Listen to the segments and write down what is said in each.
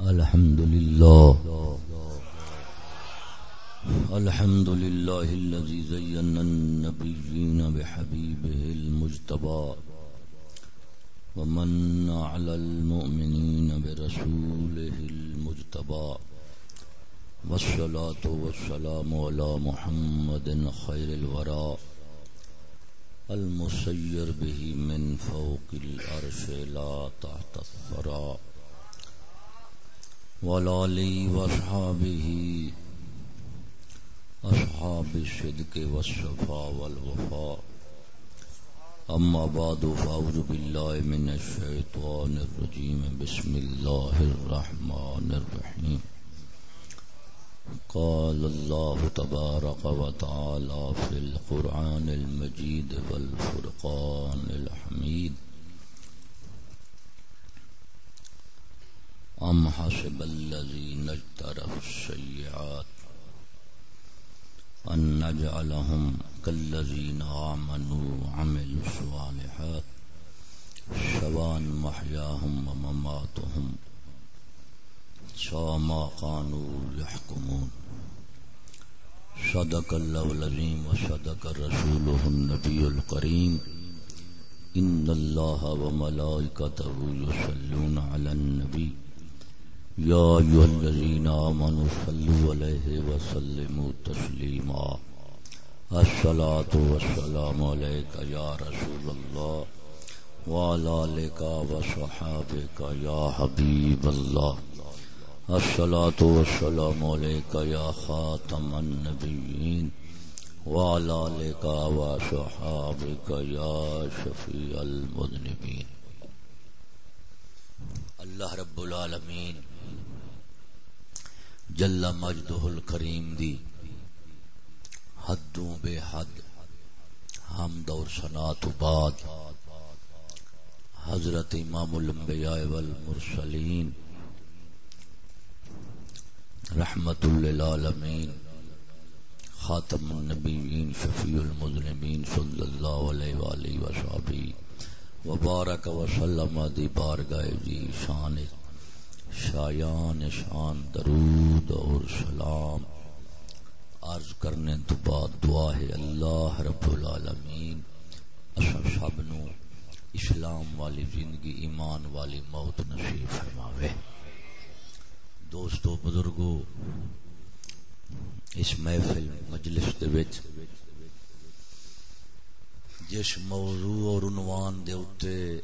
الحمد لله الحمد لله الذي زين النبيين بحبيبه المجتبى ومن على المؤمنين برسوله المجتبى والصلاة والسلام على محمد خير الوراء المسير به من فوق الأرش لا تحت الثراء ولالي وأصحابه أصحاب الصدق والصفاء والوفاء أما بعد، فأعوذ بالله من الشيطان الرجيم. بسم الله الرحمن الرحيم. قال الله تبارك وتعالى في القرآن المجيد والفرقان الحميد أم حسب الذين اجترفوا السيئات أن نجعلهم كالذين آمنوا وعملوا الصالحات. سواء محياهم ومماتهم. سواء ما كانوا يحكمون. صدق الله العظيم وصدق رسوله النبي الكريم. إن الله وملائكته يصلون على النبي. يا أيها الذين آمنوا صلوا عليه وسلموا تسليما. الصلاة والسلام عليك يا رسول الله وعلى آلك وصحابك يا حبيب الله. الصلاة والسلام عليك يا خاتم النبيين وعلى آلك وصحابك يا شفيع المذنبين. اللہ رب العالمین جل مجدہ الکریم دی حدوں بے حد حمد اور سنات بعد حضرت امام الانبیاء والمرسلین رحمت للعالمین خاتم النبیین شفیع المذنبین صلی اللہ علیہ وآلہ وسلم وبارک وسلم دی بارگاہ جی شان شایان شان درود اور سلام عرض کرنے تو بعد دعا ہے اللہ رب العالمین۔ اصل سب نو اسلام والی زندگی، ایمان والی موت نصیب فرماوے۔ دوستو، بزرگو، اس محفل مجلس دے وچ جس موضوع اور عنوان دے اتے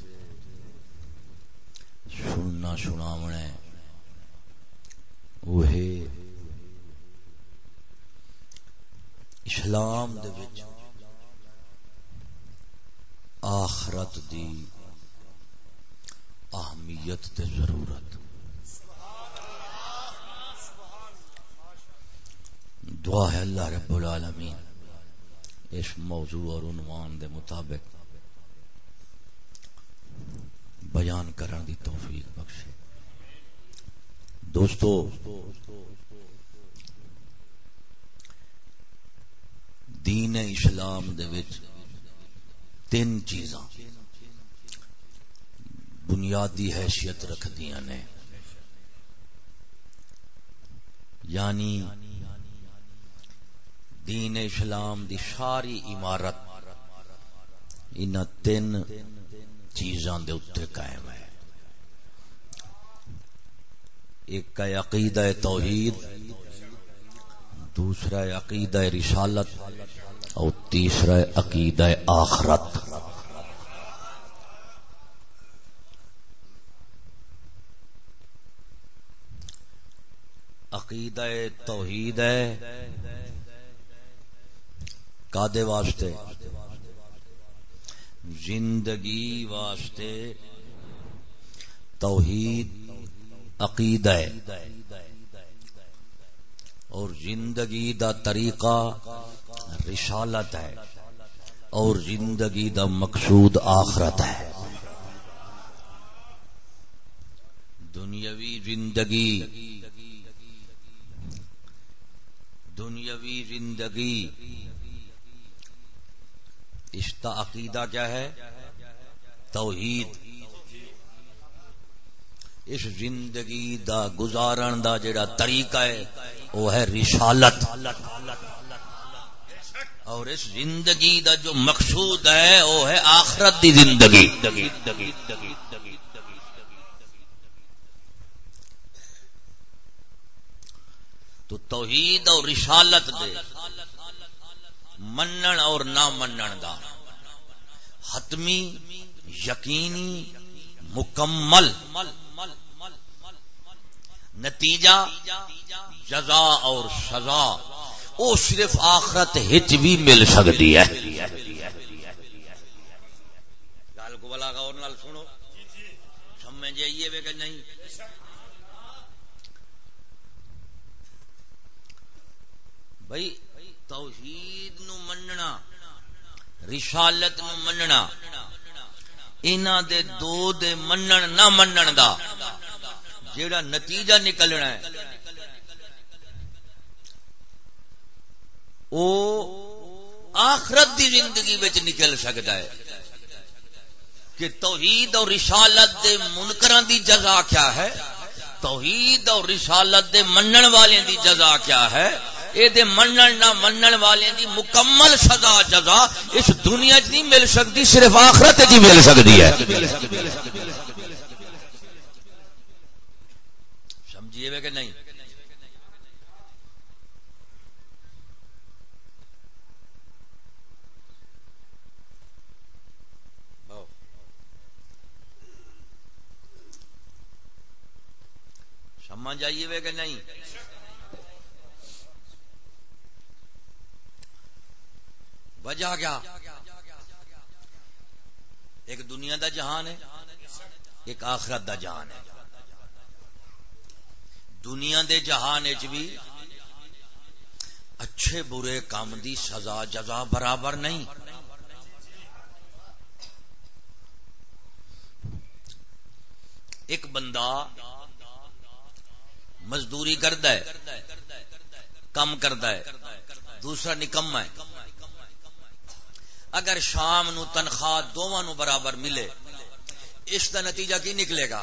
سننا سناونا وہ اسلام دے وچ آخرت دی اہمیت تے ضرورت۔ دعا ہے اللہ رب العالمین۔ اس موضوع اور عنوان دے مطابق۔ بیان کرن دی توفیق بخشے۔ دوستو، دین اسلام دے وچ تین چیزاں بنیادی حیثیت رکھ دیا نے۔ یعنی دین اسلام دی ساری عمارت ان تین چیزاں دے اتنے قائم ہے۔ ایک ہے عقیدہ توحید، دوسرا ہے عقیدہ رسالت، اور تیسرا ہے عقیدہ آخرت۔ عقیدہ توحید ہے۔ کادے واسطے زندگی واسطے توحید عقیدہ اور زندگی دا طریقہ رسالت ہے۔ اور زندگی دا مقصود آخرت ہے۔ دنیاوی زندگی دنیاوی زندگی اس عقیدہ کیا ہے؟ توحید۔ اس زندگی دا گزارن دا جڑا طریقہ ہے، وہ ہے رسالت۔ اور اس زندگی دا جو مقصود ہے، وہ ہے آخرت دی زندگی۔ تو توحید اور رسالت دے۔ منن اور نہ منن دا۔ حتمی، یقینی، مکمل۔ نتیجہ، جزا اور سزا۔ وہ صرف آخرت ہچ بھی مل سکتی ہے۔ گل کو بلا اور نال سنو۔ سمجھ جائیے وے کہ نہیں؟ بھائی توحید نو مننا، رسالت نو مننا اینا دے دو دے منن نہ منن دا، جیڑا نتیجہ نکلنا ہے، او آخرت دی زندگی وچ نکل سکتا ہے۔ کہ توحید اور رسالت دے منکران دی جزا کیا ہے؟ توحید اور رسالت دے منن والے دی جزا کیا ہے؟ اے دے منن نہ منن والے دی مکمل سزا جزا اس دنیا چ نہیں مل سکتی، صرف آخرت چ مل سکتی ہے۔ سمجھیے کہ نہیں؟ سمجھ آئیے کہ نہیں؟ وجہ کیا؟ ایک دنیا دا جہان ہے، ایک آخرت دا جہان ہے۔ دنیا دے جہان بھی اچھے برے کام دی سزا، جزا برابر نہیں۔ ایک بندہ مزدوری کرتا ہے، کم کرتا ہے، دوسرا نکم ہے۔ اگر شام نو تنخواہ دونوں نو برابر ملے، اس کا نتیجہ کی نکلے گا؟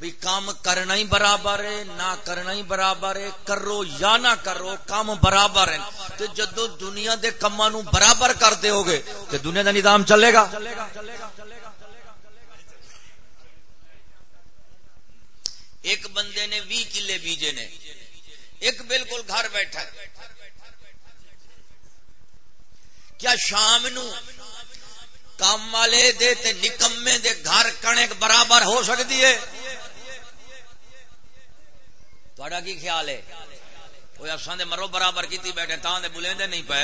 بھی کام کرنا ہی برابر ہے، نہ کرنا ہی برابر ہے، کرو یا نہ کرو، کام برابر ہے۔ تو جدو دنیا دے کما نو برابر کر دے ہوگے، تو دنیا دا نظام چلے گا۔ ایک بندے نے وی کلے بیجے نے، ایک بالکل گھر بیٹھا ہے۔ کیا شام نو کام والے دے تے نکمے دے گھر کنے برابر ہو سکتی ہے؟ تھوڑا کی خیال ہے؟ کوئی افسان دے مرو برابر کیتی بیٹھے تاں دے بلیں دے نہیں پے۔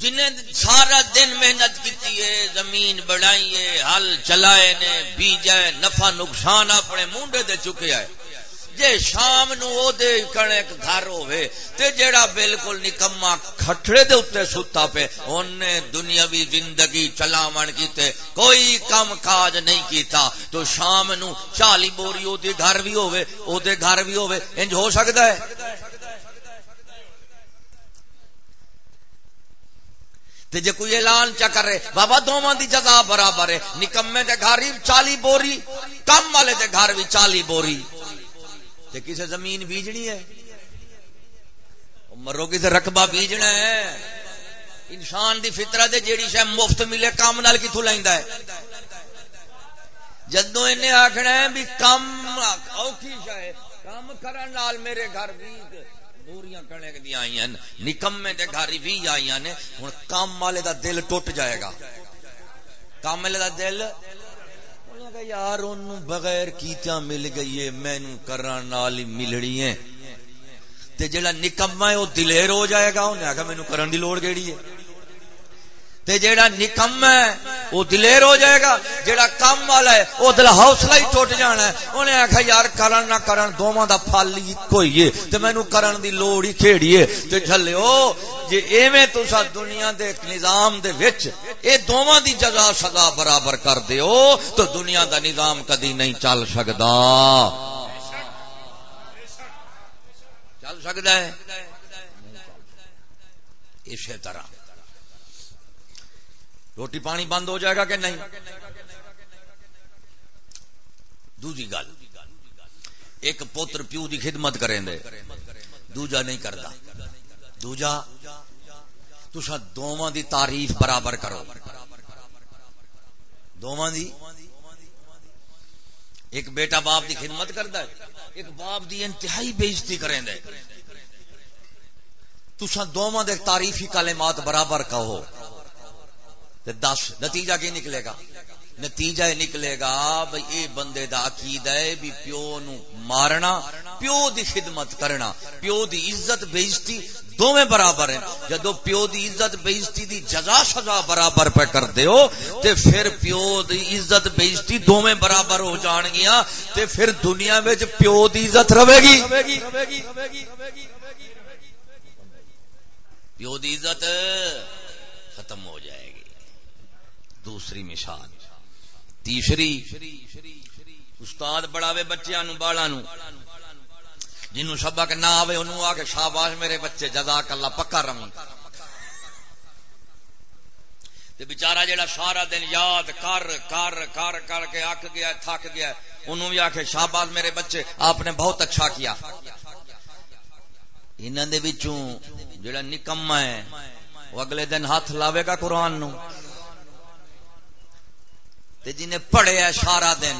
جنہیں سارا دن محنت کی ہے، زمین بڑھائی ہے، ہل چلائے نے بیجا نفع نقصان اپنے منڈے دے چکے ہے جے شام نو او دے کنے ایک گھر ہوے تے جیڑا بالکل نکما کھٹڑے دے اوتے ستا پے، اونے دنیاوی زندگی چلاون کیتے کوئی کم کاج نہیں کیتا۔ تو شام نو 40 بوری او دے گھر وی ہوے او دے گھر وی ہوے انج ہو سکدا ہے؟ تے جے کوئی اعلان چا کرے، بابا دوواں دی جزا برابر ہے، نکمے دے گھر ہی 40 بوری، کم والے دے گھر وی 40 بوری۔ تے کسے زمین بیجنی ہے؟ مرو کسے رقبہ بیجنا ہے؟ انسان دی فطرت جیڑی شے مفت ملے کام نال کتھوں لیندا ہے؟ جدوں انہیں آکھنا ہے بھی کم اوکھی شے کام کرن نال میرے گھر بھی بوریاں کنے دی آئیاں نکمے دے گھر بھی آئیاں نے، ہن کام والے دا دل ٹوٹ جائے گا۔ کام والے دا دل کہ یار ان بغیر کیتا مل گئی ہے مینو کرن نال ملڑی ہے۔ تے جڑا نکما ہے، وہ دلیر ہو جائے گا، انہیں آخر مینو کرن دی لوڑ کیڑی ہے؟ تے جیڑا نکم ہے، وہ دلیر ہو جائے گا، جیڑا کم والا ہے، وہ دل حوصلہ ہی ٹوٹ جانا ہے۔ انہیں آخیا یار، کرن نہ کرن دونوں دا پھل ہی کوئی ہے۔ تے مینوں کرن دی لوڑ ہی کھیڑی ہے۔ تے جھلیو، جے ایویں تسا دنیا دے نظام دے وچ اے دونوں دی جزا سزا برابر کر دیو، تو دنیا دا نظام کدی نہیں چل سکدا۔ چل سکتا ہے۔ اسی طرح۔ روٹی پانی بند ہو جائے گا کہ نہیں؟ دوسری گل، ایک پوتر پیو دی خدمت کریں دے دوجا نہیں کرتا دوجا تسا دونوں دی تعریف برابر کرو۔ دونوں دی، ایک بیٹا باپ دی خدمت کرتا ہے، ایک باپ دی انتہائی بےزتی کریں دے تسا دونوں دے تعریفی کلمات برابر کہو۔ دس، نتیجہ کی نکلے گا؟ نتیجہ یہ نکلے گا بھائی یہ بندے دا عقید ہے بھی پیو نو مارنا، پیو دی خدمت کرنا، پیو دی عزت بےزتی دونوں برابر ہیں۔ جدو پیو دی عزت بےزتی دی جزا، سزا برابر پہ کر دیو، تے پھر پیو دی عزت بےزتی دونوں برابر ہو جان گیا تے پھر دنیا میں پیو دی عزت رہے گی۔ پیو دی عزت ختم ہو جائے۔ دوسری مثال، تیسری استاد بڑھاوے بچیاں نو بالا نو جنوں سبق نہ آوے انہوں آ کے شاباش میرے بچے جزاک اللہ پکا رمی تے بیچارہ جیڑا سارا دن یاد کر کر کر کر کے اک گیا، تھک گیا، انہوں بھی آخے شاباش میرے بچے، آپ نے بہت اچھا کیا۔ انہوں دے بچوں جڑا نکما ہے، وہ اگلے دن ہاتھ لاوے گا قرآن نو تے جنہیں پڑھیا سارا دن،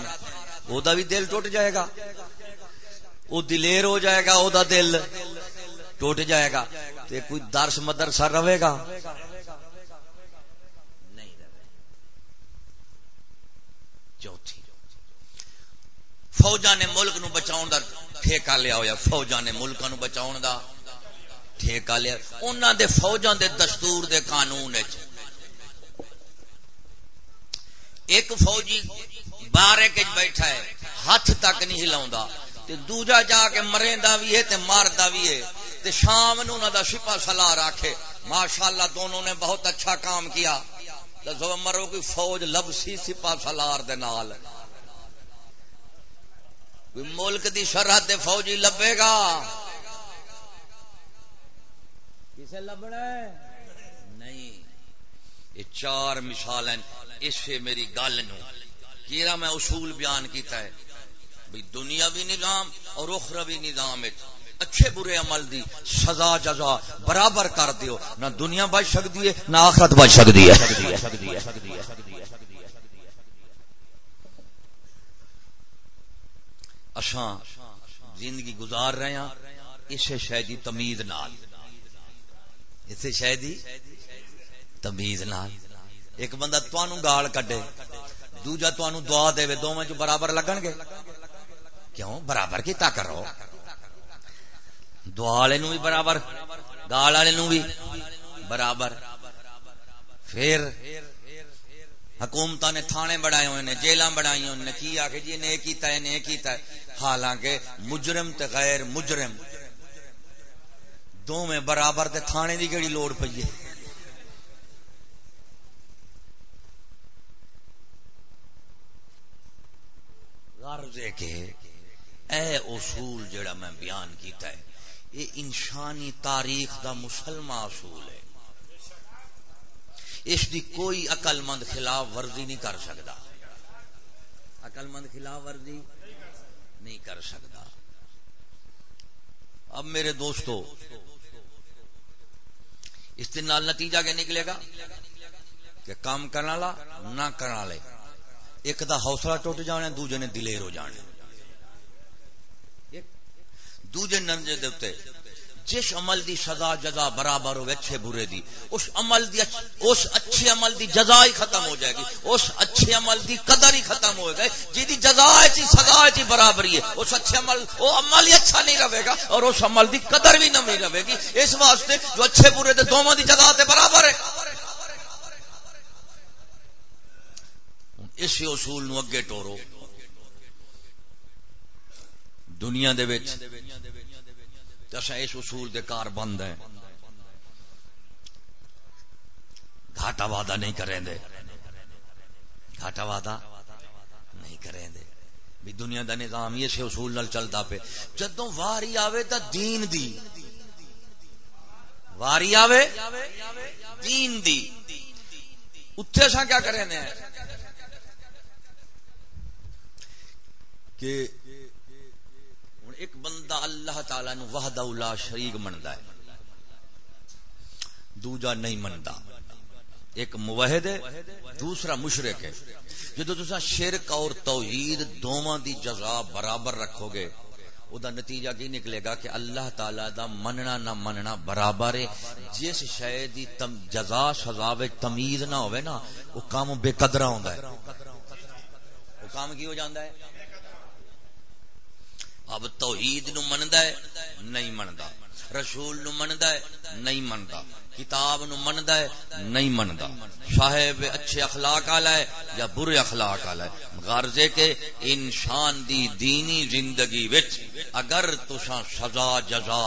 وہ بھی دل ٹوٹ جائے گا۔ وہ دلیر ہو جائے گا، وہ دل ٹوٹ جائے گا۔ تے کوئی درس مدرسہ رہے گا۔ چوتھی۔ فوجا نے ملک نو بچاؤ دا ٹھیکہ لیا ہوا فوجا نے ملک نو بچاؤ دا ٹھیکہ لیا۔ انہوں دے فوجا دے دستور دے قانون ایک فوجی بارے کے بیٹھا ہے، ہاتھ تک نہیں ہلا دوجا جا کے مرے بھی ہے تے بھی ہے، تے شام نو دا سپا سلار آکھے ماشاءاللہ دونوں نے بہت اچھا کام کیا۔ دسو مرو کوئی فوج لبسی سپا سلار دے نال۔ ملک دی سرحد فوجی لبے گا۔ کسے لبنا نہیں۔ یہ چار مثال ہیں اس میری گل نو۔ کیرا میں اصول بیان کیتا ہے؟ بھی دنیا بھی نظام اور اخروی نظام اچھے برے عمل دی سزا، جزا برابر کر دیو۔ نہ دنیا بچ سکتی ہے، نہ آخرت بچ سکتی ہے۔ اساں زندگی گزار رہے ہیں اسے شاید تمیز نال۔ اسے شاید تمیز نال۔ ایک بندہ تنوع گال کڈے، دوجا تنوع دعا دے دونوں چ برابر لگن گے کیوں؟ برابر کیتا کرو۔ دعا والے بھی برابر، گال والے بھی برابر۔ پھر حکومت نے تھانے بڑھائے ہوئے نے جیل بڑھائی ہوئے نے، کی آ جی نے کیتا ہے نے کیتا ہے۔ حالانکہ مجرم تے غیر مجرم دو میں برابر تے تھانے دی کیڑی لوڑ پئی ہے؟ غرض ہے کہ اے اصول جڑا میں بیان کیتا ہے، یہ انسانی تاریخ دا مسلمہ اصول ہے۔ اس دی کوئی عقل مند خلاف ورزی نہیں کر سکتا۔ عقل مند خلاف ورزی نہیں کر سکتا۔ اب میرے دوستو، اس دن نال نتیجہ کیا نکلے گا؟ کہ کام کرنا لا نہ کرنا لے ایک دا حوصلہ ٹوٹ جانا دوجے نے دلیر ہو جانے دوجے ننجے دے جس عمل دی سزا، جزا برابر ہو اچھے برے دی۔ اس عمل دی اس اچھے عمل دی جزا ہی ختم ہو جائے گی۔ اس اچھے عمل دی قدر ہی ختم ہو گئے۔ جی دی جزا چی سزا چی جی برابری ہے۔ اس اچھے عمل، وہ عمل ہی اچھا نہیں رہے گا۔ اور اس عمل دی قدر بھی نہیں رہے گی۔ اس واسطے جو اچھے برے دے، دونوں دی جزا تے برابر ہے۔ اس اصول نو اگے ٹورو۔ دنیا دے وچ اسا اس اصول دے کار بند ہیں۔ گھاٹا وعدہ نہیں کریں دے۔ گھاٹا وعدہ نہیں کریں دے۔ بھی دنیا دا نظام یہ سے اصول نال چلتا پہ جدوں واری آوے تا دین دی۔ واری آوے دین دی۔ اتھے سا کیا کریں دے؟ کہ ہوں ایک بندہ اللہ تعالی نو وحدہ الا شریک مندا ہے، دوجا نہیں مندا۔ ایک موحد ہے، دوسرا مشرک ہے۔ جدو تسا شرک اور توحید دونوں دی جزا برابر رکھو گے او دا نتیجہ کی نکلے گا کہ اللہ تعالی دا مننا نہ مننا برابر ہے۔ جس شے دی تم جزا سزا وچ تمیز نہ ہوے نا، او کام بے قدرا ہوندا ہے۔ او کام کی ہو جاندا ہے؟ اب توحید نو مندا ہے، نہیں مندا رسول نو مندا ہے، نہیں مندا کتاب نو مندا ہے، نہیں مندا صاحب اچھے اخلاق والا ہے یا برے اخلاق والا ہے؟ غرض ہے کہ انسان دی دینی زندگی وچ اگر تساں سزا جزا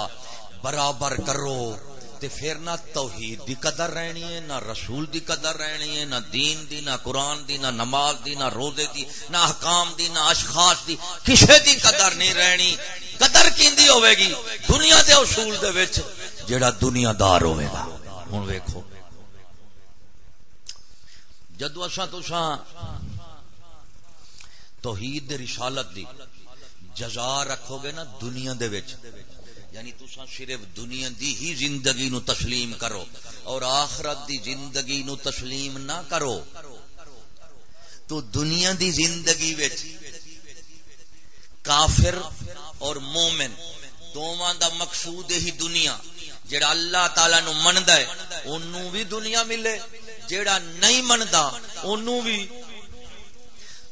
برابر کرو تے پھر نہ توحید دی قدر رہنی ہے، نہ رسول دی قدر رہنی ہے، نہ دین دی، نہ قرآن دی، نہ نماز دی، نہ روزے دی، نہ احکام دی، نہ اشخاص دی، کسے دی قدر نہیں رہنی۔ قدر کیندی ہوے گی دنیا دے اصول دے وچ جڑا دنیا دار ہوے گا۔ ہن ویکھو۔ جدو اساں تساں توحید دی رسالت دی جزا رکھو گے نا دنیا دے وچ یعنی تسا صرف دنیا دی ہی زندگی نو تسلیم کرو اور آخرت دی زندگی نو تسلیم نہ کرو تو دنیا دی زندگی وچ کافر اور مومن دونوں دا مقصود ہی دنیا جڑا اللہ تعالی نو مندا ہے، اونوں بھی دنیا ملے، جڑا نہیں مندا اونوں بھی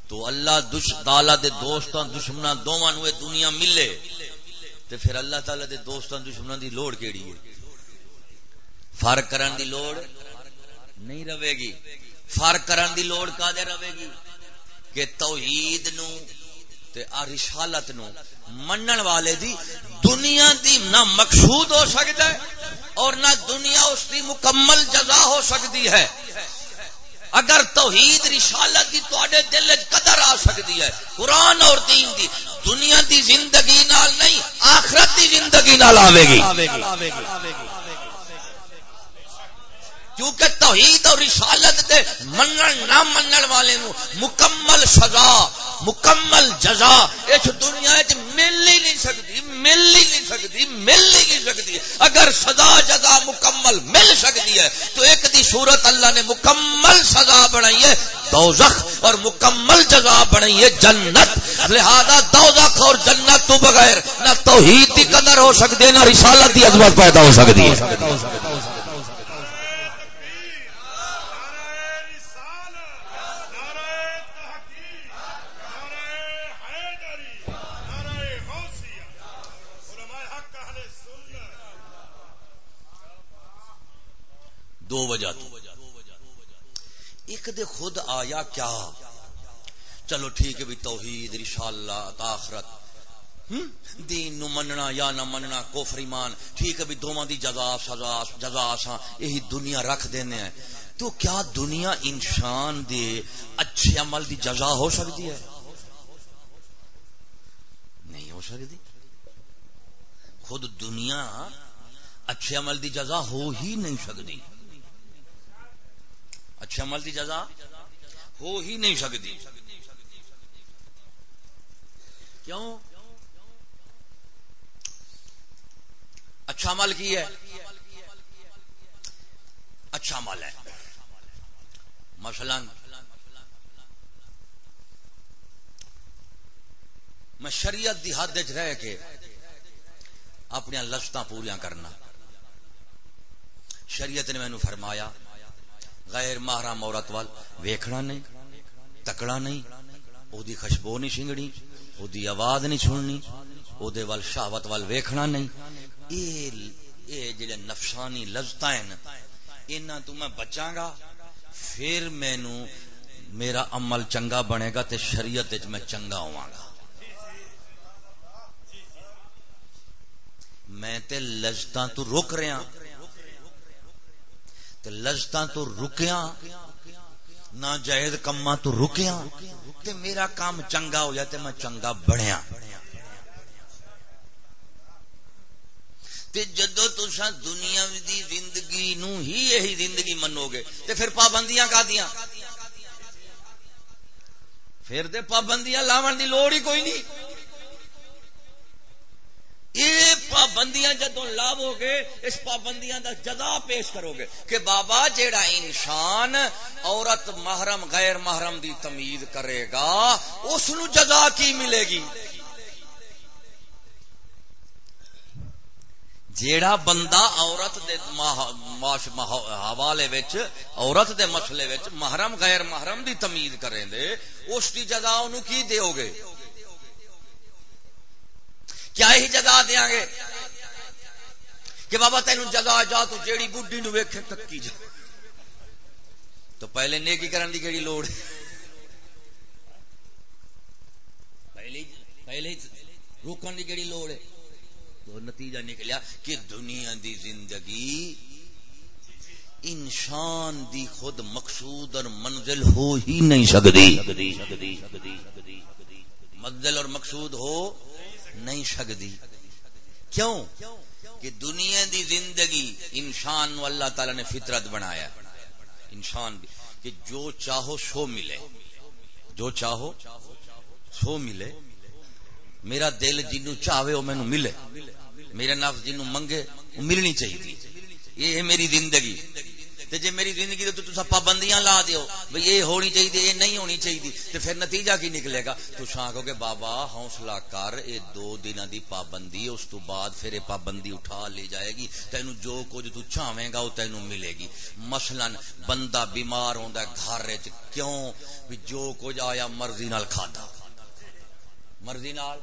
تو اللہ دش تعالی دے دوستاں دشمناں دوواں نو دنیا ملے۔ تے پھر اللہ تعالی دے دوستاں دشمناں دی لوڑ کیڑی ہے؟ فرق کرن دی لوڑ نہیں رہے گی۔ فرق کرن دی لوڑ کا دے رہے گی؟ کہ توحید نو تے رسالت نو منن والے دی دنیا دی نہ مقصود ہو سکتا ہے اور نہ دنیا اس دی مکمل جزا ہو سکتی ہے۔ اگر توحید رسالت دی تواڈے دل وچ قدر آ سکدی ہے، قرآن اور دین دی، دنیا دی زندگی نال نہیں، آخرت دی زندگی نال آوے گی۔ کیونکہ توحید اور رسالت دے منن نہ منن والے نو مکمل سزا، مکمل جزا۔ اس دنیا وچ مل ہی نہیں سکتی، مل ہی نہیں سکتی، مل ہی نہیں سکتی۔ اگر سزا، جزا مکمل مل سکتی ہے، تو ایک دی صورت اللہ نے مکمل سزا بنائی ہے، دوزخ، اور مکمل جزا بنائی ہے جنت۔ لہذا دوزخ اور جنت تو بغیر نہ توحید کی قدر ہو سکتی ہے نہ رسالت کی عظمت پیدا ہو سکتی ہے۔ دو وجہ تو ایک دے خود آیا کیا؟ چلو ٹھیک ہے بھی توحید رسالت آخرت۔ دین نو مننا یا نہ مننا، کفر، ایمان۔ ٹھیک ہے بھی دوواں دی جزا، سزا، جزا اساں یہی دنیا رکھ دینے ہیں۔ تو کیا دنیا انسان دے اچھے عمل دی جزا ہو سکتی ہے؟ نہیں ہو سکتی۔ خود دنیا اچھے عمل دی جزا ہو ہی نہیں سکتی۔ اچھا عمل دی جزا ہو ہی نہیں سکتی۔ کیوں؟ اچھا عمل کی ہے۔ اچھا عمل ہے۔ مثلا میں شریعت دی حد رہ کے اپنی لذت پوریا کرنا۔ شریعت نے مینو فرمایا غیر محرم عورت وال ویکھنا نہیں، تکڑا نہیں او دی خوشبو نہیں سنگڑی او دی آواز نہیں سننی او دے وال شہوت وال ویکھنا نہیں۔ اے اے جڑے نفسانی لذتاں ہیں، انہاں تو میں بچاں گا پھر مینوں میرا عمل چنگا بنے گا تے شریعت وچ میں چنگا ہوا گا۔ میں تے لذتاں تو رک رہا ہاں۔ تے لذتاں تو رکیا نہ جائز کما تو رکیا تے میرا کام چنگا ہو جائے میں چنگا بنیا۔ تے جدو تسا دنیا دی زندگی نو ہی یہی زندگی منو گے، تے پھر پابندیاں کا دیا؟ پھر تے پابندیاں لاون دی لوڑ ہی کوئی نہیں۔ یہ پابندیاں جدو لاو گے اس پابندیاں دا جدا پیش کرو گے کہ بابا جیڑا انسان عورت محرم، غیر محرم دی تمیز کرے گا، اس نو جزا کی ملے گی؟ جیڑا بندہ عورت دے حوالے وچ، عورت دے مسئلے وچ محرم، غیر محرم دی تمیز کریں دے، اس کی جزا انہوں کی دیو گے کیا ہی جزا دیا گے؟ کہ بابا تینوں جزا جا تو جیڑی بڈی نو ویکھے تکی جا۔ تو پہلے نیکی کرن دی کیڑی لوڑ؟ پہلے پہلے روکن دی کیڑی لوڑ ہے؟ تو نتیجہ نکلیا کہ دنیا دی زندگی انسان دی خود مقصود اور منزل ہو ہی نہیں سکتی۔ منزل اور مقصود ہو نہیں سکتی کیوں؟ کہ دنیا دی زندگی انسان اللہ تعالی نے فطرت بنایا۔ انسان بھی۔ کہ جو چاہو سو ملے۔ جو چاہو سو ملے۔ میرا دل جنو چاہے وہ مینو ملے۔ میرا نفس جنو منگے وہ ملنی چاہیے یہ ہے میری زندگی۔ تے جے میری زندگی تو تسا پابندیاں لا دیو، بھئی یہ ہونی چاہیے یہ نہیں ہونی چاہیے تے پھر نتیجہ کی نکلے گا؟ تسا آکھو کہ بابا حوصلہ کر، اے دو دناں دی پابندی، اس تو بعد پھر یہ پابندی اٹھا لی جائے گی۔ تینو جو کچھ تو چاہویں گا وہ تینو ملے گی۔ مثلا بندہ بیمار ہوندا ہے گھر وچ، کیوں؟ بھی جو کچھ آیا مرضی نال کھادا مرضی نال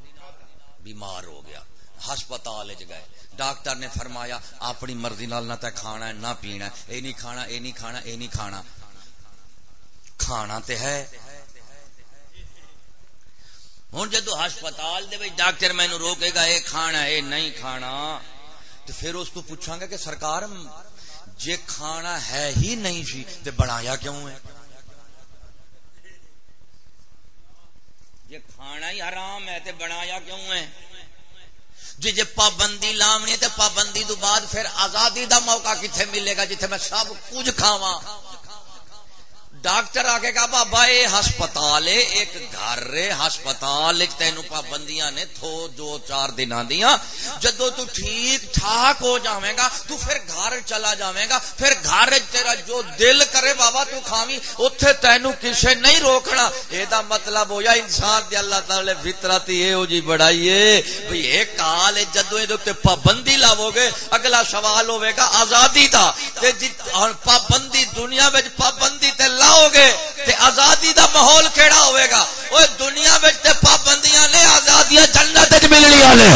بیمار ہو گیا۔ ہسپتال گئے۔ ڈاکٹر نے فرمایا، اپنی مرضی نال نہ تے کھانا ہے، نہ پینا ہے۔ اے نہیں کھانا، اے نہیں کھانا، اے نہیں کھانا۔ کھانا تے ہے۔ ہوں جدو ہسپتال ڈاکٹر مینو روکے گا، اے کھانا اے نہیں کھانا، تو پھر اس کو پوچھا گا کہ سرکار، جے کھانا ہے ہی نہیں جی، سی تو بنایا کیوں ہے؟ جے کھانا ہی حرام ہے تو بنایا کیوں ہے؟ جی جی پابندی لامنی تے پابندی تو بعد پھر آزادی دا موقع کتنے ملے گا جتھے میں سب کچھ کھاواں ڈاکٹر آگے گا بابا یہ ہسپتال ہے، ایک گھر رے ہسپتال تینوں پابندیاں نے تھو دو چار دن دیا جدو تو ٹھیک ٹھاک ہو جاویں گا، تو پھر گھر چلا جاویں گا۔ پھر گھر تیرا جو دل کرے بابا، تو کھاوی۔ اوتھے تینوں کسے نہیں روکنا۔ یہ دا مطلب ہو یا انسان دی اللہ تعالی فطرت یہ ہو جی بڑھائیے بھئی ایک کال ہے جدو یہ پابندی لاو گے اگلا سوال ہوے گا آزادی دا۔ تے جی- پابندی دنیا وچ پابندی تے لا لاؤ گے تے آزادی دا ماحول کیڑا ہوئے گا؟ وہ دنیا میں پابندیاں نے آزادیاں جنت ملنی والے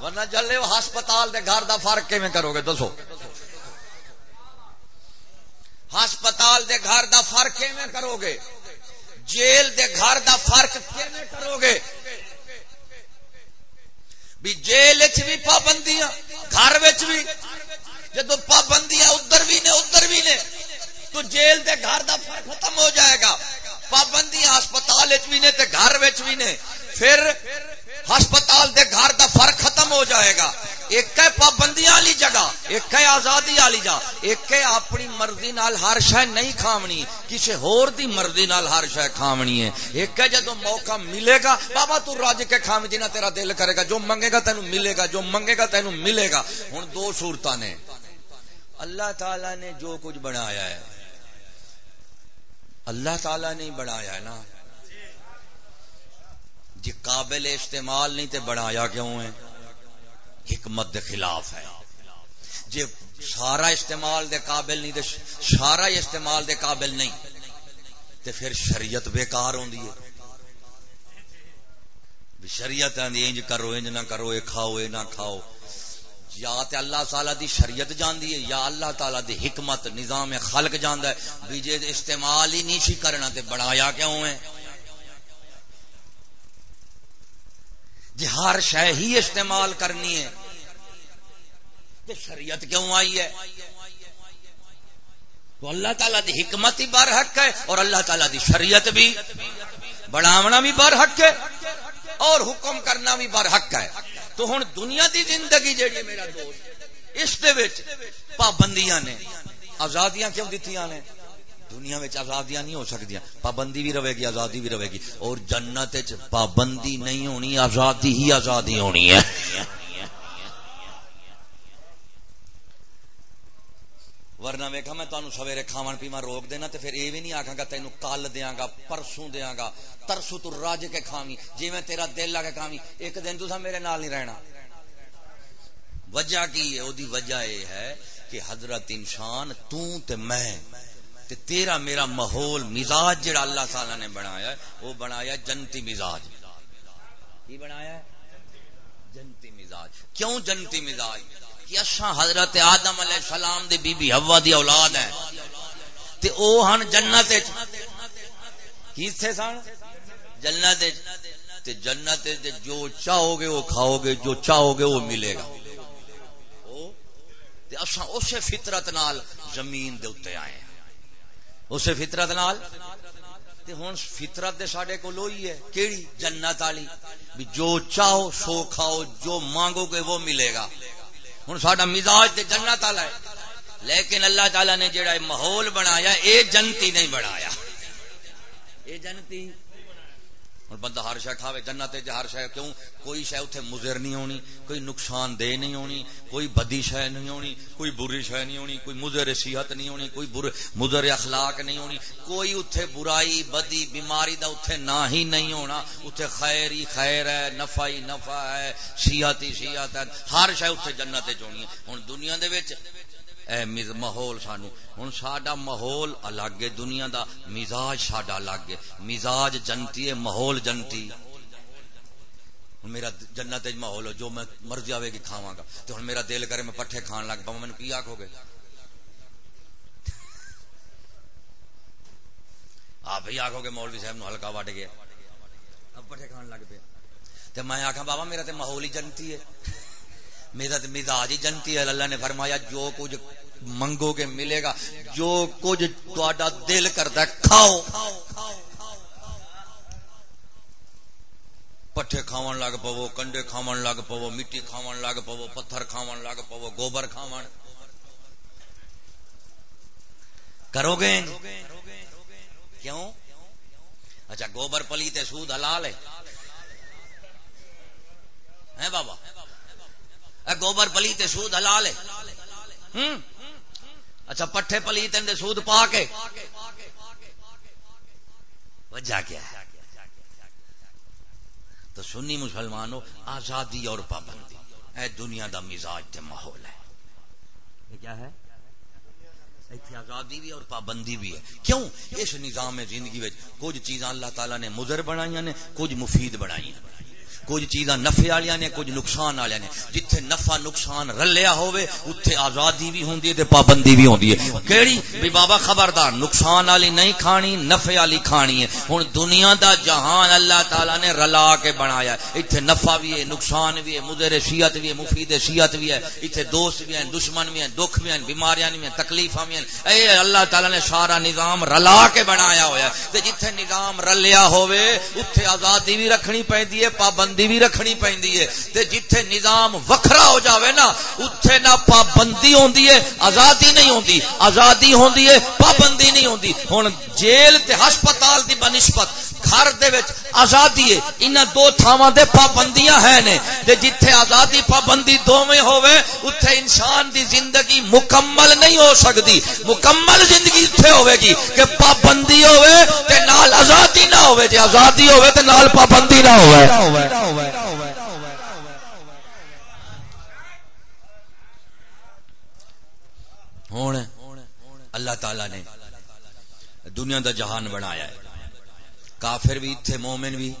ورنہ جلے ہسپتال دے گھر دا فرق کیویں کرو گے؟ دسو۔ ہسپتال دے گھر دا فرق کیویں کرو گے؟ جیل دے گھر دا فرق کیویں کرو گے؟ بھی جیل بھی پابندیاں، گھر بھی۔ جدو پابندیاں ادھر بھی نے، ادھر بھی نے، تو جیل دے گھر دا فرق ختم ہو جائے گا۔ پابندیاں ہسپتال بھی نے گھر بھی نے۔ پھر ہسپتال دے گھر دا فرق ختم ہو جائے گا۔ ایک ہے پابندی والی جگہ، ایک ہے آزادی والی جگہ۔ ایک ہے اپنی مرضی نال ہر شہ نہیں کھاونی کسی ہور دی مرضی نال ہر شہ کھاونی ہے۔ ایک ہے جدو موقع ملے گا، بابا تو رج کے کھاویں جنا تیرا دل کرے گا، جو منگے گا تینوں ملے گا، جو منگے گا تینوں ملے گا۔ ہوں دو صورت نے۔ اللہ تعالی نے جو کچھ بنایا ہے، اللہ تعالی نے بنایا ہے نا۔ جی قابل استعمال نہیں تے بنایا کیوں ہے؟ حکمت دے خلاف ہے۔ جی سارا استعمال دے قابل نہیں سارا استعمال دے قابل نہیں۔ تے پھر شریعت بیکار ہوندی ہے۔ شریعت انج کرو، انج نہ کرو، اے کھاؤ، اے نہ کھاؤ۔ یا تے اللہ تعالی دی شریعت جاندی ہے، یا اللہ تعالی دی حکمت، نظام خلق جاندا ہے۔ بھی جے استعمال ہی نہیں سی کرنا تے بنایا کیوں ہے؟ جی ہر شے ہی استعمال کرنی ہے۔ تے شریعت کیوں آئی ہے؟ تو اللہ تعالیٰ دی حکمت ہی بار حق ہے اور اللہ تعالیٰ دی شریعت بھی۔ بڑھاونا بھی بار حق ہے اور حکم کرنا بھی بار حق ہے۔ تو ہوں دنیا دی زندگی جیڑی میرا دوست، اس پابندیاں نے، آزادیاں کیوں دیتی نے؟ دنیا میں آزادیاں نہیں ہو سکتی پابندی بھی رہے گی، آزادی بھی رہے گی۔ اور جنت پابندی نہیں ہونی، آزادی ہی آزادی ہونی ہے۔ ورنہ ویکا میں تمہیں سویرے کھاو پیوا روک دینا تو پھر یہ بھی نہیں آخا گا تینوں کل دیا گا، پرسوں دیا گا ترسو تو رج کے کھاوی جی میں تیرا دل لا کے کھاوی ایک دن تو میرے نال نہیں رہنا۔ وجہ کی ہے؟ وہ وجہ یہ ہے کہ حضرت انسان تو تے میں۔ تے تیرا میرا ماحول، مزاج جڑا اللہ تعالی نے بنایا ہے، وہ بنایا جنتی مزاج۔ کی بنایا جنتی مزاج۔ کیوں جنتی مزاج؟ کہ اچھا حضرت آدم علیہ السلام دی بی بی ہوا دی اولاد ہے تے او ہن جنت کی تھے سن؟ جنت تے جنت جو چاہو گے وہ کھاؤ گے، جو چاہو گے وہ ملے گا۔ تے اسے فطرت نال زمین دے اوتے آئے اسے فطرت نال؟ تے ہن فطرت دے ساڈے کول ہوئی ہے، کیڑی؟ جنت والی۔ بھی جو چاہو سو کھاؤ، جو مانگو گے وہ ملے گا۔ ہوں سڈا مزاج تے جنت والا ہے۔ لیکن اللہ تعالی نے جڑا ماحول بنایا، اے جنتی نہیں بنایا۔ اے جنتی ہوں۔ بندہ ہر شہ کھاوے جنت ہر شہ کیوں؟ کوئی شہ اتنے مضر نہیں ہونی، کوئی نقصان دہ نہیں ہونی، کوئی بدی شہ نہیں ہونی، کوئی بری شہ نہیں ہونی، کوئی مضر صحت نہیں ہونی، کوئی مضر اخلاق نہیں ہونی، کوئی اتنے برائی، بدی، بیماری دا اتنے نہ ہی نہیں ہونا اتنے خیر ہی خیر ہے، نفع ہی نفع ہے، صحت ہی صحت ہے، ہر شہ اتنے جنت چونی ہے۔ ہوں دنیا دے ماحول سانو۔ ہوں سڈا ماحول الگ ہے، دنیا دا مزاج سڈا الگ ہے۔ مزاج جنتی ہے، ماحول جنتی۔ میرا جنت ماحول ہو جو میں مرضی آئے گی کھاوا گا۔ تو ہوں میرا دل کرے میں پٹھے کھان لگ پا مینو کی آخو گے؟ آپ ہی آخو گے مولوی صاحب نو ہلکا وڈ گیا۔ پٹھے کھان لگ پے۔ تو میں آخا بابا میرا تو ماحول ہی جنتی ہے۔ میرا تو مزاج ہی جنتی ہے۔ اللہ نے فرمایا، جو کچھ منگو گے ملے گا۔ جو کچھ تا دل کرتا کھاؤ۔ پٹھے کھاو لگ پو کنڈے کھاو لگ پو مٹی کھاو لگ پو پتھر کھاو لگ پو گوبر کھاو کرو گے؟ کیوں؟ اچھا گوبر پلی تے سود حلال ہے۔ بابا؟ گوبر پلی تے سود حلال ہے۔ اچھا پٹھے پلی تے سود پا کے۔ وجہ کیا ہے؟ تو سنی مسلمانوں، آزادی اور پابندی، اے دنیا دا مزاج تے ماحول ہے۔ یہ کیا ہے؟ آزادی بھی اور پابندی بھی ہے۔ کیوں؟ اس نظام زندگی کچھ چیزاں اللہ تعالیٰ نے مضر بنائی نے، کچھ مفید بنائی کچھ چیزاں نفے والی نے، کچھ نقصان والے نے۔ جتھے نفع نقصان رلیا ہوئے اتھے آزادی بھی ہوندی ہے پابندی بھی ہوندی ہے۔ کیڑی؟ بھی بابا خبردار، نقصان والی نہیں کھانی، نفع والی کھانی ہے۔ ہن دنیا دا جہان اللہ تعالی نے رلا کے بنایا ہے۔ ایتھے نفع بھی ہے، نقصان بھی ہے، مضر صحت بھی ہے، مفید صحت بھی ہے۔ ایتھے دوست بھی ہیں، دشمن بھی ہیں، دکھ بھی ہیں، بیماریاں بھی ہیں، تکلیفاں بھی ہیں۔ اے اللہ تعالی نے سارا نظام رلا کے بنایا ہوا ہے۔ تے جتھے نظام رلیا ہوئے اتھے آزادی بھی رکھنی پیندی ہے، پابندی پابندی بھی رکھنی پی جتھے نظام وکھرا ہو جاوے نا، اتھے نہ پابندی ہوندی ہے، آزادی نہیں ہوندی۔ آزادی ہوندی ہے، پابندی نہیں ہوندی۔ ہن جیل تے ہسپتال دی بنسبت گھر دے وچ آزادی ہے۔ انہاں دو تھاواں دے پابندیاں ہیں نے۔ تے جتھے آزادی پابندی دوویں ہوے اتھے انسان دی زندگی مکمل نہیں ہو سکتی مکمل زندگی اتھے ہوے گی کہ پابندی ہوے تے نال آزادی نہ ہوے جے آزادی ہوے تے نال پابندی نہ ہوے ہوا ہے ہوں اللہ تعالی نے دنیا دا جہان بنایا ہے۔ کافر بھی اتنے مومن بھی۔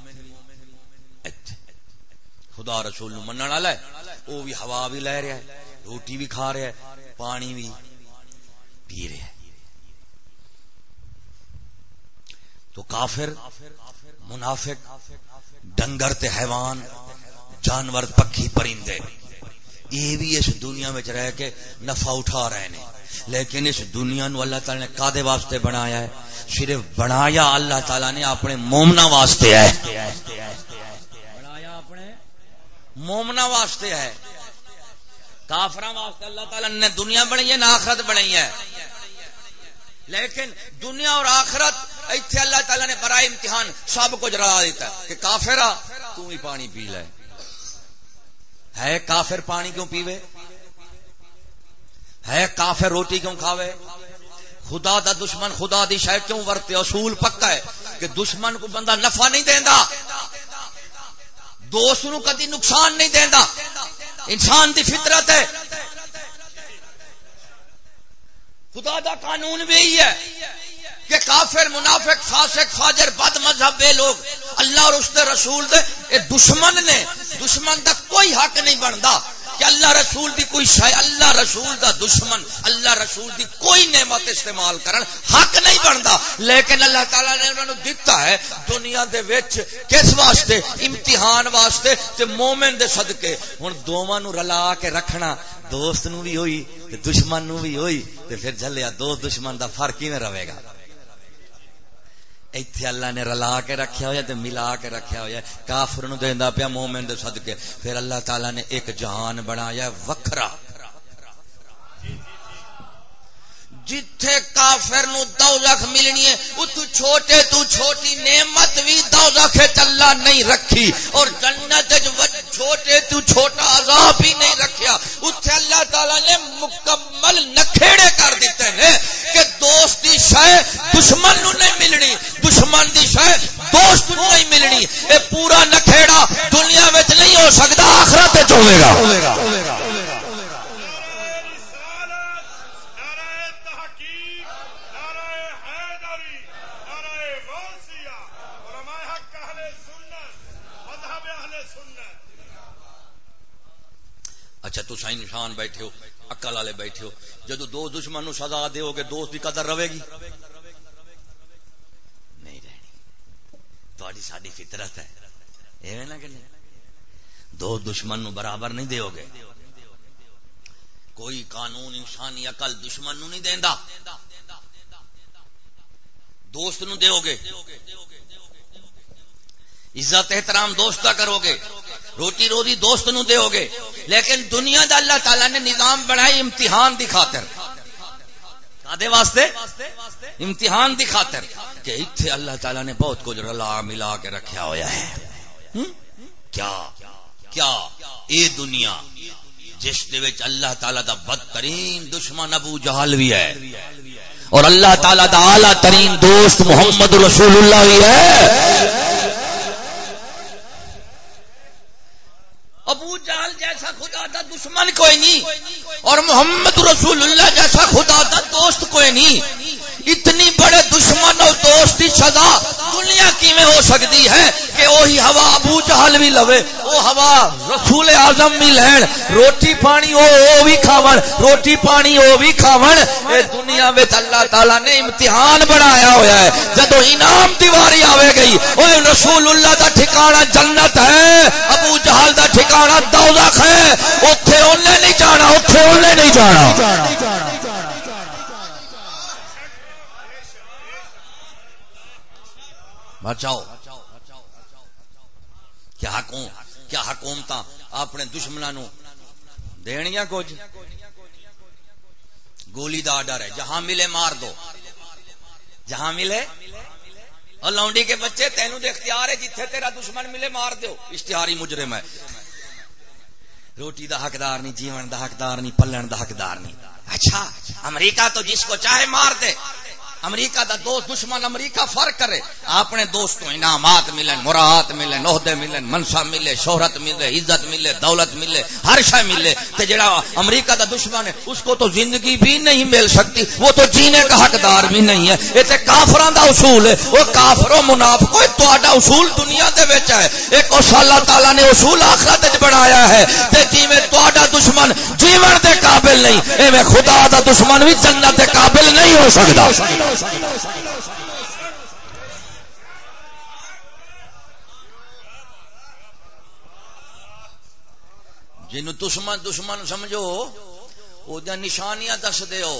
خدا رسول من والا ہے۔ وہ بھی ہوا بھی لے رہا ہے، روٹی بھی کھا رہا ہے، پانی بھی پی رہا ہے۔ تو کافر، منافق ڈنگر تے حیوان، جانور، پکھی پرندے۔ یہ بھی اس دنیا میں رہ کے نفع اٹھا رہے ہیں۔ لیکن اس دنیا نو اللہ تعالی نے کادے واسطے بنایا ہے؟ صرف بنایا اللہ تعالی نے اپنے مومنا واسطے ہے۔ بنایا اپنے مومنا واسطے ہے۔ کافر واسطے اللہ تعالی نے دنیا بنائی ہے، نہ آخرت بنائی ہے۔ لیکن دنیا اور آخرت اتنے اللہ تعالی نے برائے امتحان سب کچھ رلا دیتا ہے کہ کافر تو ہی پانی پی لے؟ ہے کافر پانی کیوں پیوے؟ ہے کافر روٹی کیوں کھاوے؟ خدا دا دشمن، خدا دی شاید کیوں ورتے؟ اصول پکا ہے کہ دشمن کو بندہ نفع نہیں دینا دوست نو کدی نقصان نہیں دینا انسان دی فطرت ہے۔ خدا دا قانون بھی یہی ہے کہ کافر، منافق، فاسق، فاجر، بد مذہب بے لوگ اللہ اور اس دے رسول دے، اے دشمن نے، دشمن دا کوئی حق نہیں بنتا۔ کہ اللہ رسول دی کوئی شاید اللہ رسول دا دشمن، اللہ رسول دی کوئی نعمت استعمال کرن، حق نہیں بنتا لیکن اللہ تعالی نے انہوں نے دیتا ہے، دنیا دے وچ کس واسطے؟ امتحان واسطے تے مومن دے صدقے۔ ہن دوواں نو رلا کے رکھنا، دوست نو بھی ہوئی، تے دشمن نو بھی ہوئی، تے پھر جھلیا دو دشمن دا فرق کیویں رہے گا؟ ایتھے اللہ نے رلا کے رکھیا ہوا ملا کے رکھیا ہوا کافر نو دیندا پیا مومن دے صدقے پھر اللہ تعالی نے ایک جہان بنایا وکھرا جتھے کافر نو دوزخ ملنی ہے اتو چھوٹے تو چھوٹی نعمت بھی دوزخ اللہ نہیں رکھی، اور جنت چھوٹے تو چھوٹا عذاب ہی نہیں رکھیا۔ اتھے اللہ تعالی نے مکمل نکھیڑے کر دیتے ہیں کہ دوست دی شے دشمن نو نہیں ملنی، دشمن دی شے دوست نو نہیں ملنی۔ اے پورا نکھیڑا دنیا وچ نہیں ہو سکتا، آخرت وچ ہوے گا۔ اچھا تو سائن نشان بیٹھے ہو اکل والے بیٹھے ہو۔ جدو دو دشمن نو سزا دو گے دوست کی قدر رہے گی؟ نہیں رہنی۔ تھوڑی ساری فطرت ہے۔ ایویں نہ کہ دو دشمن نو برابر نہیں دیو گے کوئی قانون، انسانی عقل دشمن نو نہیں دیندا۔ دوست نو دیو گے عزت احترام دوست کا کرو گے، روٹی روزی دوست نو دے گے، لیکن دنیا دا اللہ تعالی نے نظام بڑھائی امتحان دی خاطر۔ دے واسطے؟ امتحان دی خاطر کہ اتنے اللہ تعالی نے بہت کچھ رلا ملا کے رکھا ہوا ہے۔ کیا؟ کیا؟ اے دنیا، جس دے وچ اللہ تعالی دا بدترین دشمن ابو جہل بھی ہے، اور اللہ تعالی دا اعلی ترین دوست محمد رسول اللہ بھی ہے۔ ابو جال جیسا خدا دا دشمن کوئی نہیں، اور محمد رسول اللہ جیسا خدا دا دوست کوئی نہیں۔ اتنی بڑے دشمن اور دوست کی سزا دنیا کی میں ہو سکتی ہے کہ وہی ہوا ابو جہل بھی لوے وہ ہوا رسول اعظم بھی لین۔ روٹی پانی وہ بھی کھاون۔ روٹی پانی وہ بھی کھاون۔ اے دنیا میں اللہ تعالی نے امتحان بنایا ہوا ہے۔ جدو انعام دیواری آوے گئی وہ رسول اللہ دا ٹھکانہ جنت ہے، ابو جہل دا ٹھکانہ جانا دوزخ ہے، اوتھے انہیں نہیں جانا، اوتھے انہیں نہیں جانا۔ بچاؤ کیا حکوم کیا حکومت اپنے دشمنوں دنیا کچھ؟ گولی دا ڈر ہے، جہاں ملے مار دو۔ جہاں ملے؟ اور لونڈی کے بچے تینوں دے اختیار ہے، جتھے تیرا دشمن ملے مار دو اشتہاری مجرم ہے۔ روٹی دا حقدار نہیں، جیون دا حقدار نہیں، پلن دا حقدار نہیں۔ اچھا امریکہ تو جس کو چاہے مار دے۔ امریکہ دا دوست دشمن امریکہ فرق کرے۔ اپنے دوستوں انعامات ملن مراد ملن، عہدے ملن منصا ملے، شہرت ملے، عزت ملے، دولت ملے، ہر شے ملے۔ تے جڑا امریکہ دا دشمن ہے، اس کو تو زندگی بھی نہیں مل سکتی۔ وہ تو جینے کا حقدار بھی نہیں ہے۔ یہ تے کافراں دا اصول ہے۔ وہ کافر و منافق تہاڈا اصول دنیا دے وچ ہے۔ ایک اس اللہ تعالی نے اصول آخرت وچ بنایا ہے۔ دشمن جیون دے قابل نہیں۔ ایویں خدا دا دشمن بھی جنت دے قابل نہیں ہو سکدا جن دشمن دشمن سمجھو، وہ نشانیاں دس دیو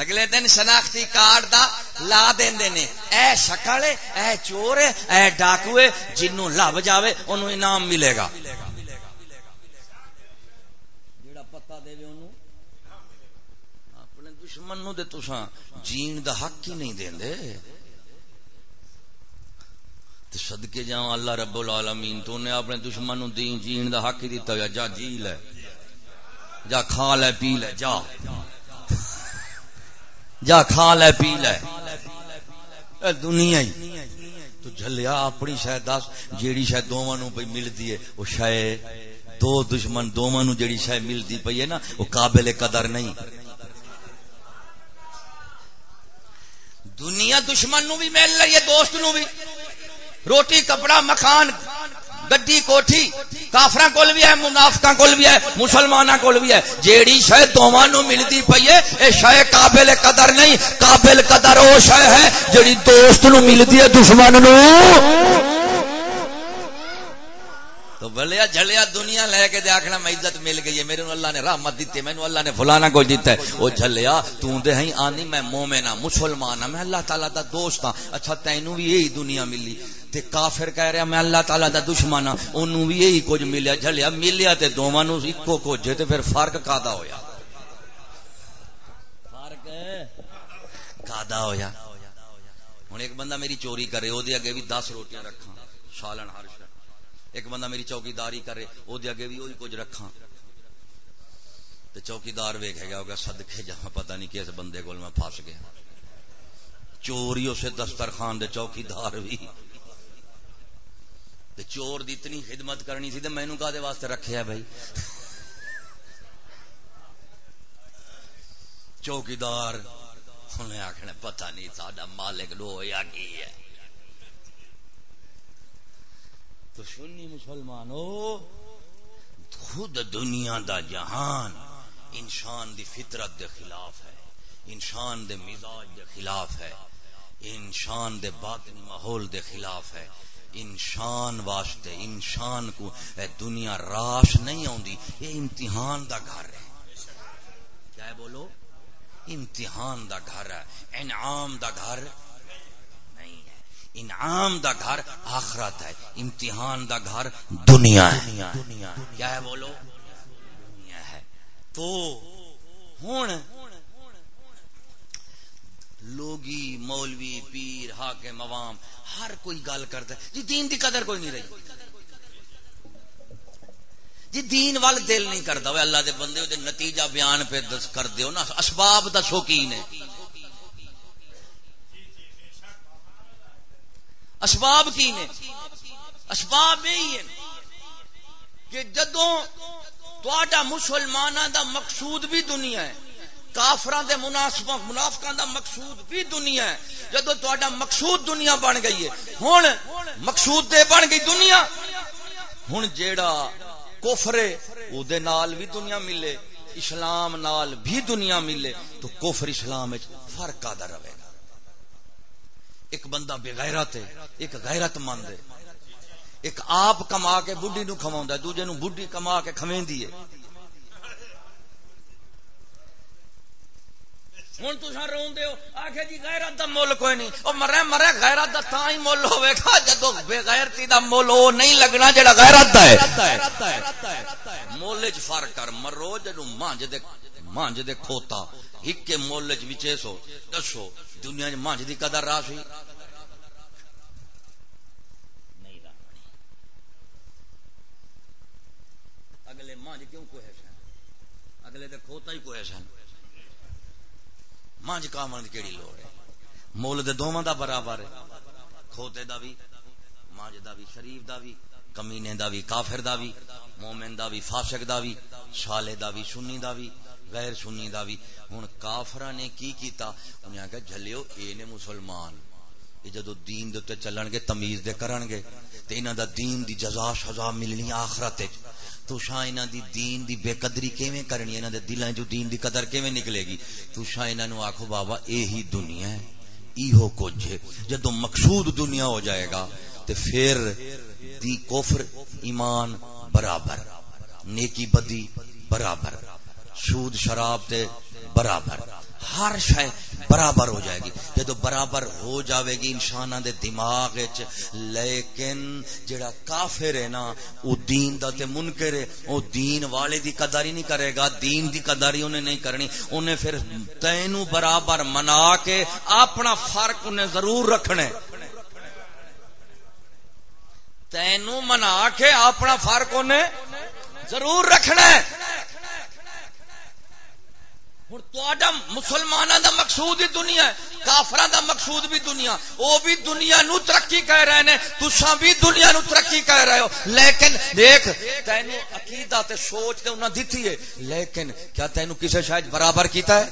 اگلے دن شناختی کارڈ دا لا دیں نے۔ اے شکل اے چور اے ڈاکو جنوں لب جاوے، انہوں انعام ملے گا جیڑا پتہ دے وے انہوں اپنے دشمن نو دے تساں جین دا حق ہی نہیں دین دے تے صدقے جاواں اللہ رب العالمین تو نے اپنے دشمن نو دین جین دا حق ہی دیتا جا جی لے، جا کھا لے، پی لے، جا۔ جا کھا لے، پی لے۔ اے دنیا ہی۔ تو جھلیا اپنی شاید دس جیڑی شاید دونوں نو پہ ملتی ہے، وہ شاید دو دشمن دونوں نو جیڑی شاید ملتی پئی ہے نا، وہ قابل قدر نہیں۔ دنیا دشمن نو بھی مل رہی ہے دوست نو بھی۔ روٹی، کپڑا مکان گڈی، کوٹھی کافر کول بھی ہے منافقہ کول بھی ہے مسلمانوں کول بھی ہے۔ جیڑی شے دوواں نو ملدی پئی ہے، اے شے قابل قدر نہیں، قابل قدر او شے ہے، جیڑی دوست نو ملدی ہے دشمن نو۔ تو بلیا جھلیا دنیا لے کے آخنا میں عزت مل گئی ہے، میرے اللہ نے رحمت دیتی ہے مینو اللہ نے فلانا کو دیتا ہے۔ وہ جھلیا تو دے ہی آنی، میں مومن ہاں مسلمان ہاں میں اللہ تعالیٰ دا دوست ہاں۔ اچھا تینوں بھی یہی دنیا ملی۔ تے کافر کہہ رہا میں اللہ تعالیٰ دا دشمن ہاں۔ انہوں بھی یہی کچھ ملیا۔ جھلیا ملیا تے دونوں نو اکو کچھ تے پھر فرق کادا ہویا؟ فرق کادا ہویا؟ ہوں ایک بندہ میری چوری کرے وہ اگے بھی دس روٹیاں رکھا سالن ہر ایک بندہ میری چوکی داری کرے، وہ اگے بھی وہی کچھ رکھا تو چوکی دار ویکے گا، ہوگا سدکے جہاں پتہ نہیں کس بندے کو میں پھس گیا۔ چوری اسے دسترخان دے چوکی دار بھی چور دی اتنی خدمت کرنی تھی تو مینو کا واسطے رکھے بھائی؟ چوکیدار، انہیں آخنا پتہ نہیں سا مالک لو یا کی ہے۔ تو سنی مسلمان خود دنیا دا جہان انسان دی فطرت دے خلاف ہے، انسان دے مزاج دے خلاف ہے، انسان دے باطنی ماحول دے خلاف ہے۔ انسان واسطے انسان کو اے دنیا راش نہیں آندی یہ امتحان دا گھر ہے۔ کیا بولو؟ امتحان دا گھر ہے، انعام دا گھر۔ ہے انعام دا گھر آخرت ہے، امتحان دا گھر دنیا ہے۔ کیا ہے بولو؟ دنیا ہے۔ تو ہوں لوگی، مولوی، پیر، حاکم، عوام، ہر کوئی گل کرتا ہے۔ جی دین دی قدر کوئی نہیں رہی۔ جی دین وال دل نہیں کرتا۔ اللہ دے بندے دے نتیجہ بیان پہ کر دیو نا۔ اسباب دا شوقین ہے۔ اسباب کی نے اسباب یہی ہے کہ جدو تا مسلمان دا مقصود بھی دنیا ہے کافران دے مناسب منافقان دا مقصود بھی دنیا ہے جدو تا مقصود دنیا بن گئی ہے ہوں مقصود دے بن گئی دنیا ہوں جیڑا کوفرے او دے نال بھی دنیا ملے، اسلام نال بھی دنیا ملے، تو کوفر اسلام فرق آدھا رہے گا۔ ایک بندہ بے غیرت ہے، ایک غیرت مند ہے۔ ایک آپ کما کے بڈی نو کما دوجے نو بڈی کما کے کھویندی ہے۔ ہوں تصا رو آخ جی غیرت دا مل کوئی نہیں۔ وہ مرے مرے، غیرت دا تا ہی مل ہوے گا، جدو بے غیرتی دا مل وہ نہیں لگنا جڑا غیرت دا ہے۔ مول چ فرق کر، مرو جدو مانج دے مانج دے کھوتا ایک کے مول چ سو، دسو، دنیا چ مانج دی قدر راہ سی؟ اگلے مانج کیوں کوئی سن؟ اگلے دے کھوتا ہی کوئی سن۔ مانج کامن کیڑی لوڑ ہے؟ مول دے دوواں دا برابر ہے۔ کھوتے دا بھی مانج دا بھی شریف دا بھی کمینے دا بھی کافر دا بھی مومن دا بھی فاسق دا بھی شالے دا بھی سنی دا بھی غیر سنی دا بھی ہن کافرہ نے کی کیتا؟ انہاں کہ جھلیو، اے نے مسلمان۔ یہ جدو دین دے تے چلن گے، تمیز دے کرن گے، تے انہاں دا دین دی جزا سزا ملنی آخرت وچ۔ تو شاہ انہاں دی دین دی بے قدری کیویں کرنی؟ انہاں دے دلاں جو دین دی قدر کیویں نکلے گی؟ تو شاہ انہاں نو آکھو، بابا اے ہی دنیا ہے، ایہو کچھ ہے۔ جدو مقصود دنیا ہو جائے گا، تے پھر دی کفر ایمان برابر، نیکی بدی برابر۔ سود، شراب تے برابر۔ ہر شے برابر ہو جائے گی۔ جدو برابر ہو جاوے گی انسان دے دماغ لیکن جڑا کافر ہے نا وہ دین دا تے منکر ہے وہ دین والے دی قدر ہی نہیں کرے گا، دین دی قدر ہی انہیں نہیں کرنی۔ انہیں پھر تینو برابر منا کے اپنا فرق انہیں ضرور رکھنے تینو منا کے اپنا فرق انہیں ضرور رکھنا ہے۔ ہوں مسلمانوں دا مقصود ہی دنیا ہے کافر دا مقصود بھی دنیا۔ وہ بھی دنیا نو ترقی کہہ رہے ہیں تسا بھی دنیا نو ترقی کہہ رہے ہو۔ لیکن دیکھ، تینو عقیدہ تے سوچ تے انہاں دتی ہے۔ لیکن کیا تینو کسے شاید برابر کیتا ہے؟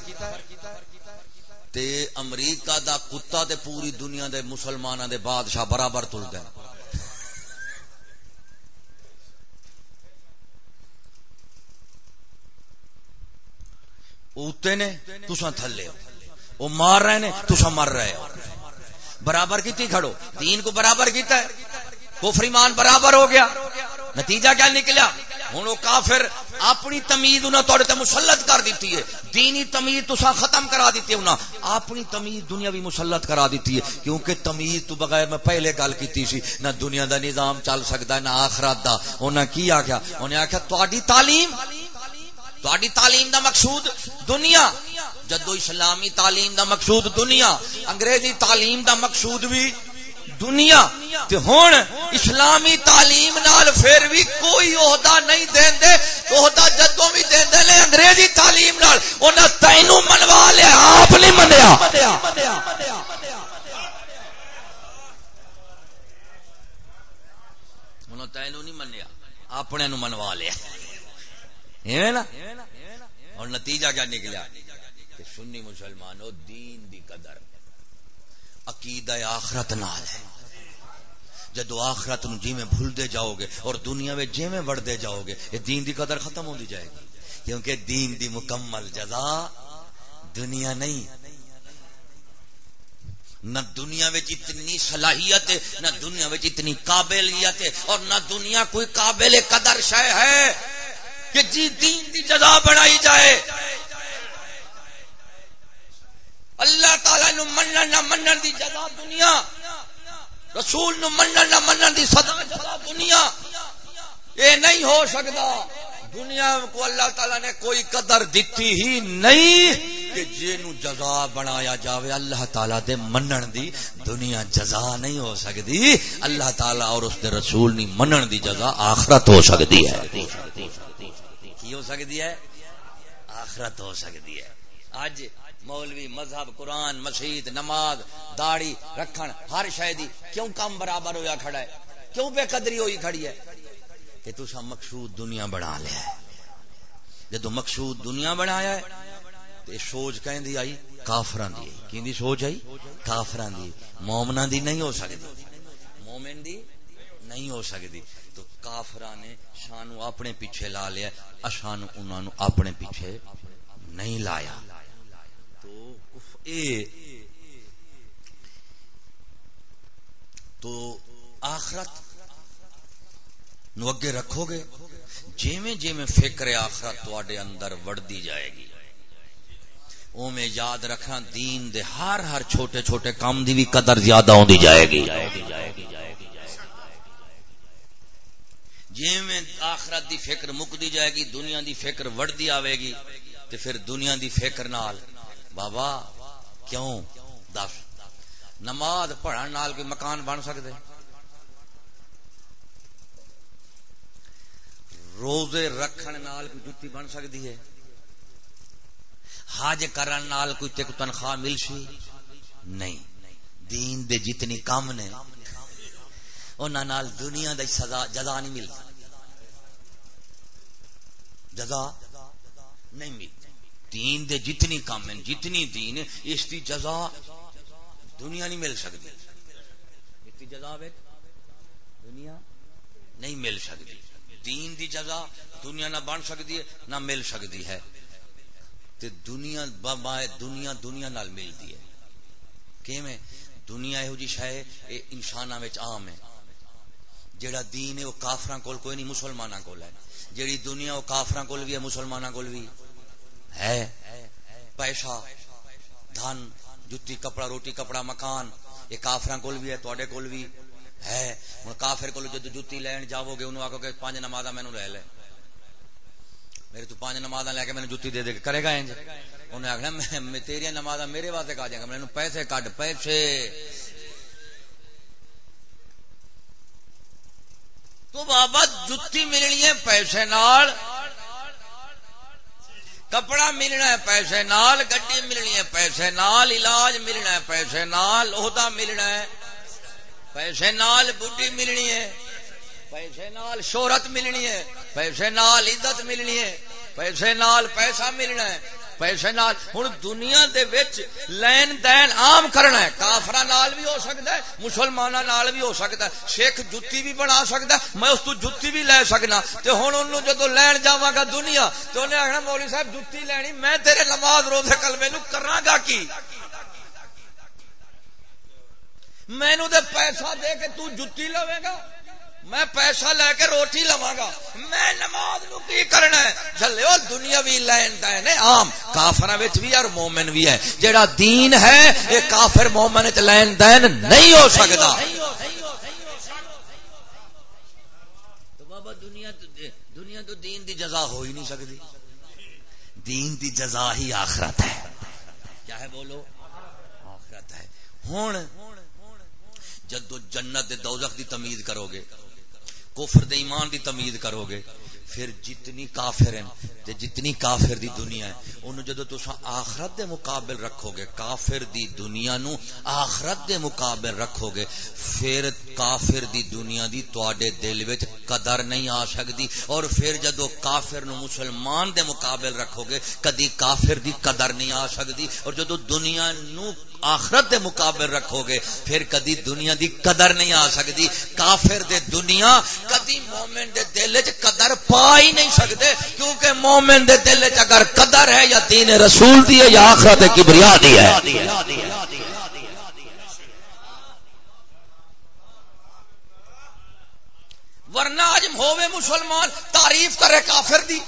تے امریکہ دا کتا تے پوری دنیا دے مسلمانوں دے بادشاہ برابر تلدا ہے۔ اوتے نے تسا تھلے ہو۔ وہ مار رہے نے تسا مر رہے ہو۔ برابر کیتی کھڑو۔ دین کو برابر کیتا ہے۔ کفر ایمان برابر ہو گیا۔ نتیجہ کیا نکلا؟ ہوں وہ کافر اپنی تمیز انہیں توڑے تے مسلط کر دیتی ہے۔ دینی تمیز تسا ختم کرا دیتی ہے انہیں اپنی تمیز دنیا بھی مسلط کرا دیتی ہے۔ کیونکہ تمیز تو بغیر میں پہلے گل کی سی۔ نہ دنیا دا نظام چل سکتا ہے نہ آخرات دا۔ انہیں کی آخیا انہیں آخیا تاری تعلیم تاری تعلیم دا مقصود دنیا۔ جدو اسلامی تعلیم دا مقصود دنیا، انگریزی تعلیم دا مقصود بھی دنیا۔ تے ہون اسلامی تعلیم نال پھر بھی کوئی عہدہ نہیں دین دے عہدہ جدوں بھی دین دے لے انگریزی تعلیم نال، انہاں تینو منوا لے آپ نہیں منیا۔ انہاں تینو نہیں منیا، اپنے نو منوا لیا۔ اور نتیجہ کیا نکلا؟ کہ سنی مسلمان دین دی قدر عقید آخرت نال ہے۔ جدو آخرت نو جی میں بھول دے جاؤ گے اور دنیا میں جی میں بڑھ دے جاؤ گے، یہ دین دی قدر ختم ہوتی جائے گی۔ کیونکہ دین دی مکمل جزا دنیا نہیں۔ نہ دنیا میں اتنی صلاحیت ہے نہ دنیا میں اتنی قابلیت ہے اور نہ دنیا کوئی قابل قدر شے ہے۔ کہ جی دین دی جزا بنائی جائے۔ اللہ تعالی نو منن نہ منن دی جزا دنیا، رسول نو منن نہ منن دی صدا جزا دنیا۔ اے نہیں ہو سکتا۔ دنیا کو اللہ تعالی نے کوئی قدر دیتی ہی نہیں کہ جنو جزا بنایا جاوے۔ اللہ تعالی دے منن دی دنیا جزا نہیں ہو سکتی۔ اللہ تعالی اور اس دے رسول نہیں منن دی جزا آخرت ہو سکتی ہے۔ کی ہو سکتی ہے؟ آخرت ہو سکتی ہے۔ اج مولوی مذہب، قرآن مسیت نماز داڑی رکھن، ہر شاید کیوں کم برابر ہویا کھڑا ہے؟ کیوں بے قدری ہوئی کھڑی ہے؟ کہ تو مقصود دنیا بنا لیا ہے۔ جدو مقصود دنیا بنایا ہے تو سوچ کہیں دی آئی کافران دی کی دی سوچ آئی؟ کافران دی۔ مومنا دی نہیں ہو سکتی۔ مومن دی نہیں ہو سکتی۔ تو کافران نے شانو اپنے پیچھے لا لیا اشان انہوں اپنے پیچھے نہیں لایا۔ تو اے، تو آخرت نو اگے رکھو گے جیویں جیویں فکر آخرت تے اندر وڑتی جائے گی۔ او میں یاد رکھنا، دین دے ہر ہر چھوٹے چھوٹے کام دی بھی قدر زیادہ ہوندی جائے گی۔ جی میں آخرت دی فکر مکتی جائے گی، دنیا دی فکر وڑتی آئے گی تو پھر دنیا دی فکر نال، بابا، کیوں؟ دس۔ نماز پڑھن نال کوئی مکان بن سکتے روزے رکھن نال کوئی جتی بن سکتی ہے؟ حج کرن نال کوئی تے کو تنخواہ مل سی؟ نہیں۔ دین دے جتنی کام نے انہاں نال دنیا دی سزا، جزا نہیں ملتی۔ جزا نہیں ملتی۔ دین دے جتنی کام ہیں، جتنی دین اس دی جزا دنیا نہیں مل سکتی۔ اس دی جزا دنیا نہیں مل سکتی۔ دین دی جزا دنیا نہ بن سکتی ہے، نہ مل سکتی ہے۔ تے دنیا بابا دنیا دنیا نال ملتی ہے۔ کہ میں دنیا یہو جی شاید انسان عام ہے۔ جڑا دین ہے وہ کافر کول کوئی نہیں مسلمانوں کول ہے۔ جڑی دنیا وہ کافر کول بھی ہے مسلمانوں کول بھی ہے۔ پیسہ دھن، جتی کپڑا، روٹی، کپڑا، مکان، یہ کافر کول بھی ہے تے کول بھی ہے۔ ہوں کافر کو جدو جتی لین جاؤ گے انہوں آگو کہ پانچ نماز مینو لے لے۔ میرے تو پانچ نماز لے کے میں جتی دے دے کرے گا انج؟ انہیں آخنا تیریا نماز میرے واسطے کھا جائے گا، میں پیسے کٹ پیسے۔ تو بابا جتی ملنی ہے پیسے نال، کپڑا ملنا ہے پیسے نال، گڈی ملنی ہے پیسے نال، علاج ملنا ہے پیسے نال، عہدہ ملنا ہے پیسے نال بڈی ملنی ہے پیسے نال، شہرت ملنی ہے پیسے نال، عزت ملنی ہے پیسے نال، پیسہ ملنا ہے پیسے نال ہوں دنیا دے وچ لین دین عام کرنا ہے۔ کافر نال بھی ہو سکتا ہے مسلمانوں نال بھی ہو سکتا ہے۔ سکھ جتی بھی بنا سکتا ہے، میں اس تو جتی بھی لے سکنا۔ تے ہن انہوں جدو لین جاواں گا دنیا تو انہیں آخنا مولوی صاحب جتی لینی، میں تیرے نماز روزے کلمے نو کراں گا کی؟ مینو دے پیسہ دے کے تو جتی لوے گا۔ میں پیسہ لے کے روٹی لوا گا۔ میں نماز نو کی کرنا ہے؟ چلے وہ دنیا بھی لین دین ہے عام۔ کافر بھی اور مومن بھی ہے۔ جیڑا دین ہے یہ کافر مومن چ لین دین نہیں ہو سکتا بابا، دنیا دنیا تو دین دی جزا ہو ہی نہیں سکتی دین دی جزا ہی آخرت ہے۔ کیا ہے بولو، آخرت ہے۔ ہوں جدو جنت دوزخ دی تمیز کرو گے۔ کفر دے ایمان دی تمید کرو گے۔ پھر جتنی کافر ہیں تے جتنی کافر دی دنیا ہے، انہوں جدو تو آخرت دے مقابل رکھو گے، کافر دی دنیا نو آخرت دے مقابل رکھو گے، پھر کافر دی دنیا دی تواڈے دل وچ قدر نہیں آ سکتی اور پھر جدو کافر نو مسلمان دے مقابل رکھو گے، کدی کافر دی قدر نہیں آ سکتی اور جدو دنیا نو آخرت دے مقابل رکھو گے پھر کدی دنیا دی قدر نہیں آ سکتی۔ کافر دے دنیا کدی مومن دے دل چ قدر پا ہی نہیں سکتے۔ کیونکہ مومن دے دل چ اگر قدر ہے، یا دین رسول دی ہے، یا آخرت کبریا دی ہے۔ ورنہ آج ہوے مسلمان تعریف کرے کافر دی۔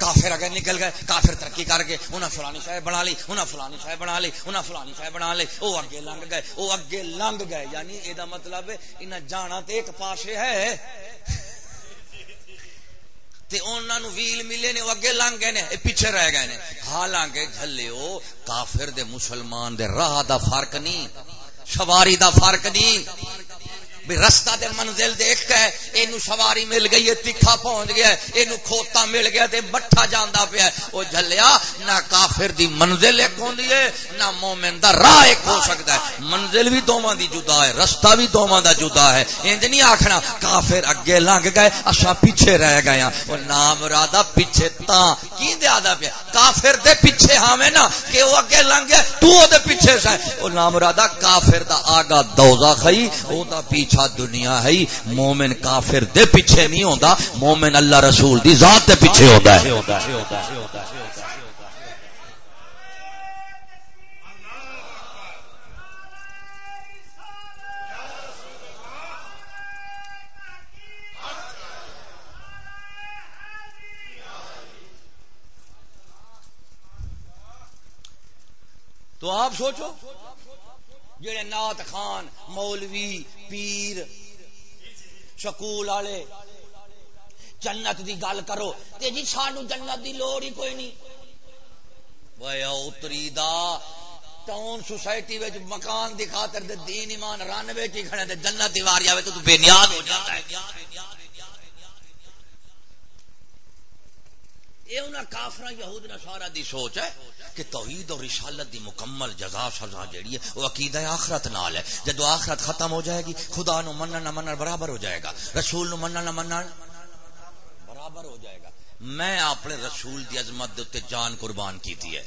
کافر اگر نکل گئے، کافر ترقی کر کے انہیں فلانی شاید بنا لی انہیں فلانی شاید بنا لی انہیں فلانی شاید بنا لی وہ اگے لنگ گئے وہ اگے لنگ گئے۔ یعنی یہ مطلب انہیں جانا تو ایک پاسے ہے۔ تے انہوں ویل ملے نے اگے لنگ گئے نے پیچھے رہ گئے نے۔ حالانکہ جھلے کافر دے مسلمان دے راہ دا فرق نہیں سواری دا فرق نہیں۔ رستہ دے منزل دیکھ کے اینو سواری مل گئی ہے، تکھا پہنچ گیا ہے، اینو کھوتا مل گیا تے بٹھا جاندا پیا ہے۔ او جھلیا، نہ کافر دی منزل ایک ہوندی ہے، نہ مومن دا راہ ایک ہو سکتا ہے۔ منزل بھی دوواں دی جدا ہے، رستہ بھی دوواں دا جدا ہے۔ انج نہیں آکھنا کافر اگے لنگ گئے اسا پیچھے رہ گئے ہاں۔ او نام رادا پیچھے تا کی دے آدا پیا؟ کافر دے پیچھے ہاویں نا کہ او اگے لنگ گیا تو او دے پیچھے سے او نام رادا کافر دا آگا دوزخ ہی، او دا پیچھے پیچھا دنیا ہے، مومن کافر دے پیچھے نہیں ہوتا مومن اللہ رسول دی ذات دے پیچھے ہوتا ہے۔ تو آپ سوچو جڑے نات خان، مولوی، پیر، شکول والے، جنت دی گل کرو، تے جی سانو جنت دی لوڑ ہی کوئی نہیں۔ وے اتری دا، ٹاؤن سوسائٹی وچ مکان دی خاطر دے دین ایمان رن وچ ہی کھڑے تے جنت دی واری آوے تو تو بے نیاز ہو جاتا ہے۔ یہ انہیں کافر یہود نصارا دی سوچ ہے کہ توحید اور رسالت دی مکمل جزا سزا جیڑی ہے وہ عقیدہ آخرت نال ہے۔ جدو آخرت ختم ہو جائے گی، خدا نو مننا نہ مننا برابر ہو جائے گا۔ رسول نو مننا نہ مننا برابر ہو جائے گا۔ میں اپنے رسول دی عظمت دے جان قربان کیتی ہے۔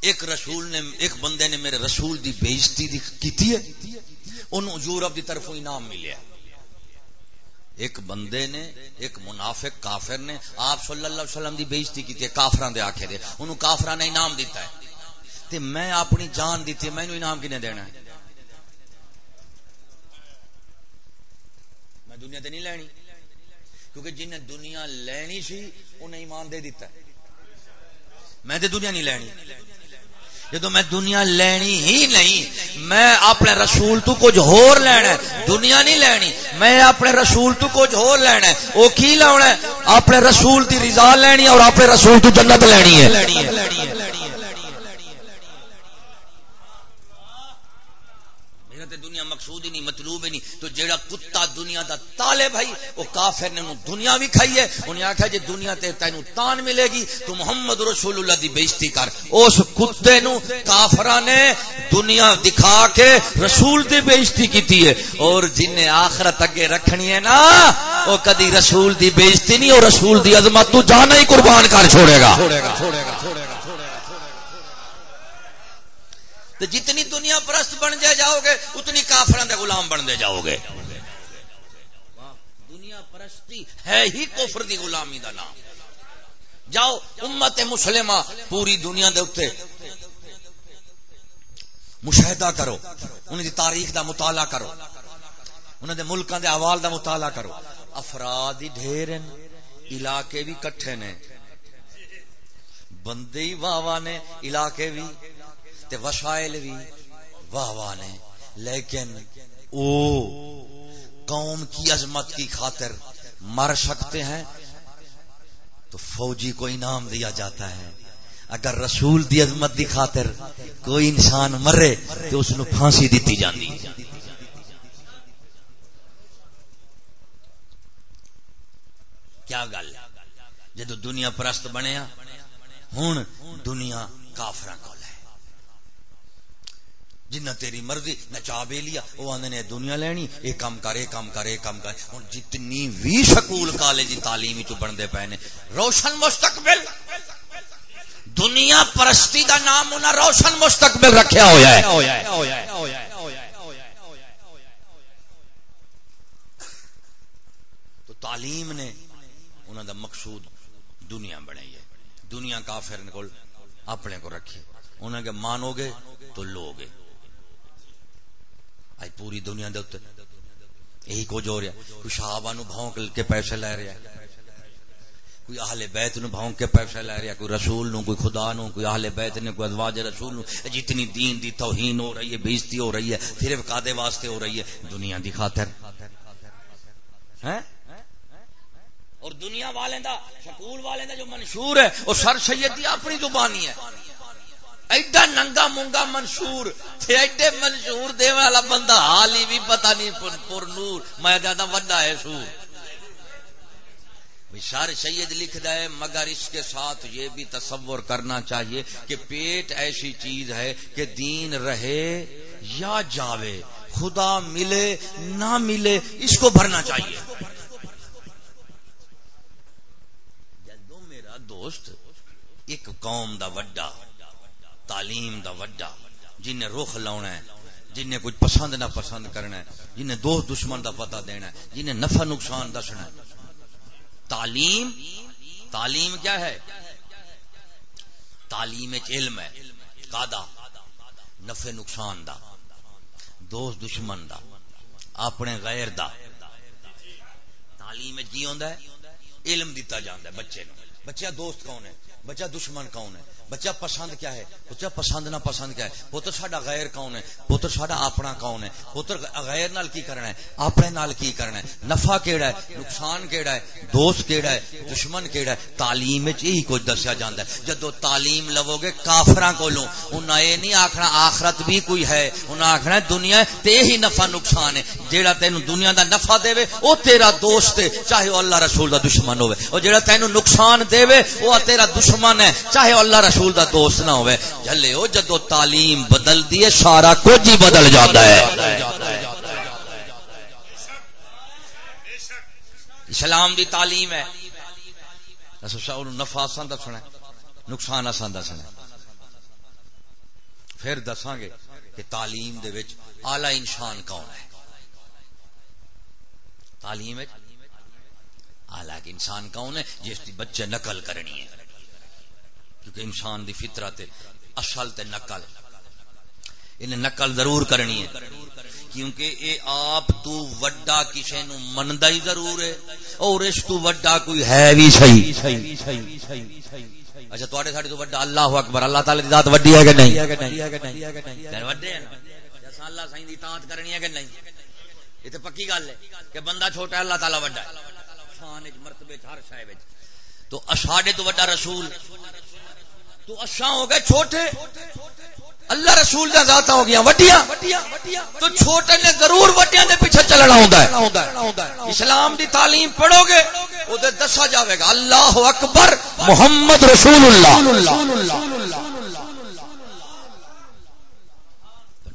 ایک رسول نے، ایک بندے نے میرے رسول دی بےزتی کی انہوں یورپ دی طرف انعام ملیا ہے ایک بندے نے، ایک منافق کافر نے آپ صلی اللہ علیہ وسلم دی بےزتی کی کافران دے آکھے دے۔ انہوں کافران نے انعام دیتا ہے۔ تے میں اپنی جان دیتی ہے میں انہوں انعام کنے دینا ہے؟ میں دنیا تے نہیں لینی۔ کیونکہ جنہیں دنیا لینی سی، انہیں ایمان دے دیتا ہے۔ میں تے دنیا نہیں لینی۔ جدو میں دنیا لینی ہی نہیں، میں اپنے رسول تو کچھ ہور لینا ہے۔ دنیا نہیں لینی، میں اپنے رسول تو کچھ ہور لینا ہے۔ وہ کی لاونا ہے؟ اپنے رسول دی رضا لینی اور اپنے رسول تو جنت لینی ہے۔ دنیا مقصود ہی نہیں، مطلوب ہی نہیں۔ تو جیڑا کتا دنیا دا تالے بھائی وہ کافر نے دنیا بھی کھائی ہے۔ انہیں آخیا جی دنیا تے تینوں تان ملے گی، تو محمد رسول اللہ دی بےزتی کر۔ اس کتے نو کافرا نے دنیا دکھا کے رسول دی بےزتی کی ہے۔ اور جن نے آخرت اگے رکھنی ہے نا وہ کدی رسول دی بےزتی نہیں اور رسول دی عظمت تو جانا ہی قربان کر چھوڑے گا چھوڑے گا چھوڑے گا چھوڑے گا۔ تو جتنی دنیا پرست بن جائے جاؤ گے، اتنی کافران دے غلام بن دے جاؤ گے۔ دنیا پرستی ہے ہی کفر دی غلامی دا نام۔ جاؤ، امت مسلمہ پوری دنیا دے اتنے مشاہدہ کرو انہیں دی تاریخ دا مطالعہ کرو۔ انہیں دے ملکان دے حوال دا مطالعہ کرو۔ افراد ہی ڈھیر علاقے بھی کٹھے نے۔ بندے ہی واہ نے، علاقے بھی تے وسائل بھی واہ واہ نے۔ لیکن او قوم کی عظمت کی خاطر مر سکتے ہیں تو فوجی کو انعام دیا جاتا ہے۔ اگر رسول دی عظمت دی خاطر کوئی انسان مرے تو اس نو پھانسی دیتی جاتی کیا گل جدو دنیا پرست بنیا ہوں دنیا کافر کو جی جنہ تیری مرضی نچا بے لیا۔ وہ آدھے نے، دنیا لینی یہ کام کر یہ کام کر یہ کام کر۔ ہوں جتنی بھی سکول کالج تعلیم بنتے پے نے، روشن مستقبل۔ دنیا پرستی دا نام انہیں روشن مستقبل رکھیا ہوا ہے۔ تو تعلیم نے انہوں دا مقصود دنیا بنائی ہے۔ دنیا کافر کو اپنے کو رکھی انہیں کہ مانو گے تو لو گے۔ آج پوری دنیا دے اتنے یہی کچھ ہو رہا کوئی نو بھونک کے پیسے لے رہا کوئی اہل بیت نو بھونک کے پیسے لے رہا کوئی رسول نو، کوئی خدا نو، کوئی اہل بیت نے کوئی ازواج رسول نو۔ جتنی جی دین دی توہین ہو رہی ہے بےزتی ہو رہی ہے، صرف کادے واسطے ہو رہی ہے۔ دنیا دی خاطر۔ اور دنیا والے دا سکول والے دا جو منشور ہے، وہ سر سید دی اپنی زبانی ہے۔ ایڈا ننگا مونگا منشور ایڈے منشور دے والا بندہ حال ہی بھی پتہ نہیں پر نور، میں زیادہ وڈا ہے سور سر سید لکھ ہے، مگر اس کے ساتھ یہ بھی تصور کرنا چاہیے کہ پیٹ ایسی چیز ہے کہ دین رہے یا جاوے، خدا ملے نہ ملے، اس کو بھرنا چاہیے۔ جدو میرا دوست ایک قوم دا وڈا تعلیم دا وڈا جن رخ لاؤنا ہے جن کچھ پسند نہ پسند کرنا ہے جن دوست دشمن دا پتہ دینا ہے جن نفع نقصان دسنا ہے۔ تعلیم تعلیم کیا ہے؟ تعلیم علم ہے۔ کادا؟ نفع نقصان دا۔ دوست دشمن دا۔ اپنے غیر دا۔ تعلیم کی جی ہوندا ہے؟ علم دیتا جاندا ہے بچے نو بچہ دوست کون ہے بچہ دشمن کون ہے؟ بچہ پسند کیا ہے؟ بچہ پسند نہ پسند کیا ہے؟ پتر ساڈا غیر کون ہے؟ پتر ساڈا اپنا کون ہے؟ پتر غیر نال کی کرنا ہے؟ اپنے نال کی کرنا ہے؟ نفع کیڑا ہے؟ نقصان کیڑا ہے؟ دوست کیڑا ہے؟ دشمن کیڑا ہے؟ تعلیم وچ یہی کچھ دسیا جاندا ہے۔ جدو تعلیم لو گے کافراں کولوں، انہاں اے نہیں آکھنا آخرت بھی کوئی ہے، انہاں آکھنا دنیا تے ہی نفع نقصان ہے۔ جیڑا تینوں دنیا دا نفع دے او تیرا دوست ہے، چاہے وہ اللہ رسول دا دشمن ہوے او جیڑا تینوں نقصان دے وہ تیرا دشمن ہے، چاہے اللہ رسول دا دوست نہ ہوئے، جلے ہو جدو تعلیم بدل دیے سارا کچھ ہی بدل جاتا ہے۔ اسلام دی تعلیم ہے۔ نفع آسان دسنا نقصان آسان دسنا پھر دساں گے کہ تعلیم دے وچ آلہ انسان کون ہے۔ تعلیم آلہ انسان کون ہے، جس کی بچے نقل کرنی ہے۔ کیونکہ انسان دی فطرت اصل تے نقل۔ انہیں نقل ضرور کرنی ہے، کیونکہ اے آپ تو وڈا کسے نو مندا ہی ضرور ہے، اور اس تو وڈا کوئی ہے بھی صحیح۔ اچھا تواڈے ساڈے تو وڈا اللہ اکبر، اللہ تعالی دی ذات وڈی ہے کہ نہیں؟ وڈے ہیں نا۔ اللہ سائیں دی اطاعت کرنی ہے کہ نہیں؟ یہ تے پکی گل ہے کہ بندہ چھوٹا ہے، اللہ تعالی وڈا ہے۔ شان وچ مرتبے ہر شے وچ۔ تو ساڈے تو وڈا رسول تو اچھا ہو گئے چھوٹے۔ اللہ رسول کا ذات ہو گیا وڈیاں۔ تو چھوٹے نے ضرور وڈیاں دے پیچھے چلنا ہوتا ہے۔ اسلام دی تعلیم پڑھو گے وہ دسا جاوے گا۔ اللہ اکبر، محمد رسول اللہ۔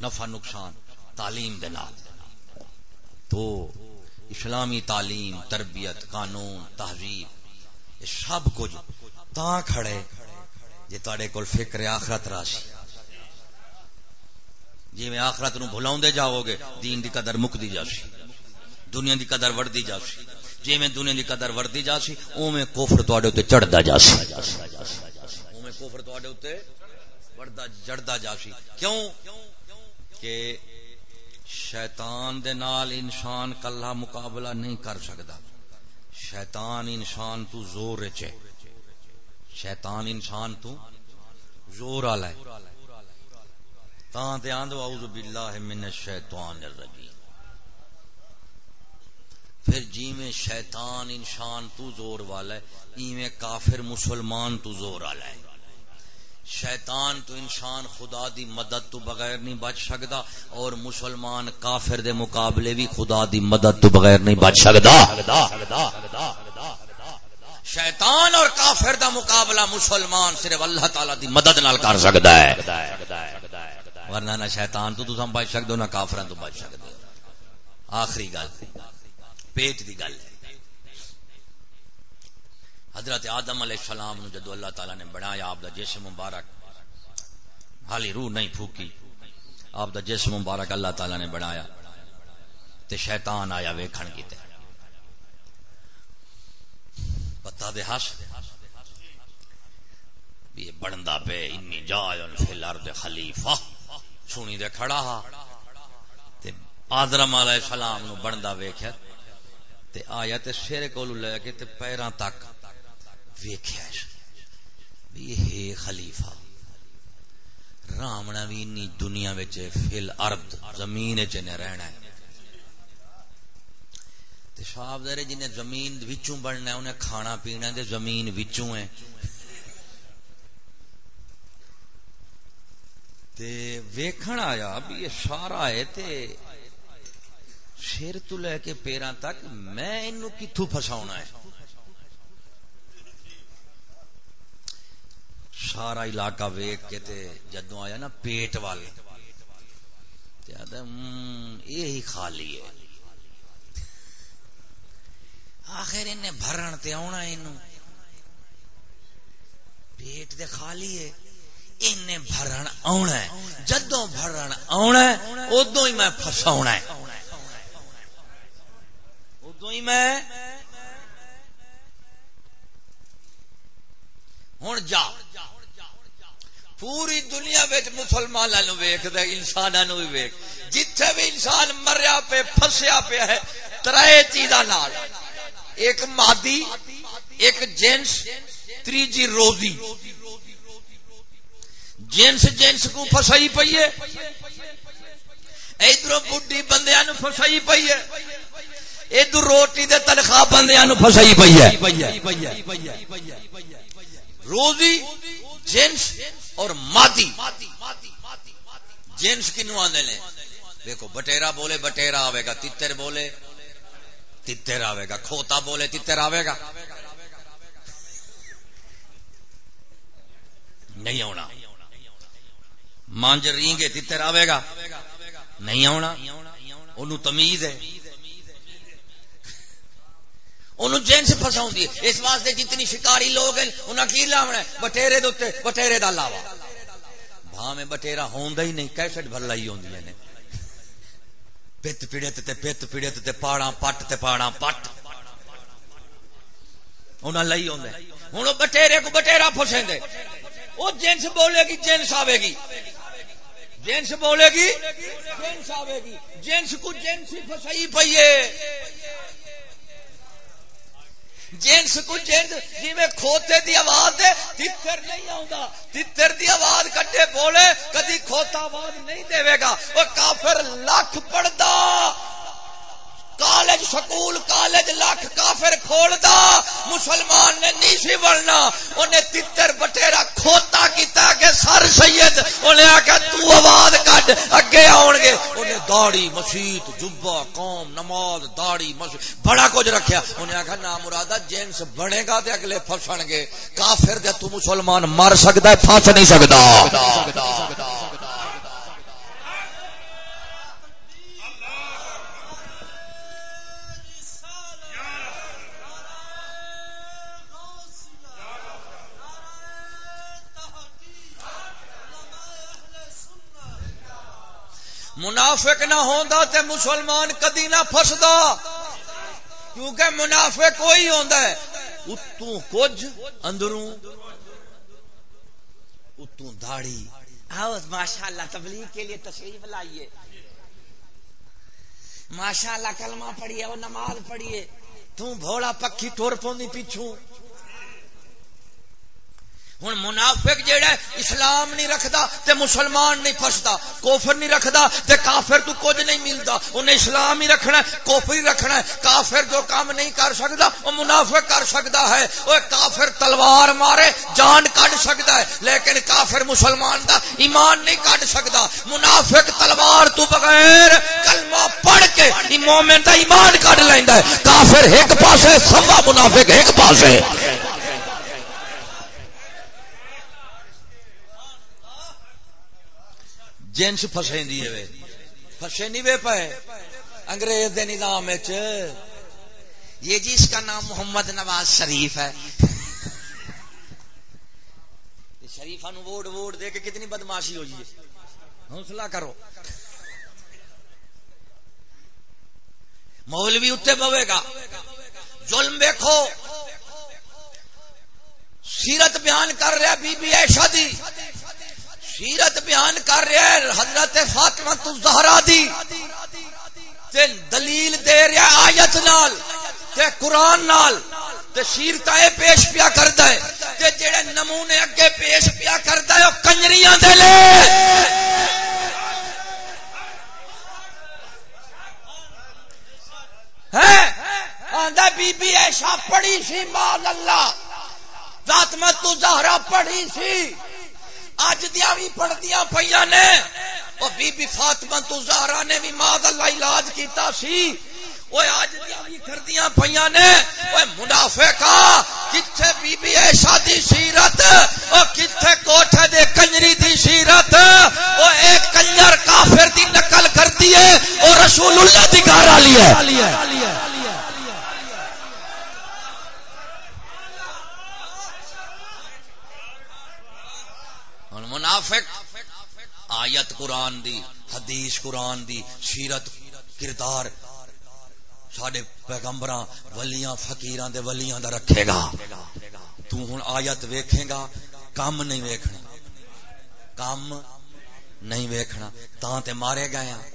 نفع، نقصان، تعلیم دے نال۔ تو اسلامی تعلیم، تربیت، قانون، تہذیب سب کچھ تا کھڑے۔ جی تے کول فکر آخرت راشی۔ جی میں آخرت نو بھلاؤں دے جاؤ گے، دین دی قدر مکتی جاسی دنیا دی قدر وردی جاسی جی میں دنیا دی قدر وردی جاسی او میں کوفر تے اتنے چڑھتا جاسی او میں کوفر تے اتنے وردہ چڑھتا جاسی کیوں؟ کہ شیطان دے نال انسان کلا مقابلہ نہیں کر سکتا شیطان انسان تو زور چے شیطان انسان تو زور آ لائے تاں تے آندو اعوذ باللہ من الشیطان الرجیم۔ پھر جی میں شیطان انسان تو زور والا ہے، ایویں کافر مسلمان تو زور والا ہے۔ شیطان تو انسان خدا دی مدد تو بغیر نہیں بچ سکتا اور مسلمان کافر دے مقابلے بھی خدا دی مدد تو بغیر نہیں بچ سکتا شیطان اور کافر دا مقابلہ مسلمان صرف اللہ تعالی دی مدد نال کر سکتا ہے۔ ورنہ نہ شیطان تو تم بچ سکتے نہ کافر تو بچ سکتے آخری گل، پیٹ دی گل۔ ہے حضرت آدم علیہ السلام نو جدو اللہ تعالی نے بنایا، آپ دا جسم مبارک، حالی روح نہیں پھوکی، آپ دا جسم مبارک اللہ تعالی نے بنایا۔ تے شیطان آیا ویکھن کیتے۔ پتا دے ہس بھی بنتا پہ انی جائن فی الارض خلیفہ۔ سنی دے کھڑا ہا۔ تے آدرم علیہ السلام نو بندا ویکھیا۔ تے آیا تے سر کولو لے کے تے پیراں تک ویکھیا بھی یہ خلیفہ۔ رامنا بھی انی دنیا وچ فی الارض، زمین وچ نے رہنا ہے۔ پیشاب دے جنہیں زمین وچوں بننا ہے، انہیں کھانا پینا دے زمین وچوں ہے تے ویکھن آیا بھی یہ سارا ہے تے سر تو لے کے پیراں تک میں انو کتھوں پھساونا ہے؟ سارا علاقہ ویک کے تے جدوں آیا نا پیٹ والے تے آدھا یہی خالی ہے۔ آخر انہیں بھرن تے آنا اینو پیٹ دے خالی ہے۔ انہیں بھرن آنا ہے۔ جدوں بھرن آنا ہے ادو ہی میں پھساونا ہے۔ ادو ہی میں۔ ہوں جا۔ پوری دنیا مسلمانوں ویخ دے انسانوں بھی ویخ جتھے بھی انسان مریا پہ پھسیا پیا ہے ترائے چیزاں ایک مادی، ایک جنس تیجی روزی۔ جنس جنس کو فسائی پی ہے۔ ادھر بڈی بندیا نو فسائی پی ہے۔ ادھر روٹی دے تنخواہ بندیا نو فسائی پی ہے۔ روزی، جنس اور مادی۔ جنس کنو آدھے نے؟ دیکھو بٹیرا بولے، بٹیرا آئے گا، تیتر بولے۔ تیتر آئے گا، کھوتا بولے تیتر آئے گا۔ نہیں آنا مانج رینگے تیتر آئے گا۔ نہیں آنا انہوں تمیز ہے۔ انہوں جنس فساؤں دی اس واسطے جتنی شکاری لوگ ہیں، انہاں کی لاونا ہے؟ بٹیرے دوتے بٹیرے دا لاوا۔ بھا میں بٹیرا ہوندا ہی نہیں، کیسٹ بھر لائی ہوندی نے پت پیڑت تے پت پیڑت تے پاڑا پٹ تے پاڑا پٹ۔ انہاں لئی ہوندے ہن او بٹیرے کو بٹیرا پھسیندے او جنس بولے گی، جنس آوے گی۔ جنس بولے گی، جنس آوے گی۔ جنس کو جنس ہی پھسائی پئیے جنس کو جنس جی میں کھوتے دی آواز دے تتر نہیں آوندا تتر دی آواز کٹے بولے، کدی کھوتا آواز نہیں دے گا۔ او کافر لکھ پڑتا کالج سکول، کالج لاکھ کافر کھول دا مسلمان نے نہیں سی بڑھنا۔ انہیں تتر بٹیرا کھوتا کیتا کہ سر سید، انہیں آکھا تو آواز کٹ اگے آن گے۔ انہیں داڑی مسیت جبہ قوم، نماز داڑی مسیت بڑا کچھ رکھیا۔ انہیں آکھا نا مرادہ جنس بڑھے گا دے اگلے پھسن گے۔ کافر دے تو مسلمان مر سکتا ہے، پھس نہیں سکتا۔ منافق نہ ہوندا تے مسلمان کدی نہ فسدا کیونکہ منافق کوئی ہوندا ہے۔ اتوں کچھ اندروں، اتوں داڑھی۔ آؤ ماشاء اللہ تبلیغ کے لیے تشریف لائیے۔ ماشاء اللہ کلمہ پڑھیے وہ نماز پڑھیے۔ توں بھوڑا پکھی ٹور پوندی پیچھوں۔ ہوں منافق جیڑا اسلام نہیں رکھتا تے مسلمان نہیں فستا کوفر نہیں رکھتا تے کافر تو کچھ نہیں ملتا انہیں اسلام ہی رکھنا ہے کوفر ہی رکھنا ہے۔ کافر جو کام نہیں کر سکتا وہ منافق کر سکتا ہے۔ وہ کافر تلوار مارے، جان کٹ سکتا ہے۔ لیکن کافر مسلمان دا ایمان نہیں کٹ سکتا منافق تلوار تو بغیر کلمہ پڑھ کے مومن دا ایمان کٹ لینا ہے۔ کافر ایک پاسے سوا منافق ایک پاسے۔ جنس فسے فسے نہیں وے پے۔ انگریز دے نظام یہ جی اس کا نام محمد نواز شریف ہے۔ شریفا نو ووٹ ووٹ دے کے کتنی بدماشی ہوئی جی۔ ہے حوصلہ کرو۔ مولوی اتنے پوے گا۔ ظلم دیکھو سیرت بیان کر رہا بی بی ایشا دی سیرت بیان کر رہا ہے، حضرت فاطمہ تو زہرا دی۔ تے دلیل دے رہا ہے آیت نال، تے قرآن نال، تے سیرت پیش پیا کرتا ہے۔ تے جڑے نمونے اگے پیش پیا کرتا ہے، وہ کنجریاں دے لے۔ آندا بی بی ایشا پڑھی سی، مال اللہ۔ فاطمہ تو زہرا پڑھی سی۔ اج دیا بھی پڑھدیا پہ نے۔ وہ بی بی فاطمہ تو زہرا نے بھی ماد اللہ علاج کیتا سی۔ اج دیا بھی پہ نے۔ منافع کا بی بی ایشا دی سیرت؟ وہ کوٹھے دے کنجری دی سیرت؟ ایک کنجر کافر دی نقل کرتی ہے اور رسول اللہ دی گھر والی ہے۔ منافق۔ آیت قرآن دی، حدیث قرآن دی، سیرت کردار سڈے پیغمبر ولیاں فقیران دے ولیاں دا رکھے گا۔ تو ہن آیت ویکھے گا کام نہیں ویکھنا۔ کام نہیں ویکھنا۔ تاں تے مارے گئے ہیں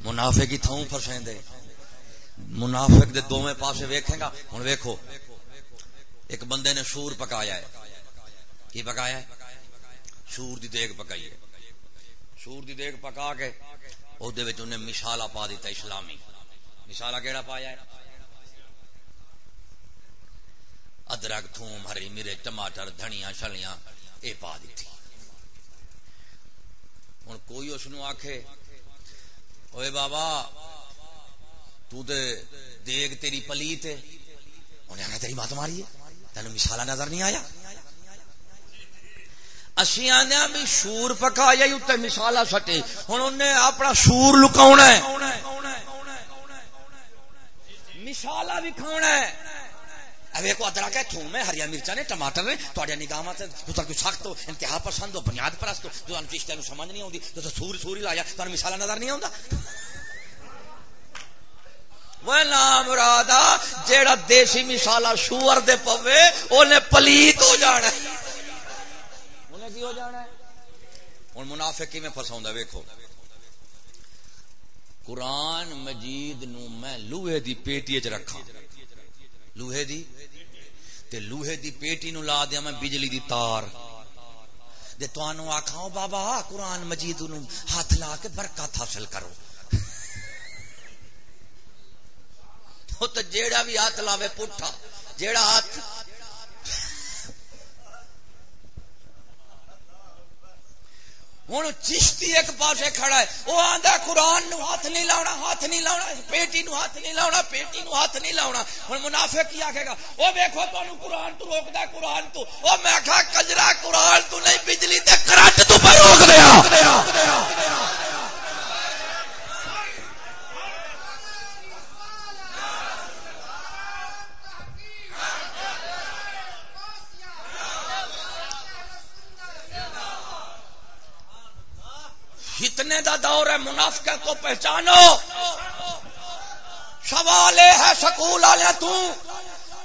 منافق کی تھوں پھسیں دے منافق دے دوویں پاسے ویکھے گا۔ ہن ویکھو، ایک بندے نے سور پکایا ہے۔ کی پکایا ہے؟ سور دی دیگ پکائی ہے۔ سور دی دیگ پکا کے وہ مشالا پا دیتا اسلامی۔ مشالا کہڑا پایا ہے؟ ادرک، تھوم، ہری مرچ، ٹماٹر، دھنیا شلیاں یہ پا دیتی۔ ہوں کوئی اس آخے اوے بابا، تو دے دیگ تیری پلیت ہے۔ انہیں آنا تیری مات ماری ہے؟ تینوں نظر نہیں آیا؟ اسی آنے بھی سور پکا جائی اتنے مثالا سٹے۔ ہوں انہیں اپنا سور لکاؤ مثالا بھی کھانا ہے۔ ویکو ادرک ہے، تھوم ہے ہری مرچا نے، ٹماٹر نے تھوڑے نگاہ سے سخت ہو، انتہا پسند ہو، بنیاد پرست ہو، جو چیشتے سمجھ نہیں آتی تو سور سور ہی لایا تو مثالا نظر نہیں آتا وہ نام رادا جیڑا دیسی مثالا شور دے پوے انہیں پلیت ہو جانا انہیں کی ہو جانا ہے۔ ہوں منافق کی میں فساؤں ویکو قرآن مجید نو میں لوہے دی پیٹی چ رکھا لوہے دی؟ تے لوہے دی پیٹی نو لا دیا میں بجلی دی تار۔ دے تو آخاؤ بابا، قرآن مجید نو ہاتھ لا کے برکت حاصل کرو۔ تو جیڑا بھی ہاتھ لاوے پٹھا، جیڑا ہاتھ ہوں چشتی ایک پاس کھڑا ہے۔ وہ آدھا قرآن نو ہاتھ نہیں لاؤنا، ہاتھ نہیں لاؤنا، پیٹی نو ہاتھ نہیں لاؤنا، پیٹی نو ہاتھ نہیں لاؤنا۔ ہوں منافع کی آخے گا وہ ویکو تمہیں قرآن تو روک دیا قرآن تو۔ وہ میں آخا کجرا قرآن تو نہیں، بجلی تے کرنٹ تو روک دیا۔ فتنے دا دور ہے منافق کو پہچانو۔ سوال یہ ہے سکول والے تو،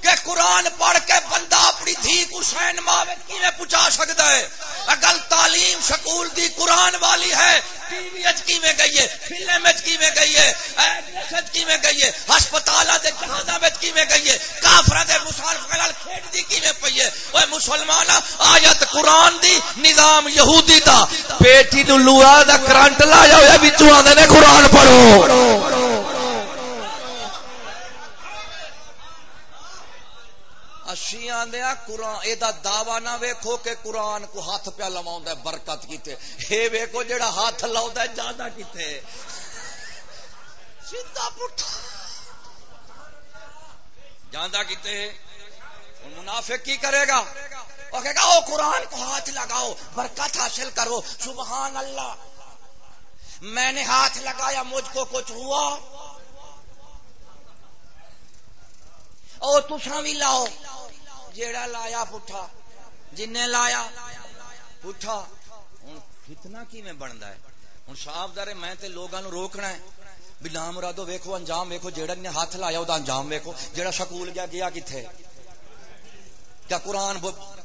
کہ قرآن پڑھ کے بندہ اپنی دھی کو سین ماوت کی میں سکتا ہے؟ اگر تعلیم سکول دی قرآن والی ہے، ٹی وی اچ کی میں گئی ہے، فلم اچ کی میں گئی ہے، ایڈریس کی میں گئی ہے ہسپتال دے جہازاں وچ کی میں گئی ہے کافر دے مسلمان کھیڈ دی کی میں پئی ہے؟ اوے مسلمان آیت قرآن دی نظام یہودی دا، بیٹی نو لوا دا کرنٹ لایا ہویا وچوں آندے نے قرآن پڑھو۔ اسی آدھے قرآن یہ دعوی نہ ویکھو کہ قرآن کو ہاتھ پیا لوا برکت کیتے۔ یہ ویکو جڑا ہاتھ لاؤ زیادہ کیتے۔ سیدھا پٹھا۔ جانا کیتے۔ منافق کی کرے گا؟ وہ کہے گا، او قرآن کو ہاتھ لگاؤ، برکت حاصل کرو۔ سبحان اللہ۔ میں نے ہاتھ لگایا، مجھ کو کچھ ہوا؟ او تسا بھی لاؤ۔ جیڑا لایا، پٹھا۔ جن لایا، پٹھا۔ ہوں کتنا کی میں بنتا ہے؟ ہوں صاف دار میں تے لوگوں روکنا ہے۔ بھی نام مرادو ویکو انجام ویکو جیڑا نے ہاتھ لایا وہ انجام ویکو جیڑا سکول گیا گیا کتنے کیا قرآن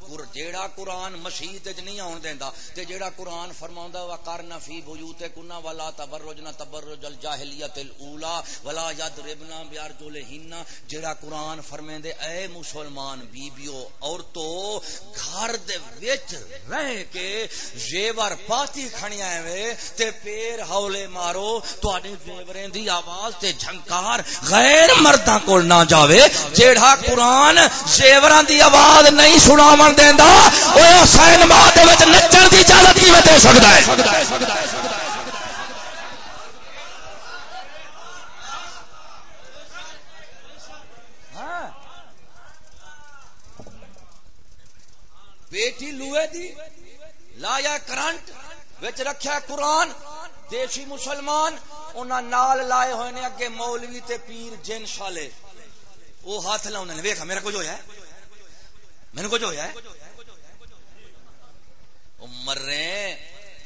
جیڑا قرآن مسیح نہیں آن دینا تے جیڑا قرآن فرما وا کرنا فی بوتے کنا والا تبرجنا تبرج الجاہلیت الاولا ولا ید ربنا بیار جو جیڑا قرآن فرمے دے اے مسلمان بیبیو عورتو گھر دے وچ رہ کے زیور پاتی کھڑیا وے تے پیر ہولے مارو تواڈے زیوریں دی آواز تے جھنکار غیر مرداں کول نہ جاوے جیڑا قرآن زیوراں دی آواز نہیں سناون دینا، وہ حسین ماہ نچن کی اجازت کی دے سکتا ہے۔ بیٹی لوہے دی لایا کرنٹ وچ رکھیا قرآن، دیسی مسلمان، انہاں نال لائے ہوئے نے اگے مولوی تے پیر جن شالے۔ وہ ہاتھ لاؤں نے میرا کچھ ہویا ہے۔ میرے کچھ ہویا ہے؟ مر رہے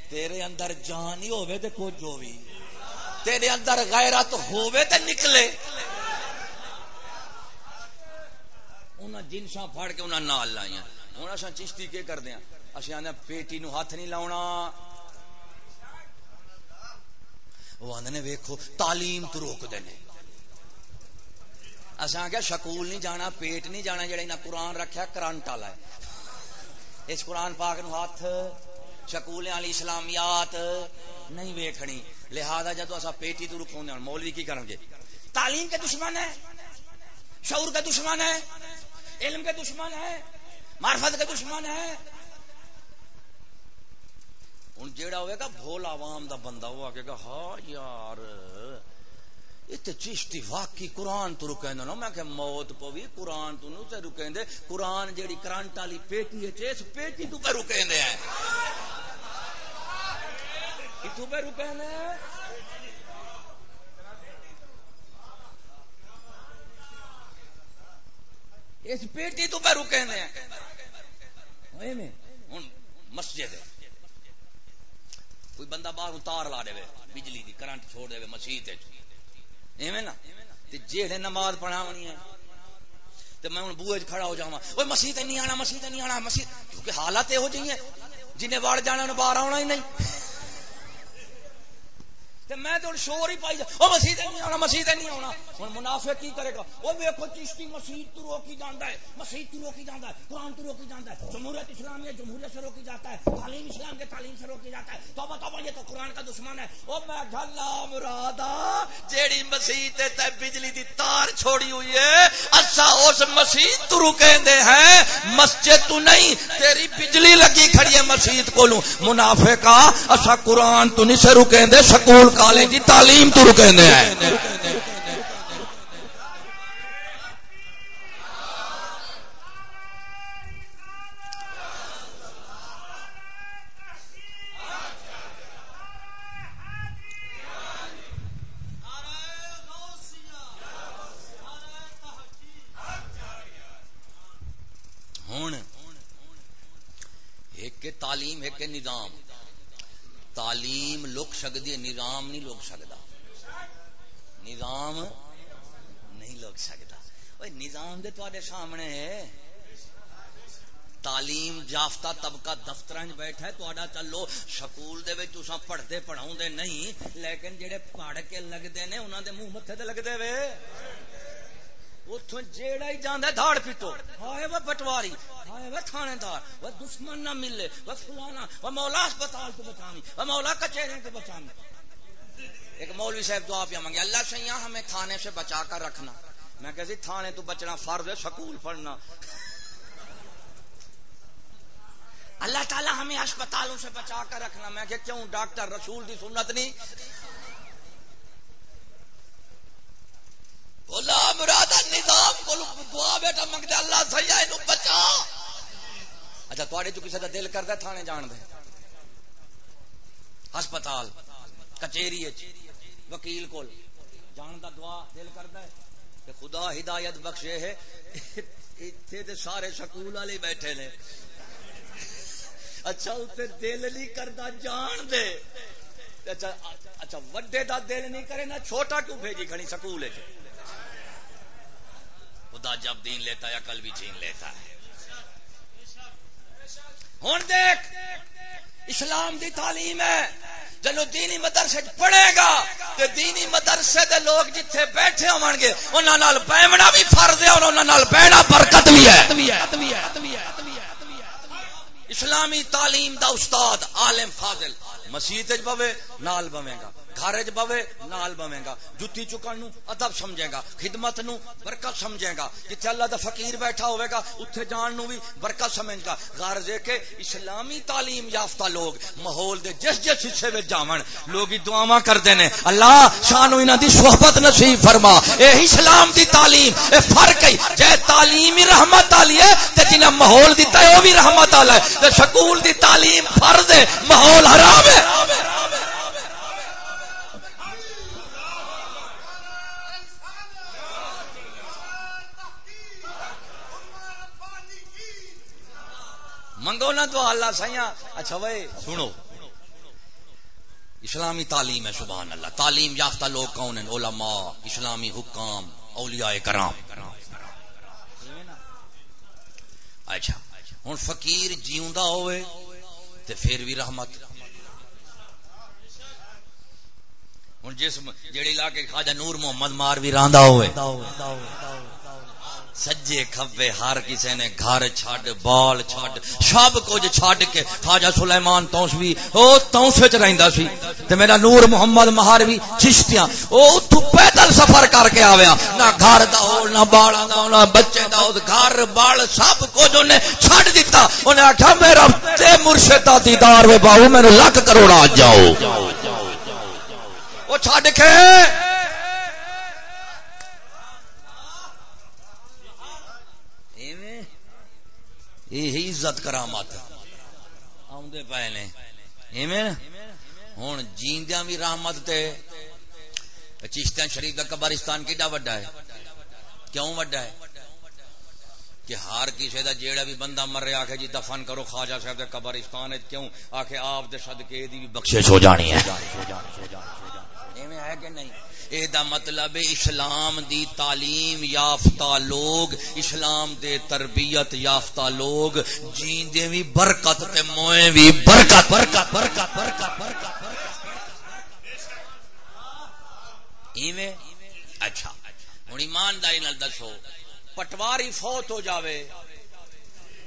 تیرے اندر جان ہی ہوے تے کچھ ہووی۔ تیرے اندر غیرت ہوے تے نکلے۔ انہاں جنساں پھڑ کے انہاں نال لائیاں۔ ہن اساں چشتی کی کردے ہاں اساں آنے پیٹی نو ہاتھ نہیں لاونا وہ آندے نے ویکھو، تعلیم تو روک دے نے۔ اصا کیا شکول نہیں جانا، پیٹ نہیں جانا، جڑا انہیں قرآن رکھا کرنٹ والا ہے۔ اس قرآن پاک نو ہاتھ، شکول والی اسلامیات نہیں ویکھنی۔ لہذا جدو اصا پیٹی تو رکھو مولوی کی کریں گے۔ تعلیم کے دشمن ہے شعور کے دشمن ہے علم کے دشمن ہے معرفت کے دشمن ہے ہوں جیڑا ہوئے گا بھولا عوام دا بندہ، وہ آگے گا ہاں یار اتنے چشتی واقعی قرآن تو رکیں نا میں کہ موت پوی قرآن تو نو تے رکیں دے قرآن جیڑی کرنٹ والی پیٹی ہے اس پیٹی تو پہ رکیں دے ہیں کتوں پہ رکیں دے ہیں اس پیٹی تو پہ رکیں دے ہیں مسجد ہے کوئی بندہ باہر تار لا دے بجلی دی کرنٹ چھوڑ دے مسیح ایویں نا؟ جہے نماز پڑھاونی ہے تو میں ہوں بوئے کھڑا ہو جاؤں وہ مسیح نہیں آنا مسیح نہیں آنا مسیح کیونکہ حالت یہو جی ہے جنہیں وڑ جانا باہر آنا ہی نہیں۔ میں تو شور ہی پائی وہ مسیح نہیں آنا، مسیح نہیں آنا۔ ہوں منافع کی کرے گا۔ وہ ویکو چیشتی مسیح تو روکی جانا ہے، مسیح تو روکی جانا ہے، قرآن تو روکی جانا ہے، جمہوریت اسلام یہ جمہوریت سے روکی جاتا ہے، تعلیم اسلام کے تعلیم سے روکی جاتا ہے۔ تو بتا یہ تو قرآن کا دشمن ہے۔ وہ میں گلا مرادا، جیڑی مسیح تے تے بجلی دی تار چھوڑی ہوئی ہے اچھا اس مسیح تو رکیں دے ہیں، مسجد تو نہیں، تیری بجلی لگی کھڑی ہے مسیح کو منافع کا اچھا قرآن تو نہیں سے رکیں دے سکول کا کالج کی تعلیم تو رکے ہوں ایک تعلیم ایک نظام۔ تعلیم لک سکتی ہے، نظام نہیں لک سکتا نظام نہیں لک سکتا نظام دے تے سامنے ہے تعلیم یافتہ طبقہ دفتر بیٹھا ہے تا چلو سکول پڑھتے پڑھاؤ نہیں، لیکن جہے پڑھ کے لگتے ہیں انہوں دے منہ متے تے لگتے وے۔ اتوں جیڑا ہی جانا دھاڑ پیٹو ہائے وہ پٹواری ہائے وہ تھانے دار وہ دشمن نہ ملے وہ فلانا وہ مولا اسپتال کو بچانی وہ مولا کچہری کو بچانی۔ ایک مولوی صاحب دعا پیا مانگے، اللہ سیاں ہمیں تھانے سے بچا کر رکھنا۔ میں کہ جی، تھانے تو بچنا فرض ہے، سکول پڑھنا۔ اللہ تعالیٰ ہمیں اسپتالوں سے بچا کر رکھنا۔ میں کہ جی، کیوں؟ ڈاکٹر رسول دی سنت نہیں۔ بولا مراد نظام کو دعا بیٹا منگتے اللہ سیا بچا۔ اچھا تے جو کسی کا دل کرتا تھانے جان دے؟ ہسپتال، کچہری وکیل کو جان دا دعا دل کرتا ہے۔ کہ خدا ہدایت بخشے ہے۔ اتنے سارے سکول والے بیٹھے نے۔ اچھا اتنے دل نہیں کرتا جان دے۔ اچھا اچھا وڈے دا دل نہیں کرے نہ چھوٹا کیوں بھیجی کھڑی سکول خدا جب دین لیتا ہے عقل بھی چھین لیتا ہے۔ ہوں دیکھ، اسلام دی تعلیم ہے۔ جلو دینی مدرسے پڑھے گا تو دینی مدرسے دے لوگ جتھے بیٹھے ہون گے، انہاں نال پیمنا بھی فرض ہے اور انہاں نال پہنا برکت بھی ہے۔ اسلامی تعلیم دا استاد عالم فاضل، مسیح بوے نال بوے گا۔ گھر بوے، نال بوے گا۔ جتی چکن نو ادب سمجھے گا، خدمت نو برکت سمجھے گا۔ جتھے اللہ دا فقیر بیٹھا ہوئے گا، اتھے جان نو بھی برکت سمجھ گا۔ غرض ہے کہ اسلامی تعلیم یافتہ لوگ ماحول دے جس جس حصے وچ جاون، لوگ دعاواں کردے نے۔ اللہ شانو انہاں دی صحبت نصیب فرما۔ اے اسلام دی تعلیم، اے فرق ہے جے تعلیم ہی رحمت والی ہے، تے جنہ ماحول دتا ہے او بھی رحمت والا ہے۔ تے سکول دی تعلیم فرض ہے ماحول حرام ہے منگو نا تو اللہ سائیاں۔ اچھا بھائی سنو۔ اسلامی تعلیم ہے، سبحان اللہ۔ تعلیم یافتہ لوگ کون ہیں؟ علماء، اسلامی حکام، اولیاء کرام۔ اچھا ہوں فقیر جیوندا ہوئے تے پھر بھی رحمت۔ ہوں جس جڑے علاقے خواجہ نور محمد مار بھی راندا ہوئے سجے کھبے ہر کسی نے گھر چھڈ، بال چھڈ، سب کچھ چھڈ کے خواجہ سلیمان توسوی او توس وچ رہندا سی۔ تے میرا نور محمد مہاروی چشتیاں، او تو پیدل سفر کر کے آویا۔ نہ گھر دا ہو نہ بالاں دا نہ بچے دا گھر، بال، سب کچھ اونے چھڈ دیتا اونے آکھیا، میرا تے مرشد دا دیدار وے باو میرے لاکھ کروڑ آ جاؤ۔ او چھڈ کے یہ عزت کرامت آدھے پے نے۔ ہوں جیندیا بھی رحمت تے۔ چشتیاں شریف کا قبرستان کیڈا وڈا ہے؟ کیوں وڈا ہے؟ کہ ہر کسی دا جیڑا بھی بندہ مر رہا آخے جی دفن کرو خواجہ صاحب دے قبرستان کیوں؟ آخے آپ دے صدقے دی بھی بخشش ہو جانی ہے۔ ہے کہ نہیں؟ اے دا مطلب اسلام دی تعلیم یافتہ لوگ، اسلام دے تربیت یافتہ لوگ، جیندے بھی برکت تے موئے بھی برکت برکت برکت برکت برکت ایویں؟ اچھا۔ ہوں ایمانداری نال دسو، پٹواری فوت ہو جاوے،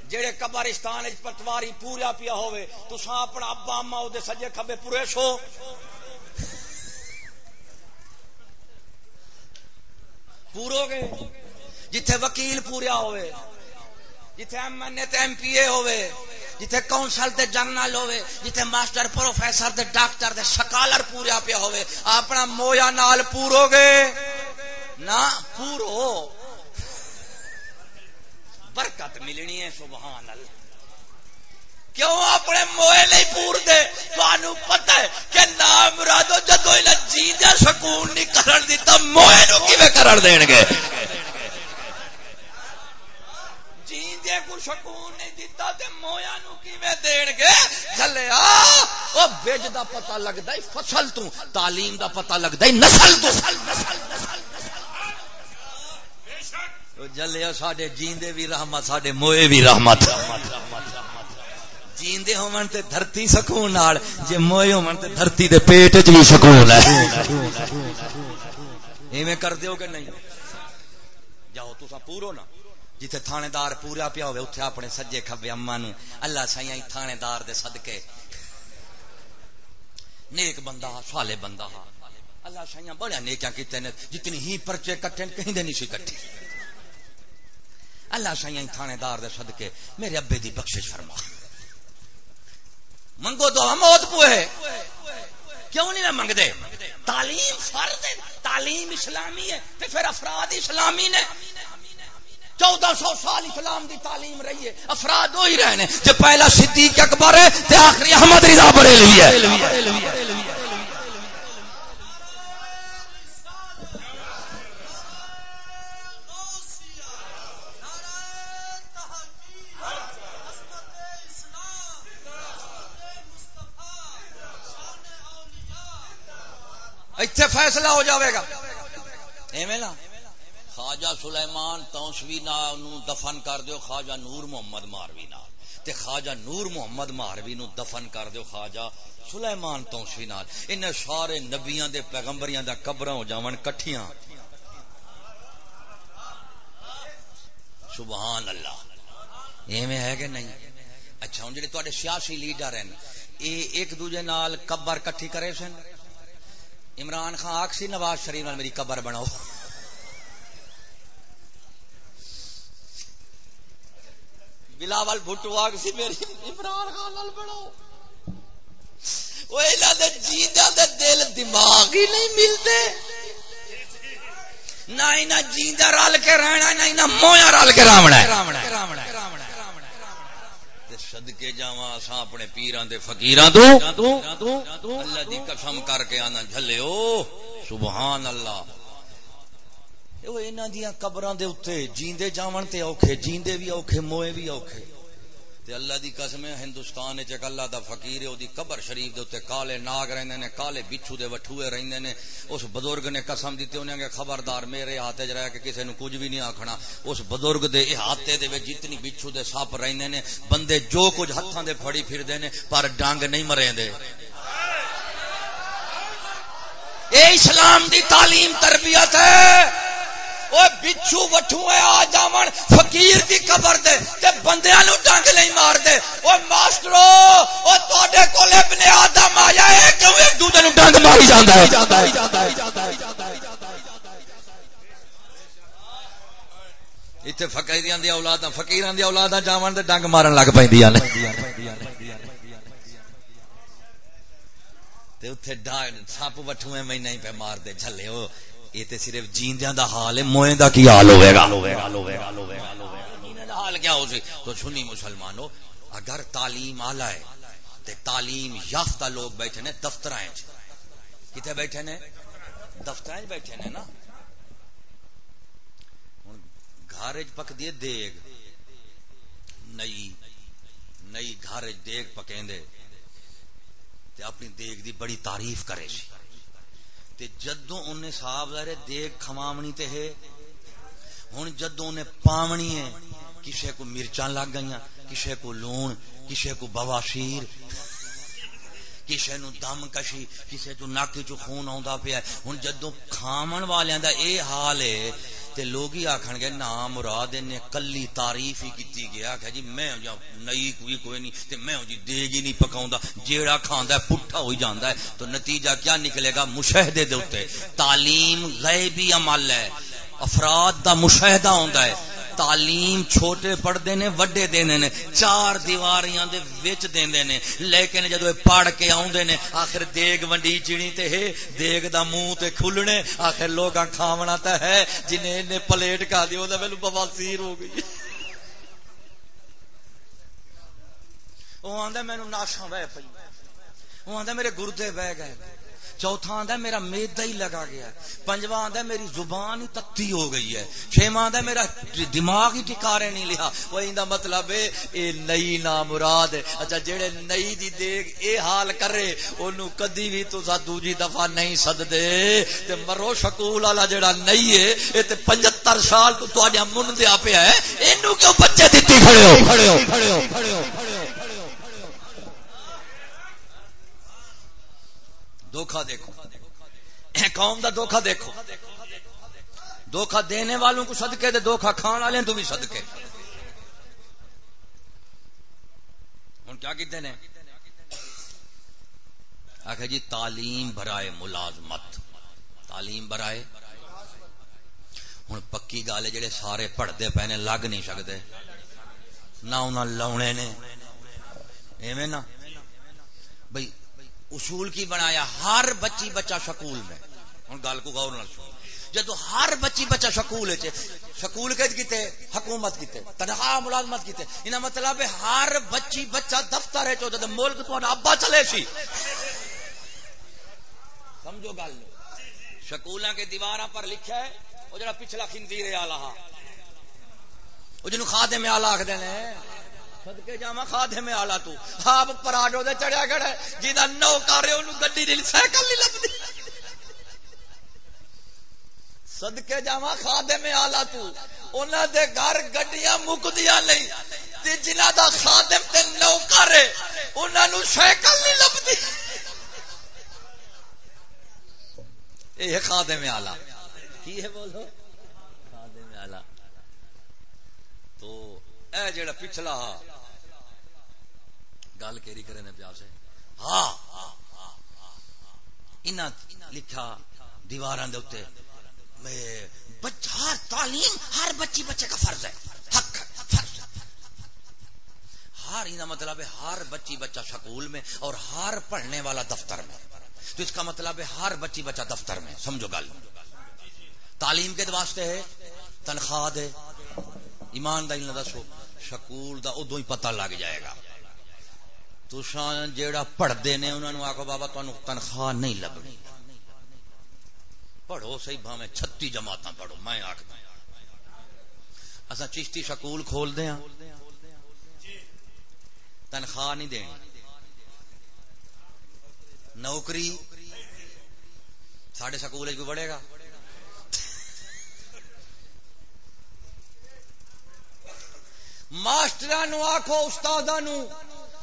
جڑے قبرستان پٹواری پورا پیا ہوئے تو اپنا ابا اما سجے کھبے پورے سو پورو گے جتھے وکیل پوریا ہوئے، جتھے ایم این اے تے ایم پی اے ہوئے، جتھے کونسل تے جنرل ہوئے، جتھے ماسٹر پروفیسر تے ڈاکٹر تے سکالر پوریا پیا ہوئے، اپنا مویا نال پورو گے نہ پورو برکت ملنی ہے، سبحان اللہ۔ کیوں اپنے موئے نہیں پور دے تو پتہ ہے کہ نام مرادو جدو جیندے سکون نہیں کرن دیتا موئے نو کیویں کرن دین گے؟ جیندے کو سکون نہیں دیتا تے مویا نو کیویں دین گے؟ او بیج دا پتہ لگدا ہے فصل تو تعلیم دا پتہ لگدا ہے نسل تو نسل نسل نسل جلیا ساڈے جیندے بھی رحمت، ساڈے موئے بھی رحمت۔ جیندے ہون تے دھرتی سکون نال، جے موئے ہون تے دھرتی دے پیٹ وچ بھی سکون ہے۔ ایویں کر دیو کہ نہیں؟ جاؤ تسا پورو نا۔ جتھے تھانے دار پورا پیا ہوئے، اتھے اپنے سجے کھبے اما نو اللہ سائیں تھانے دار دے صدقے۔ نیک بندہ صالح بندہ اللہ سائیں بڑا نیکیاں کیتے نے، جتنی ہی پرچے کٹے کہیں دے نہیں سی کٹی اللہ سائیں تھانے دار دے صدقے۔ میرے ابے دی بخشش فرما۔ منگو دعا موت پوئے کیوں نہیں منگتے؟ تعلیم فرض ہے۔ تعلیم اسلامی ہے۔ تو پھر افراد اسلامی نے۔ چودہ سو سال اسلام دی تعلیم رہی ہے۔ افراد وہی رہنے جو پہلا صدیق اکبر ہے، تے آخری احمد رضا بریلوی ہے۔ فیصلہ ہو جاوے گا۔ ایویں نا۔ خواجہ سلیمان توسوی نال دفن کر دیو، خواجہ نور محمد ماروی نال۔ تے خواجہ نور محمد ماروی نو دفن کر دیو، خواجہ سلیمان توسوی نال۔ ان سارے نبیاں دے پیغمبریاں دا قبراں ہو جاون کٹھیاں۔ سبحان اللہ۔ ایویں ہے کہ نہیں؟ اچھا ہن جڑے تواڈے سیاسی لیڈر ہیں اے ایک دوجے نال قبر کٹھی کرے سن؟ عمران خان آخسی نواز شریف نال میری قبر بناؤ۔ بلاول بھٹو آگ میری عمران خان نال بناؤ۔ وہ دے جیندہ دے دل دماغ ہی نہیں ملتے۔ نہ جیندہ رل کے رہنا نہ مویا رل کے رامنا ہے۔ صدقے جاواں، اساں اپنے پیراں دے فقیراں تو اللہ دی قسم کر کے آنا جھلیو سبحان اللہ او انہاں دیاں قبراں دے اوتے جیندے جاون تے اوکھے، جیندے بھی اوکھے، موئے بھی اوکھے۔ تے اللہ دی قسم ہے، ہندوستان وچ اللہ دا فقیر ہے اودی قبر شریف دے اوتے کالے ناگ رہندے نے، کالے بچھو دے وٹھوئے رہندے نے۔ اس بزرگ نے قسم دتی، انہاں کہ خبردار میرے ہاتھ وچ رہ کے کسے نو کچھ بھی نہیں آکھنا۔ اس بزرگ دے ہاتھے دے وچ جتنی بچھو دے سپ رہندے نے، بندے جو کچھ ہتھاں دے پھڑی پھردے نے، پر ڈنگ نہیں مریندے اے اسلام دی تعلیم تربیت ہے۔ وہ بچھو وٹھو آ جاون فقیر دی قبر دے تے بندیاں نو ڈنگ نہیں مار دے او ماسٹرو او تواڈے کول ابن آدم آیا کیوں ایک دوسرے نو ڈنگ ماری جاندا ہے اتنے فکیر دیا اولاد فکیر دیا اولاد جاون تے ڈنگ مارن لگ پہ سپ وٹو میں نہیں پہ مار دے جلے وہ یہ تے صرف جیندیاں دا حال ہے موئے دا کی حال ہوئے گا؟ حال کیا ہو سی تو سنی مسلمانوں اگر تعلیم آلہ ہے، تے تعلیم یافتہ لوگ بیٹھے نے دفتر کتنے بیٹھے نے؟ دفتر بیٹھے نے نا۔ ہن گھر وچ پک دیے دیگ۔ نئی نئی گھر وچ دیگ پکیندے۔ تے اپنی دیگ دی بڑی تعریف کرے سی تے جدوں انہیں صاحب ظاہر دیگ کھوامنی تے ہے، ہن جدوں انہیں پاونی ہے، کسے کو مرچاں لگ گئیاں، کسے کو لون، کسے کو بواشیر کسے نو دم کشی، کسے تو ناکی چو خون آندا پیا۔ ہن جدوں کھاون والیاں دا اے حال ہے تے لوگ ہی آکھن گے نام مراد نے کلی تعریف ہی کیتی گیا کہ جی میں جا جی، نئی کوئی کوئی نہیں، تے میں جی دیگ ہی نہیں پکاوندا جیڑا کھاندا ہے، پٹھا ہوئی جاندا ہے۔ تو نتیجہ کیا نکلے گا؟ مشاہدے دے اوتے۔ تعلیم غیبی عمل ہے۔ افراد دا مشاہدہ ہوندا ہے۔ تعلیم چھوٹے پڑھتے نے، وڈے دینے نے۔ چار دیواریاں دے وچ دیندے نے۔ لیکن جدو پڑھ کے آوندے نے، آخر دیگ ونڈی چڑی تے ہے۔ دیگ دا منہ تے کھلنے، آخر لوگاں کھاونا تے ہے۔ جنہیں نے پلیٹ کا دی او دے بواسیر ہو گئی۔ وہ آندا مینوں ناشاں وے پئی۔ وہ آندا میرے گردے بہ گئے۔ چوتھا آدھا میرا میدا ہی لگا گیا پنجواں آدھا میری زبان ہی تتی ہو گئی ہے۔ چھواں آدھا میرا دماغ ہی ٹکارے نہیں لیا۔ وہ اندہ مطلب ہے، اے نئی نام مراد ہے۔ اچھا جڑے نئی دی دیکھ اے حال کرے انہوں کدی بھی تو دوجی دفعہ نہیں سد دے تے مرو شکول والا جڑا نئی ہے، اے تے پنجتر سال تو تو من دیا پہ ہے۔ انہوں کیوں بچے دیتی کھڑے ہو؟ کھڑے ہو؟ کھڑے ہو؟ کھڑے ہو؟ دھوکھا دیکھو۔ قوم دا دھوکھا دیکھو۔ دھوکھا دینے والوں کو صدقے دے دھوکھا کھان والے تو بھی صدقے۔ ہوں کیا کہتے ہیں آخر جی تعلیم برائے ملازمت۔ تعلیم برائے۔ ہوں پکی گل ہے، جڑے سارے پڑھتے پے نے، لگ نہیں سکتے نہ انہیں لاؤنے نے۔ ایویں نا بھائی اصول کی بنایا، ہر بچی بچہ سکول میں۔ ہوں، گل کو غور نہ جدو ہر بچی بچہ سکول سکول کے کیتے؟ حکومت کیتے، تنخواہ ملازمت کیتے۔ انہیں مطلب ہر بچی بچہ دفتر ہے جب ملک تو ابا چلے سی۔ سمجھو گل۔ سکولوں کے دیوار پر لکھا ہے وہ جڑا پچھلا خندیر آلہ وہ جنوب خادم آلہ آخر ہیں سدکے جا کھادے میں آلا تو۔ آپ پراڈو دے چڑیا گڑا جا نو کارے انہوں گڈی نہیں سائیکل نہیں لگتی سدکے جا کھادے میں آلا تو۔ انہوں دے گھر گڈیاں مکدیا نہیں۔ تے جنہ دا خادم تے نو کارے انہوں سائیکل نہیں لبتی یہ خادم آلہ۔ کی ہے بولو؟ خادم آلہ۔ تو اے جڑا پچھلا گل کیری کرے نے پیا سے؟ ہاں, ہاں،, ہاں،, ہاں، لکھا دیوار ہر تعلیم، ہر بچی بچے کا فرض ہے۔ حق فرض ہر مطلب ہے ہر بچی بچہ سکول میں اور ہر پڑھنے والا دفتر میں۔ تو اس کا مطلب ہے ہر بچی بچہ دفتر میں، سمجھو گل۔ تعلیم کے واسطے ہے، تنخواہ دے۔ ایمانداری نہ دسو سکول دا ادو ہی پتہ لگ جائے گا۔ تسان جیڑا پڑھتے نے انہوں نے آخو بابا تمہیں تنخواہ نہیں لگنی پڑھو سی بھاوے چھتی جماعت پڑھو، میں آخ ہاں۔ اصا چشتی سکول کھول دیا ہاں۔ تنخواہ نہیں دینی۔ نوکری سڈے سکول کوئی بڑھے گا۔ ماسٹر آخو استاد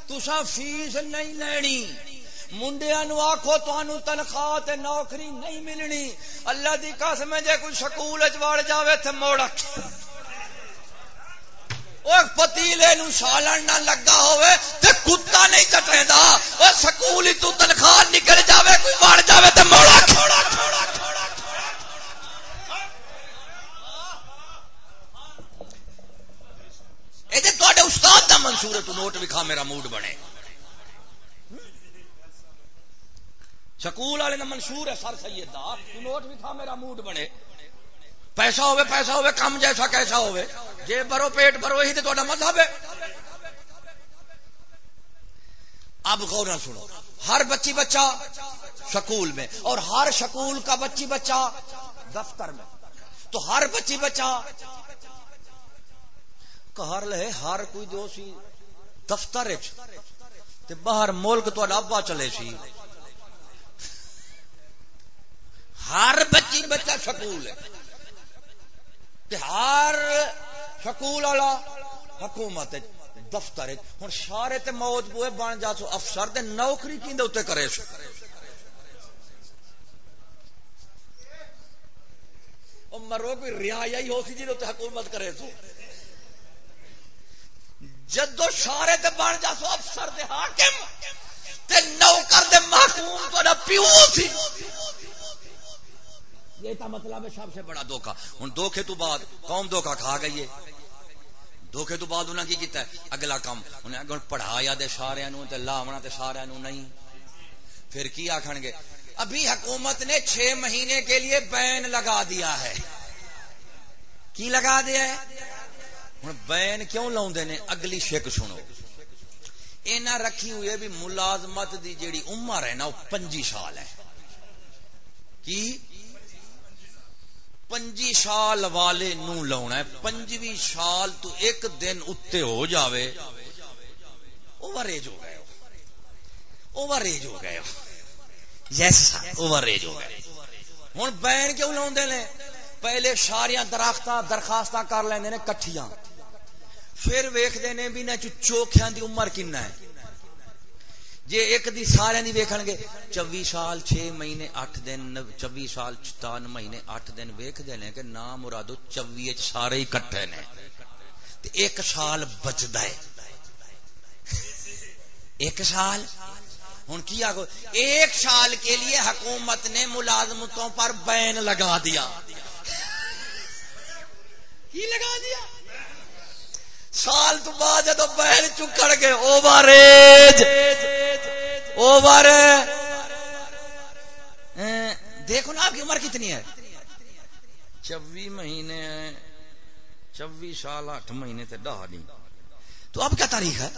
تسا فیس نہیں لینی۔ منڈیا نو آخو تہن تنخواہ نوکری نہیں ملنی۔ اللہ دی قسم جے کوئی سکول وڑ جاوے تے موڑ پتیلے نو سالن نہ لگا ہوئے تے کتا نہیں کٹے دا۔ او سکول تو تنخواہ نکل جاوے، کوئی وڑ جاوے تے موڑا کھوڑا کھوڑا کھوڑا اے تے تواڈے استاد دا منصور ہے تو نوٹ وکھا میرا موڈ بنے۔ سکول والے کا منشور ہے، سر سید دا نوٹ بھی تھا میرا موڈ بنے۔ پیسہ ہوئے پیسہ ہوئے، کم جیسا کیسا ہوئے۔ جے بھرو پیٹ بھرو، یہی تو مذہب ہے۔ اب غور نہ سنو، ہر بچی بچہ سکول میں، اور ہر سکول کا بچی بچہ دفتر میں۔ تو ہر بچی بچہ کہر لے ہر کوئی جو سی دفتر باہر ملک تو ابا چلے سی۔ ہر بچی بچہ سکول ہے۔ ہر سکول والا حکومت دفتر ہوں سارے تے موج بوئے بن جا سو افسر دے نوکری کی دے کرے سو۔ مرو، کوئی ریا ہی ہو سی جی حکومت کرے سو۔ جدو سارے تے بن جا سو افسر دے حاکم تے نوکر دے محکوم تو نہ پیو سی۔ یہ تو مطلب ہے سب سے بڑا دھوکا۔ ہوں دھوکھے تو بعد قوم دھوکا کھا گئی ہے۔ دھوکھے تو بعد انہیں کی کیتا ہے؟ اگلا کام انہیں اگر پڑھایا دے سارے نو تے لاونا تے سارے نو نہیں۔ پھر کی آخن گے؟ ابھی حکومت نے چھ مہینے کے لیے بین لگا دیا ہے۔ کی لگا دیا ہے؟ ہوں بین کیوں لاؤ نے؟ اگلی شک سنو۔ اینا رکھی ہوئی ہے بھی ملازمت دی جیڑی عمر ہے نا، وہ پنجی سال ہے۔ کی؟ پنجی سال والے نو لاؤنا ہے۔ پنجوی سال تو ایک دن اتے ہو جاوے۔ اوور ایج ہو گئے اوور ایج ہو گئے یس اوور ایج ہو گئے۔ ہوں بین کیوں لاؤ نے؟ پہلے ساریا درخت درخواست کر لینے نے، کٹھیاں۔ پھر ویختے نے بھی نہ چوکھیاں دی عمر کنا ہے۔ جی ایک دی سارے دی ویکھن گے چوبی سال چھ مہینے اٹھ دن چوبی سال چتان مہینے اٹھ دن ویک دے کہ نام مرادو چوی سارے ہی کٹھے نے۔ ایک سال بچتا ہے۔ ایک سال؟ ہوں کی آگو ایک سال کے لیے حکومت نے ملازمتوں پر بین لگا دیا۔ کی لگا دیا؟ سال تو بعد جب بہن چکڑ گئے اوور ایج اوور دیکھو نا آپ کی عمر کتنی ہے؟ چوبی مہینے، چوبی سال آٹھ مہینے سے ڈہ نہیں تو اب کیا تاریخ ہے؟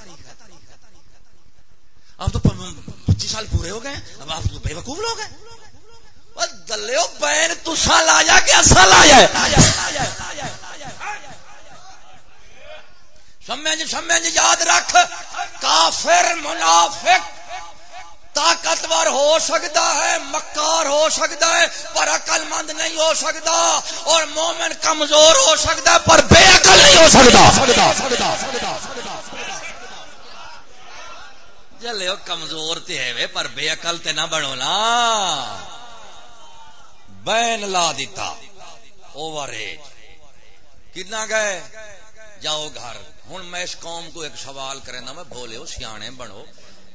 اب تو پچیس سال پورے ہو گئے اب آپ تو بے وقوف لوگ ہیں۔ دلے بہن تو سال آیا کہ اصل آیا سمجھ سمجھ یاد رکھ، کافر منافق طاقتور ہو سکتا ہے، مکار ہو سکتا ہے، پر عقل مند نہیں ہو سکتا اور مومن کمزور ہو سکتا ہے، پر بے عقل نہیں ہو سکتا۔ چلے کمزور تے ہے پر بے عقل تے نہ بنو نا بین لا دیتا۔ اوور ایج کتنا گئے؟ جاؤ گھر۔ ہوں میں اس قوم کو ایک سوال کرنا میں بولے سیانے بنو۔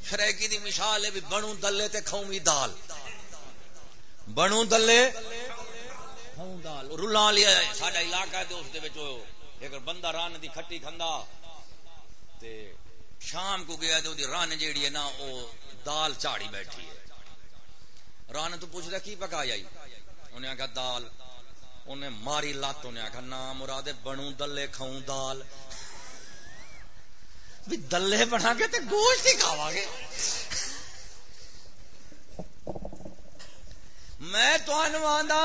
شریکی دی مثال ہے بھی بنو دلے تے کھاؤں دال۔ بنو دلے کھاؤں دال۔ رلا لیا ساڈا علاقہ دے اس دے وچ ایک بندہ ران دی کھٹی کھندا۔ تے شام کو گیا تے رن جیڑی ہے نا، او دال چاڑی بیٹھی ہے۔ رن تو پوچھدا، کی پکایا انہیں آخیا دال۔ انہیں ماری لات انہیں آخا نام مراد بنو دلے کھاؤں دال۔ بھی دلے بنا کے گوشت ہی کھاوا گے۔ میں تو آدھا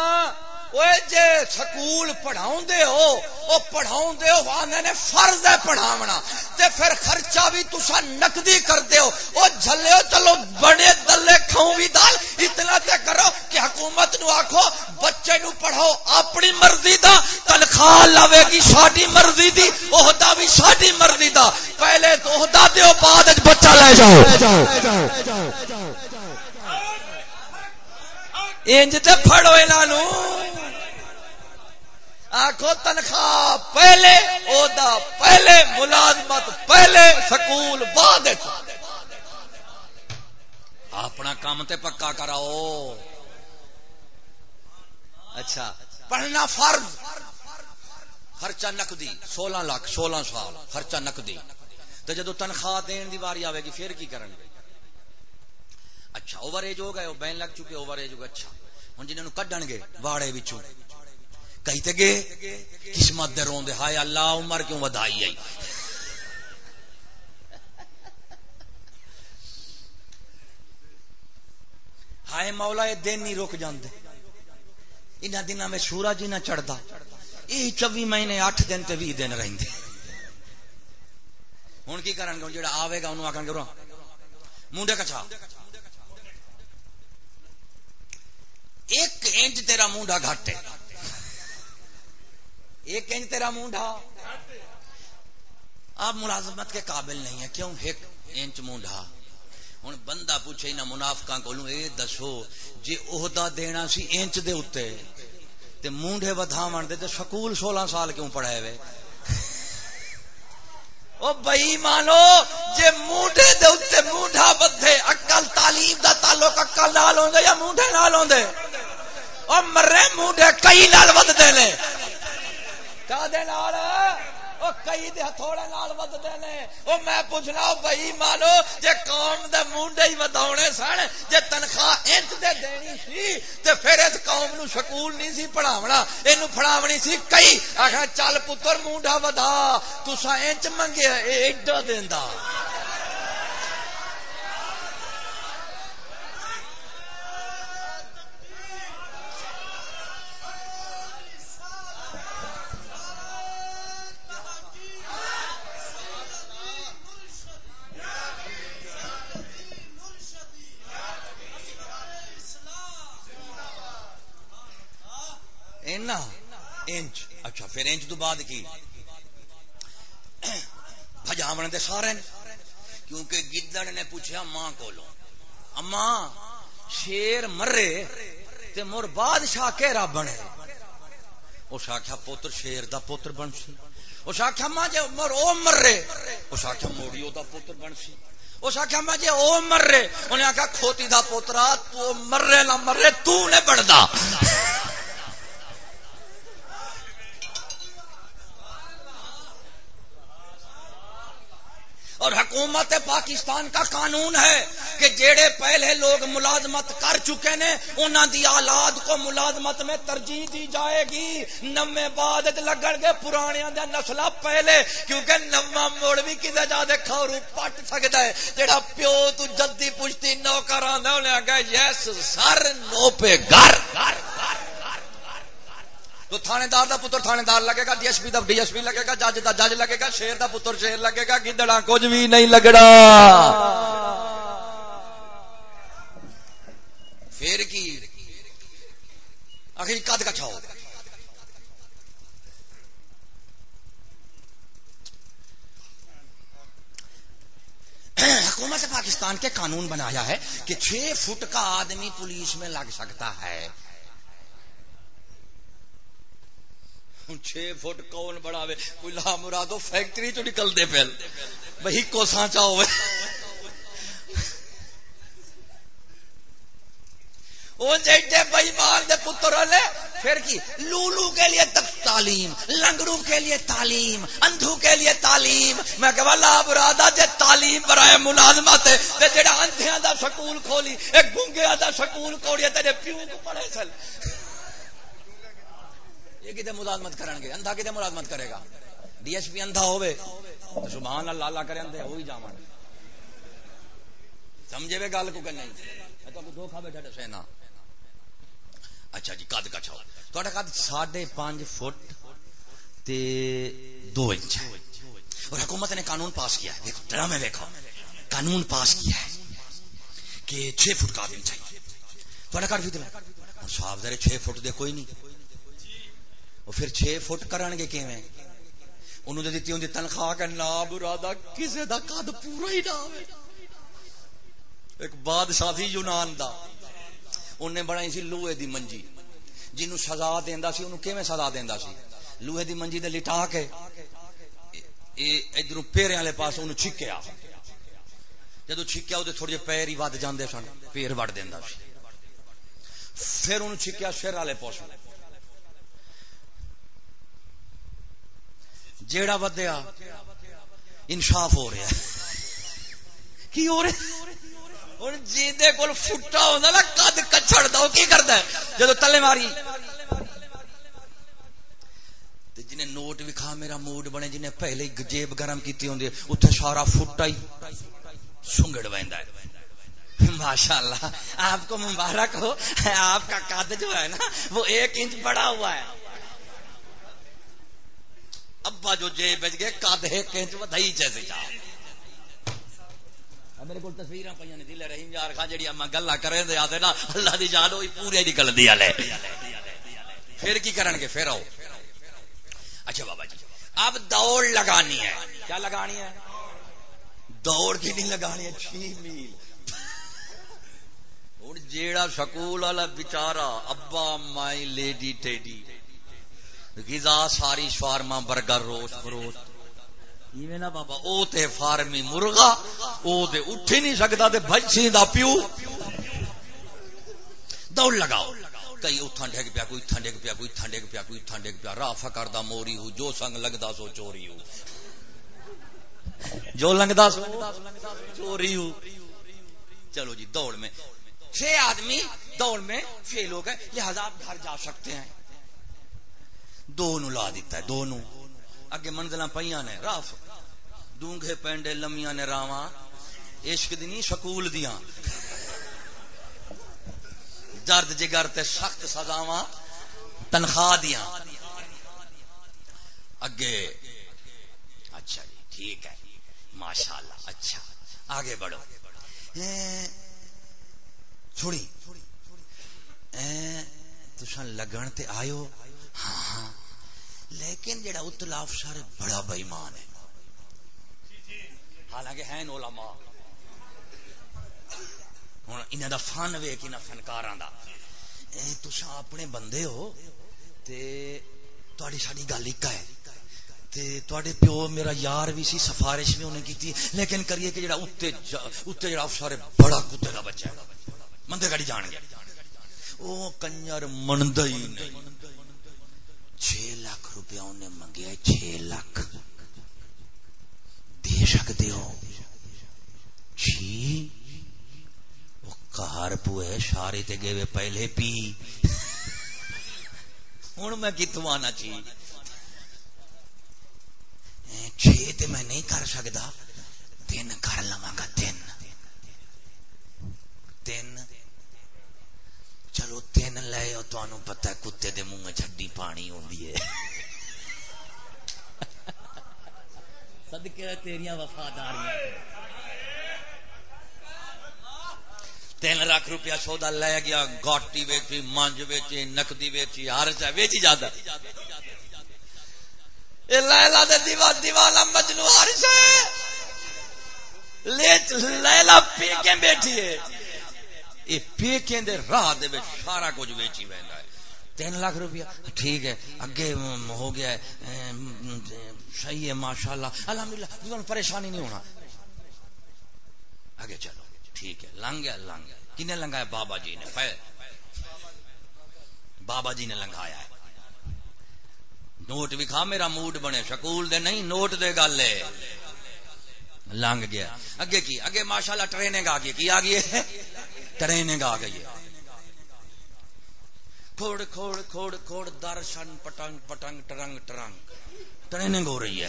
جے سکول پڑھاؤ ہو وہ پڑھاؤ ہو آدھے نے فرض ہے پڑھاونا، تے پھر خرچہ بھی تسا نقدی کرتے ہو وہ جلے ہو، چلو بڑے دلے کھاؤ بھی دال، اتنا تے کرو کہ حکومت نو آخو بچے نو پڑھاؤ اپنی مرضی دا، تنخواہ لوے گی ساری مرضی دی، عہدہ بھی ساری مرضی دا، پہلے تو عہدہ دیو، بعد بچہ لے جاؤ۔ انج تے پھڑو انہوں آخو تنخواہ پہلے اودا پہلے، ملازمت پہلے، سکول بعد اپنا کام تے پکا کراؤ۔ اچھا پڑھنا فرض۔ خرچہ نقدی، سولہ لاکھ، سولہ سال خرچہ نقدی۔ تو جدو تنخواہ دین دی باری آئے گی، پھر کی کرن گے؟ اچھا اوور ایج ہو گئے، وہ بین لگ چکے اوور ایج ہو گئے اچھا۔ ہوں جنہوں کڈن گے، واڑے بچوں کہیں تے گے، قسمت دے روندے، ہائے اللہ، عمر کیوں ودائی آئی؟ ہائے مولا یہ دن نہیں رک جاندے۔ انہاں دنوں میں سورج ہی نہ چڑھتا یہ چوبی مہینے، اٹھ دن تے بھی دن رہندے۔ ہوں کی کرن گے؟ جڑا آوے گا انہوں آکھن گے منڈے کچھا۔ ایک انچ تیرا منڈا گھٹ ہے۔ ایک انچ تیرا مونڈا۔ آپ ملازمت کے قابل نہیں ہے کیوں؟ ایک انچ مونڈا۔ ہوں بندہ پوچھے نہ منافقا کو اے دسو جی عہدہ دینا سی انچ دے اتنے تے مونڈے بدھا دے تے سکول سولہ سال کیوں پڑھائے وے؟ او بئی مانو، جے موڈے دے اتنے بدھے اکل تعلیم دا تعلق اکل نال ہوندے یا موڈے نال ہوندے؟ او مرے موڈے کئی نال ود دے نے کئی دے ہتھوڑے نال ودتے نے۔ وہ میں پوچھنا بھائی مانو، جے قوم دے منڈے ہی وداونے سن، جے تنخواہ انچ دے دینی سی، تے پھر اس قوم نو سکول نہیں سی پڑھاونا، اینو پڑھاونی سی کئی۔ آکھا چل پتر مونڈا ودا تساں انچ منگیا ایڈا دیندا۔ انچ۔ اچھا پھر انچ تو بعد کی؟ بجاون دے سارے کیونکہ گدڑ نے پوچھا ماں کو اما، شیر مرے تے مر بادشاہ کے رب بنے۔ اس آخیا پوتر شیر دا پوتر بن سی اس آخیا ماں جی مر او مرے۔ اس آخیا موڑی دا پوتر بن سی اس آخیا میں جی او مرے۔ انہیں آخیا کھوتی دا پوترا، تو مرے نہ مرے تو نے بنتا اور حکومت پاکستان کا قانون ہے کہ جیڑے پہلے لوگ ملازمت کر چکے نے انہوں دی آلات کو ملازمت میں ترجیح دی جائے گی۔ نمے بعد لگن گے پرانے دے نسل پہلے، کیونکہ نما موڑ بھی کدے جا دے کھورو پٹ سکتا ہے۔ جیڑا پیو تو جلدی پوچھتی نوکر آدھا انہیں آگے یس سر، نو پہ گھر گھر گھر تو تھانے دار دا پتر تھانے دار لگے گا، ڈی ایس پی دا ڈی ایس پی لگے گا، جج دا جج لگے گا، شیر دا پتر شیر لگے گا گدڑا کچھ بھی نہیں لگڑا۔ پھر کی؟ آخر کد کا چھاؤ؟ حکومت پاکستان کے قانون بنایا ہے کہ چھ فٹ کا آدمی پولیس میں لگ سکتا ہے۔ چھ فٹ کون بڑا کوئی لا مرادو فیکٹری چ نکلتے پہ بھائی کو سانچا ہو پھر کی؟ لولو کے لیے تعلیم، لنگڑو کے لیے تعلیم، اندھو کے لیے تعلیم۔ میں کہ لا برادا جے تعلیم برائے ملازمت جڑا اندھیاں دا سکول کھولی، ایک گنگیا دا سکول کھولی تیرے پیو کو پڑھے چل یہ کتنے ملازمت کریں گے؟ اندھا کتنے ملازمت کرے گا؟ ڈی ایس پی اندھا ہوئے تو سبحان اللہ اللہ کرے اندھے وہی جاون۔ سمجھے وے گل کو کہ نہیں؟ میں تو دھوکھا بیٹھا دسے نا اچھا جی قد کا چھو تھوڑا قد ساڑھے پانچ فٹ تے دو انچ اور حکومت نے قانون پاس کیا ہے۔ دیکھو ڈرامے دیکھو قانون پاس کیا ہے کہ چھ فٹ کا آدمی چاہیے۔ تھوڑا قد بھی دے صاحب ذرے چھ فٹ دے کوئی نہیں۔ وہ پھر چھ فٹ کرن گے کیویں؟ انہوں نے دیتی ہوں جی تنخواہ کا نام ارادہ کسی دا قد پورا ہی نہ ہوئے۔ ایک بادشاہ تھی یونان دا۔ انہیں بنائی سی لوہے دی منجی۔ جنوں سزا دیندا سی، انہوں کیویں سزا دیندا سی؟ لوہے دی منجی دے لٹا کے ادھر پیرے والے پاس انہوں چھکیا۔ جدو چھکیا وہ تھوڑے جے پیر ہی ود جاندے سن، پیر وڑ دیندا سی۔ پھر انہوں چھکیا سر والے پاس۔ جیڑا ودیا انصاف ہو رہا ہے۔ کی ہو رہا ہوں جی کول فٹا ہوتا نا کد کچھڑ دو کی کرتا ہے؟ جدو تلے ماری۔ جنہیں نوٹ بھی کھا میرا موڈ بنے، جنہیں پہلے جیب گرم کیتی ہوندی اتنے سارا فٹا ہی سنگڑ ویندا ہے۔ ماشاء اللہ آپ کو مبارک ہو۔ آپ کا قد جو ہے نا، وہ ایک انچ بڑا ہوا ہے۔ ابا جو جیب بچ گئے قد ایک انچ ودائی جیسے جاؤ میرے کو تصویر پہ دل رحیم یار خان جی اما گلا کرے دے آتے نا، اللہ دی جان ہوئی پورے نکل دیا لے پھر کی کرن گے؟ پھر آؤ۔ اچھا بابا جی اب دوڑ لگانی ہے۔ کیا لگانی ہے؟ دوڑ کی نہیں لگانی ہے، چھ میل۔ ہوں جیڑا سکول والا بچارا ابا، مائی لیڈی ٹیڈی۔ غذا ساری شوارما برگر روسٹ فروشت نا بابا، او تے فارمی مرغا، او تے اٹھ ہی نہیں سکتا تے بچی دا پیو۔ دوڑ لگاؤ۔ کئی اتھا ڈگ پیا، کوئی اتھا ڈگ پیا، کوئی اتھا ڈگ پیا، کوئی اتھا ڈگ پیا۔ راہ فکر دا موری ہو، جو سنگ لگدا سو چوری ہو۔ جو لنگدا سو چوری ہو۔ چلو جی دوڑ میں۔ چھ آدمی دوڑ میں چھ لوگ ہیں لہذا آپ گھر جا سکتے ہیں۔ دو نو لا دیتا ہے دو نو اگے منزل پہ نے، راف۔ دونگے پینڈے لمیاں نے راواں۔ عشق دی نہیں سکول دیاں۔ درد جگر تے سخت سزاواں تنخواہ دیاں۔ اگے اچھا جی ٹھیک ہے۔ ماشاءاللہ اچھا۔ آگے بڑھو۔ چھوڑی۔ تسان لگن تے آئیو ہاں لیکن جڑا اتلاف سارے بڑا بےمان ہے۔ حالانکہ ہے علماء۔ ہوں انہوں دا فن وے کہ فنکار تسا اپنے بندے ہو، تے تاری ساری گل ایک ہے۔ تے پیو میرا یار بھی سی، سفارش بھی انہیں کی لیکن کریے کہ جڑا اتنے اتنے جڑا افسر ہے، بڑا کتے کا بچہ ہے۔ مندے گاڑی جان گیا۔ وہ کنجر منڈ ہی نہیں۔ چھ لاکھ روپیہ انہیں منگیا چھ لاکھ۔ دے سکتے ہو؟ چھی؟ وہ کار پوئے سارے تے گئے پہلے پی۔ ہوں میں کتوں آنا چی چھ تے میں نہیں کر سکتا۔ تین کر لوا گا، تین۔ تین چلو، تین لے تو پتا کتے دے منہ چڈی پانی ہوندی ہے۔ صدقے تیریاں وفاداریاں۔ تین لاکھ روپیہ سودا لے گیا گاٹی ویچی مانج ویچی، نقدی ویچی، ہر چاہ ویچی جاتا۔ لیلا دے دیوا دیوانا مجنو، ہر چاہ لیلا پی کے بیٹھی ہے۔ یہ پیکیں دے راہ دے سارا کچھ ویچی ویندا ہے۔ تین لاکھ روپیہ؟ ٹھیک ہے، اگے ہو گیا ہے۔ صحیح ہے، ماشاءاللہ۔ الحمدللہ تم پریشانی نہیں ہونا۔ آگے چلو، ٹھیک ہے، لنگ گیا لنگ۔ گیا کنے لنگایا بابا جی نے۔ پہ بابا جی نے لنگایا ہے۔ نوٹ بھی کھا میرا موڈ بنے۔ سکول دے نہیں، نوٹ دے گل ہے۔ لنگ گیا۔ اگے کی؟ اگے ماشاءاللہ ٹریننگ آ گئی۔ کی آ گئی ہے؟ ٹریننگ آ گئی ہے۔ کھوڑ کھوڑ کھوڑ کھوڑ درشن پٹنگ پٹنگ، ٹرنگ ٹرنگ۔ ٹریننگ ہو رہی ہے۔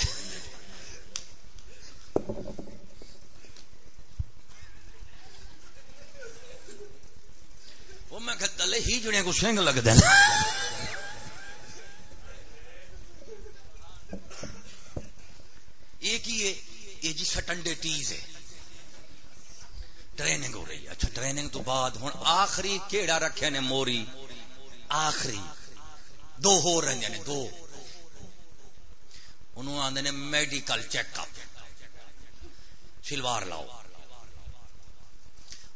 وہ میں دلے ہی جڑے کو سنگ لگ دیں ایک ہی ہے، یہ جی سٹنڈے ٹیز ہے۔ ٹریننگ ہو رہی ہے۔ اچھا ٹریننگ تو بعد ہوں آخری کیڑا رکھے نے موری؟ آخری۔ دو ہو رہے ہیں دو۔ انہوں آدھے نے میڈیکل چیک اپ۔ سلوار لاؤ۔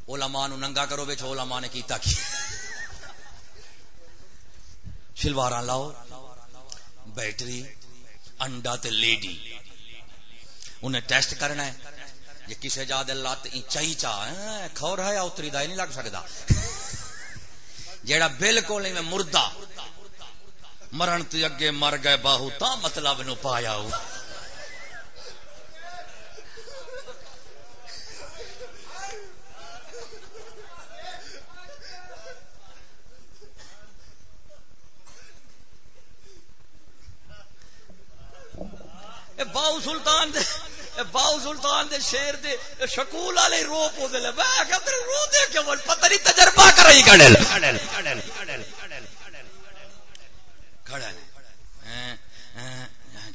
علماء نو ننگا کرو بچ علماء نے کیتا کی؟ شلوار لاؤ۔ بیٹری، انڈا تے لیڈی۔ انہیں ٹیسٹ کرنا ہے۔ یہ کسی جا لات چاہی چاہ کھور ہے یا اتری دا نہیں لگ سکتا جیڑا بالکل میں مردہ، مرن تے اگے مر گئے باہو، تا مطلب نو پایا ہوں۔ باؤ سلطان دے۔ باؤ سلطان دے شیر دے شکول والے رو پو دے لے۔ میں کہ تیرے رو دے کہ وہ پتہ نہیں، تجربہ کرائی کڑل کڑل کڑل کڑل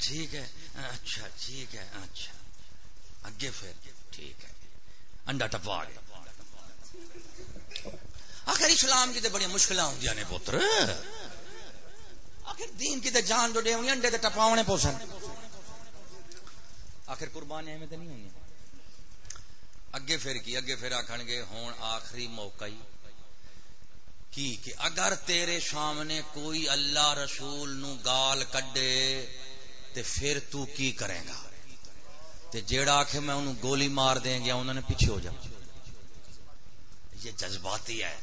ٹھیک ہے۔ اچھا ٹھیک ہے اچھا۔ اگے پھر، ٹھیک ہے۔ انڈا ٹپا گیا آخر اسلام کی تے بڑی مشکل ہوندیاں نے پتر۔ آخر دین کی تے جان جو دے انڈے تے ٹپاونے پوسن۔ آخر قربانی میں تو نہیں ہونی اگے پھر کی، اگے پھر آخن گے ہوں آخری موقع ہی۔ کی کہ اگر تیرے سامنے کوئی اللہ رسول نو گال کڈے تے پھر تو کی کرے گا؟ تے جیڑا آخ میں انہوں گولی مار دیں گیا انہوں نے پیچھے ہو جا۔ یہ جذباتی ہے۔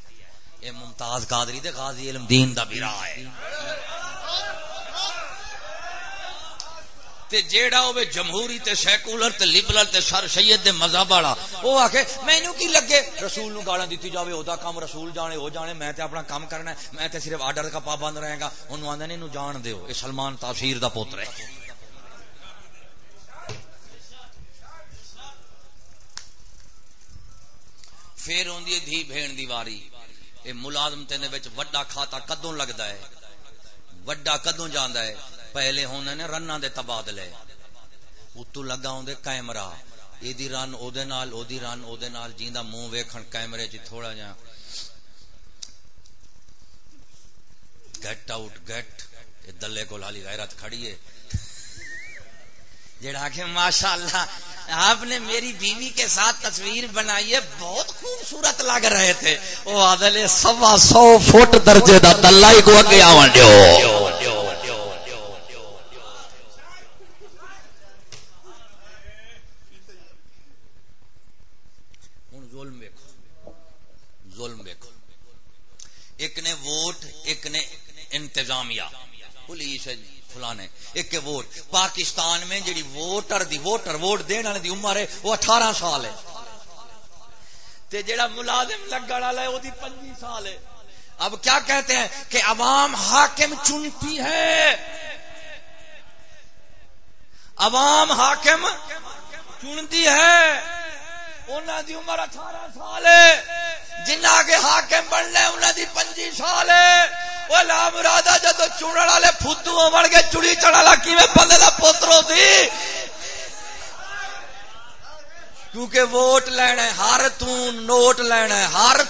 یہ ممتاز قادری دے غازی علم دین دا بیرا ہے۔ تے جیڑا ہوے جمہوری تے سیکولر تے لبرل تے سر سید دے مذہب والا او آکھے، مینوں کی لگے؟ رسول نو گالاں دتی جاوے او دا کام رسول جانے، او جانے، میں تے اپنا کام کرنا ہے، میں تے صرف آرڈر کا پابند رہے گا۔ اونوں آندے نے نو جان دیو، اے سلمان تاثیر دا پوتر ہے۔ پھر ہوندی دھی بھین دی واری۔ اے ملازم تے وچ وڈا کھاتا کدوں لگدا ہے؟ وڈا کدوں جاندا ہے؟ پہلے ہونے نے رن دے تبادلے۔ اتو لگا ہوں کیمرہ۔ یہ رن او دے نال او دی رن او دے نال جیندا منہ ویکھن کیمرے چ تھوڑا جا۔ گیٹ آؤٹ گیٹ دلے کو لالی غیرت کھڑی ہے۔ جڑا کہ ماشاءاللہ آپ نے میری بیوی کے ساتھ تصویر بنائی ہے، بہت خوبصورت لگ رہے تھے۔ وہ آدھے سوا سو فٹ درجے دا دلائی کو اگے آوان دیو۔ ایک نے ووٹ، ایک نے انتظامیہ۔ پولیس ہے جی۔ فلانے، ایک ووٹ۔ پاکستان میں جڑی ووٹر دی ووٹر ووٹ دین والے دی عمر ہے، وہ اٹھارہ سال ہے۔ تے جڑا ملازم لگن والا ہے، وہ پنجی سال ہے۔ اب کیا کہتے ہیں کہ عوام حاکم چنتی ہے۔ عوام حاکم چنتی ہے۔ انہوں دی عمر اٹھارہ سال ہے۔ جنہ کے حاکم بننے انہوں دی پنجی سال ہے۔ وہ لا مرادا جب چڑ والے فدو بن گئے، چڑی چڑا کی بندے کا پوترو تھی کیونکہ ووٹ لینا ہر نوٹ لینا ہر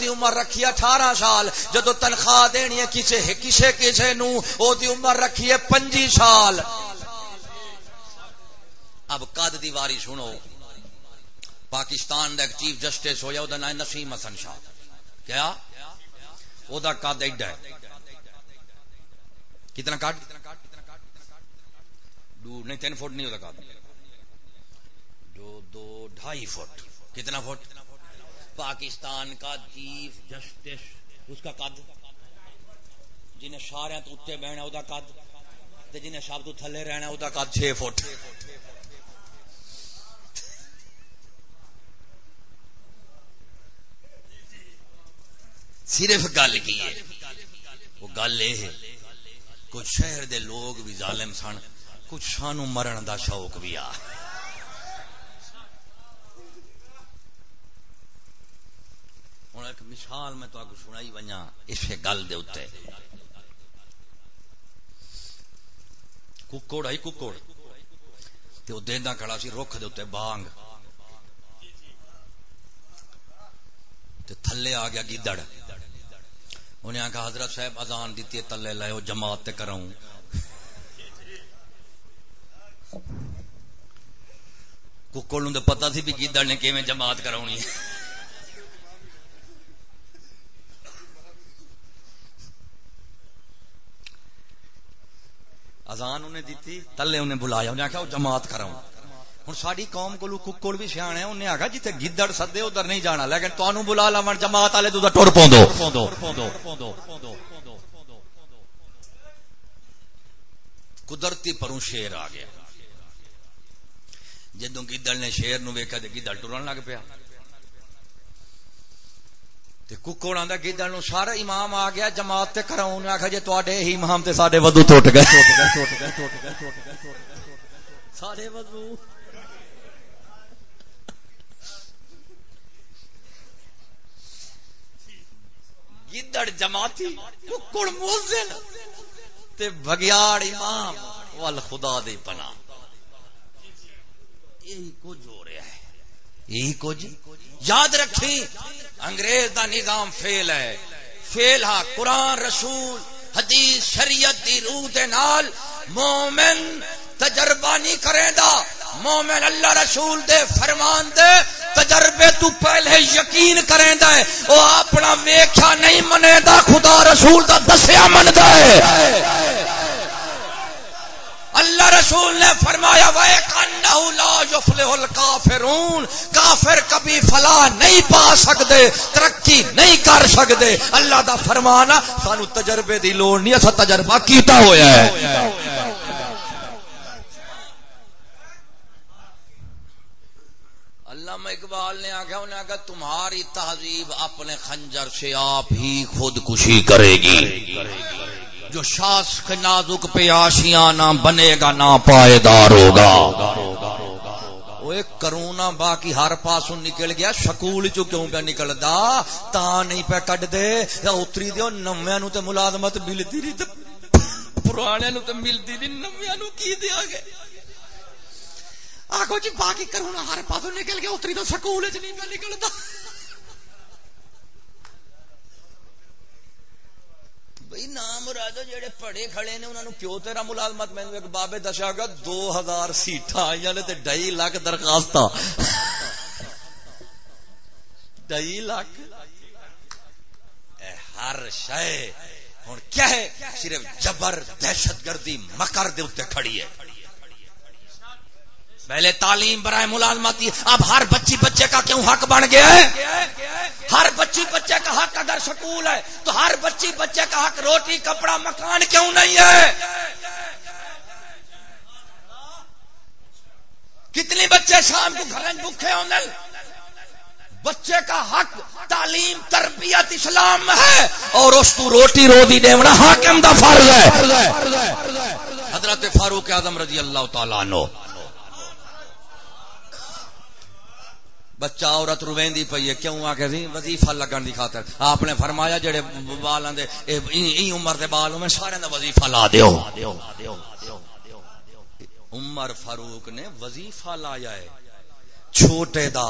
دی عمر رکھی اٹھارہ سال۔ جدو تنخواہ دینی ہے کسے کسے کسے نو او دی عمر رکھی ہے پنجی سال۔ اب قد دی واری سنو۔ پاکستان دا ایک چیف جسٹس ہویا وہ نام نسیم حسن شاہ۔ کیا؟ وہ قد ایڈا ہے کتنا کٹ دور نہیں تین فٹ نہیں ہوتا قد دو دو ڈھائی فٹ کتنا فٹ پاکستان کا چیف جسٹس اس کا قد جنہیں سارے تو اتنے بہنا وہ قد جنہیں سب تو تھلے رہنا وہ قد چھ فٹ صرف گل کی ہے۔ وہ گل یہ ہے، کچھ شہر دے لوگ بھی ظالم سن، کچھ سانو مرن دا شوق بھی آ۔ ہوں ایک مثال میں تو سنائی ونجا اس گل دے اتنے ککڑ ہے ککڑ تو دینا کھڑا سی، رخ دے اتنے بانگ۔ تھلے آ گیا گیدڑ۔ انہیں آخا حضرت صاحب اذان دیتی ہے، تلے لائے جماعت تے کراؤں۔ ککڑ تو پتا سی بھی گیدڑ نے کیون جماعت کرانی ازان انہیں دیتی، تلے انہیں بلایا، انہیں آخیا وہ جماعت کراؤں۔ ہوں ساری قوم کو ککڑ بھی سیاح ہے، انہیں آخا جیتے گدڑ سدے ادھر نہیں جانا لیکن تمہوں بلا لاو جماعت والے تو ٹر پو قدرتی پروں شیر آ گیا۔ جدو گدڑ نے شیر نو ویکا تو گدڑ ٹرن لگ پیا۔ ککڑ آدھا گدڑ نو سارا امام آ گیا، جماعت تے کراؤ نے آخا جی تے ہی امام تے سارے ودو ٹوٹ گئے۔ سارے ودو گدڑ جماعتی ککڑ موزن تے بگیاڑ امام، وال خدا دی پناہ۔ یہی کچھ ہو رہا ہے۔ یہی کچھ؟ یاد رکھی انگریز دا نظام فیل ہے۔ فیل ہا قرآن، رسول، حدیث، شریعت دی روح دے نال مومن تجربہ نہیں کرے دا مومن اللہ رسول دے فرمان دے تجربے تو پہلے یقین کریں دے وہ اپنا ویکھا نہیں منے دا خدا رسول دا دسیا من دے اللہ رسول نے فرمایا کافرون کافر کبھی فلا نہیں پا سکتے ترقی نہیں کر سکتے اللہ دا فرمانا سانو تجربے دی لوڑ نہیں اصا تجربہ کیتا ہوا ہے۔ علامہ اقبال نے آگیا انہیں آگا تمہاری تہذیب اپنے خنجر سے آپ ہی خودکشی کرے گی۔ جو شاس کے نازک پہ آشیاں نہ بنے گا، نہ پائیدار ہوگا۔ کرونا باقی ہر پاس نکل گیا سکول چو کیوں پہ نکلدا؟ تا نہیں پہ کٹ دے۔ یا اتری دے نمیا نو تے ملازمت ملتی رہی پرانے نو تے ملتی نہیں نمیا نو کی دیا گئے آگو جی باقی کرونا ہر پاسوں نکل گیا، اتری تو سکول چ نہیں نکلتا۔ بھائی نام راجو جڑے پڑھے کھڑے نے انہوں کیوں تیرا ملازمت میں ایک بابے دسا گا، دو ہزار سیٹاں آئی نے ڈائی لاکھ درخواست ڈائی لاکھ؟ ہر شے۔ ہوں کیا ہے صرف جبر دہشت گردی مکر دے کھڑی ہے۔ پہلے تعلیم برائے ملازمت اب ہر بچی بچے کا کیوں حق بن گیا ہے؟ ہر بچی بچے کا حق اگر سکول ہے، تو ہر بچی بچے کا حق روٹی، کپڑا، مکان کیوں نہیں ہے؟ کتنی بچے شام کو گھر بھوکے ہونے بچے کا حق تعلیم، تربیت، اسلام ہے، اور اس کو روٹی روٹی دیونا حاکم دا فرض ہے۔ حضرت فاروق اعظم رضی اللہ تعالیٰ عنہ بچہ عورت رویندی پئی ہے، کیوں آ کے وظیفہ لگن دی خاطر۔ آپ نے فرمایا جڑے بالاں دے ای عمر دے بال میں سارے دا وظیفہ لا دیو۔ عمر فاروق نے وظیفہ لایا ہے۔ چھوٹے دا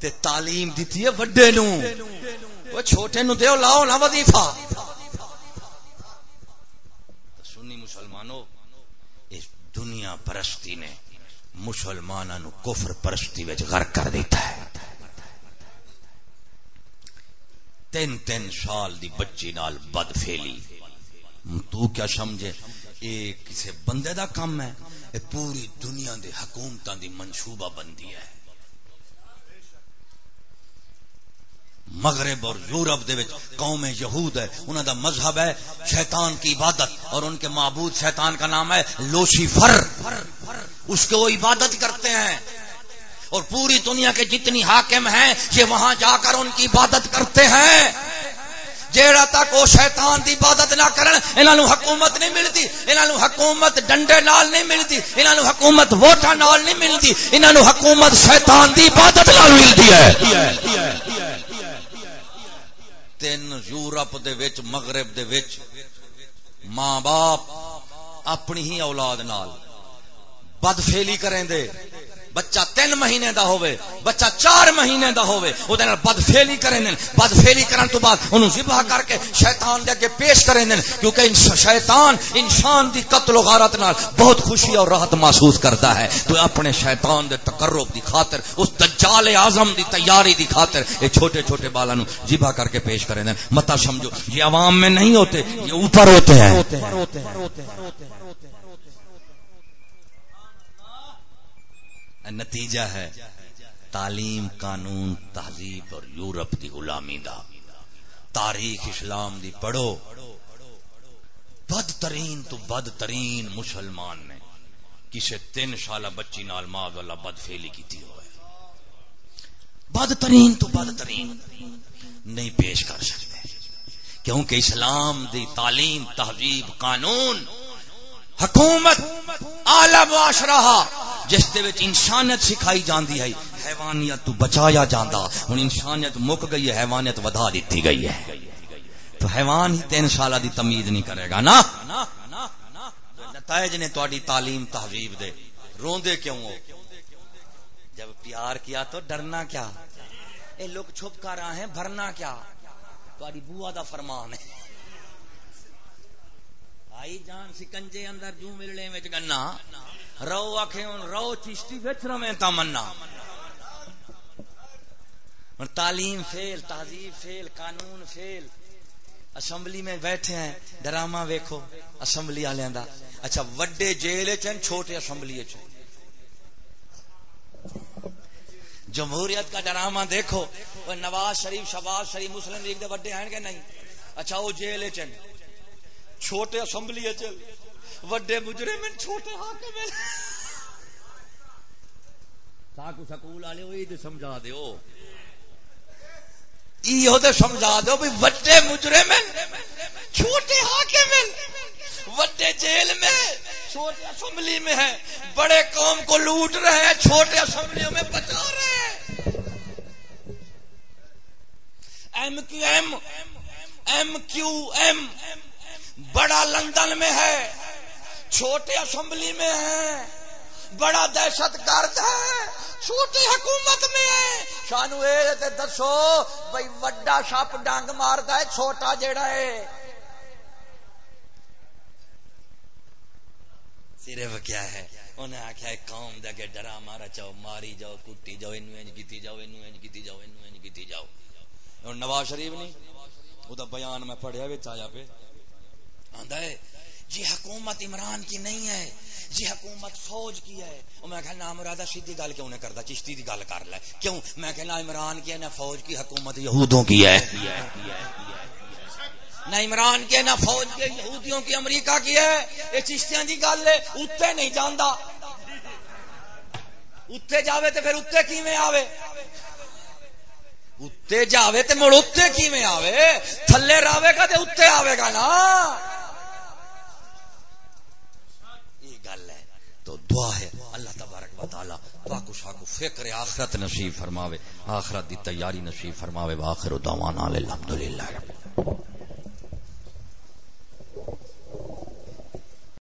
تے تعلیم دتی ہے وڈے نو۔ او چھوٹے نو دیو، لاؤ نا وظیفہ۔ سنی مسلمانوں، اس دنیا پرستی نے مسلمانوں کفر پرستی غرق کر دیتا ہے۔ تین تین سال دی بچی نال بد فیلی تو کیا سمجھے؟ یہ کسی بندے دا کام ہے۔ یہ پوری دنیا دے حکومتاں دی منصوبہ بندی ہے۔ مغرب اور یورپ دے وچ قوم یہود ہے، انہاں دا مذہب ہے شیطان کی عبادت، اور ان کے معبود شیطان کا نام ہے لوشیفر۔ اس کے وہ عبادت کرتے ہیں۔ اور پوری دنیا کے جتنی حاکم ہیں، یہ وہاں جا کر ان کی عبادت کرتے ہیں۔ جیڑا تک وہ شیطان دی عبادت نہ کرن، انہاں نو حکومت نہیں ملتی انہاں نو حکومت ڈنڈے نال نہیں ملتی انہاں نو حکومت ووٹاں نال نہیں ملتی انہاں نو حکومت شیطان دی عبادت نال ملتی ہے۔ تین یورپ دے وچ، مغرب دے وچ ماں باپ اپنی ہی اولاد نال بدفیلی کریں دے۔ بچہ تین مہینے دا ہوئے بچہ چار مہینے دا ہوئے او دے نال بد فعلی کریں دین بد کرن تو بعد انہوں ذبح کر کے شیطان دے اگے پیش کریں دین کیونکہ شیطان انسان دی قتل و غارت نال بہت خوشی اور راحت محسوس کرتا ہے۔ تو اپنے شیطان دے تقرب دی خاطر، اس دجال اعظم دی تیاری دی خاطر یہ چھوٹے چھوٹے بالا نو ذبح کر کے پیش کریں دین متا سمجھو، یہ عوام میں نہیں ہوتے، یہ اوپر ہوتے ہیں۔ نتیجہ ہے تعلیم، قانون، تہذیب اور یورپ دی غلامی دا۔ تاریخ اسلام دی پڑھو۔ بدترین تو بدترین مسلمان نے کسی تین سالہ بچی نال ماں والا بد فیلی کی ہوئے۔ بدترین تو بدترین نہیں پیش کر سکتے۔ کیونکہ اسلام دی تعلیم، تہذیب، قانون حکومت آلہ معاشرہ جس دے وچ انسانیت سکھائی جاندی ہے۔ حیوانیت تو بچایا جاندا۔ ہن انسانیت مک گئی ہے، حیوانیت ودا دیتی گئی ہے۔ تو حیوان ہی تین سالہ دی تمیز نہیں کرے گا، نا؟ نتائج نے تواڈی تعلیم تہذیب دے۔ روندے کیوں ہو؟ جب پیار کیا تو ڈرنا کیا؟ اے لوگ چھپ کر رہے ہیں، بھرنا کیا؟ تواڈی بوا دا فرمان ہے۔ آئی جان، سکنجے اندر جو ملنے میں گنا رو آخے رو چشتی بچ رہے تمنا تعلیم فیل، تہذیب فیل، قانون فیل۔ اسمبلی میں بیٹھے ہیں، ڈرامہ ویکھو، اسمبلی والے دا۔ اچھا وڈے جیل چن چھوٹے اسمبلی چ جمہوریت کا ڈرامہ دیکھو نواز شریف شباز شریف مسلم لیگ دے وڈے ہیں کہ نہیں؟ اچھا وہ جیل چن چھوٹے اسمبلی وڈے مجرے میں چھوٹے حاکم ساکو سکول والے وہی تے سمجھا دیو۔ ایو تے سمجھا دیو بھی وڈے چھوٹے حاکم وڈے جیل میں چھوٹے اسمبلی میں ہے بڑے قوم کو لوٹ رہے ہیں چھوٹے اسمبلیوں میں بچا رہے ہیں۔ M Q M M Q M. بڑا لندن میں ہے، چھوٹے اسمبلی میں ہے، بڑا دہشت گرد ہے، چھوٹی حکومت میں ہے۔ سانو یہ دسو بھائی وڈا سپ ڈنگ مارتا ہے، چھوٹا جیڑا ہے۔ صرف کیا ہے؟ انہیں آخیا قوم دے کے ڈرا مارا چاہو ماری جاؤ، کٹی جاؤ اینو انج کیتی جاؤ اینو انج کیتی جاؤ اینو انج کیتی جاؤ۔ نواز شریف نہیں؟ وہ بیان میں پڑھیا وچ آیا پہ آندا ہے جی حکومت عمران کی نہیں ہے جی حکومت فوج کی ہے۔ اور میں کہنا، مرادہ سیدھی گل کیوں نہیں کرتا؟ چشتی دی گل کر لے۔ کیوں؟ میں کہنا، عمران کی ہے نہ فوج کی، حکومت یہودوں کی ہے۔ نہ عمران کی نہ فوج کے یہودیوں کی، امریکہ کی ہے۔ یہ چشتیاں دی گل ہے اتنے نہیں جاندا۔ اتنے جاوے تو پھر اتنے کی میں آوے؟ اتنے جاوے تو مڑ اتنے کی میں آوے؟ تھلے راوے گا تو اتنے آوے گا نا تو دعا ہے۔ اللہ تبارک و تعالی پاک شاکو فکر آخرت نصیب فرماوے۔ آخرت دی تیاری نصیب فرماوے واخر دعوانا الحمدللہ رب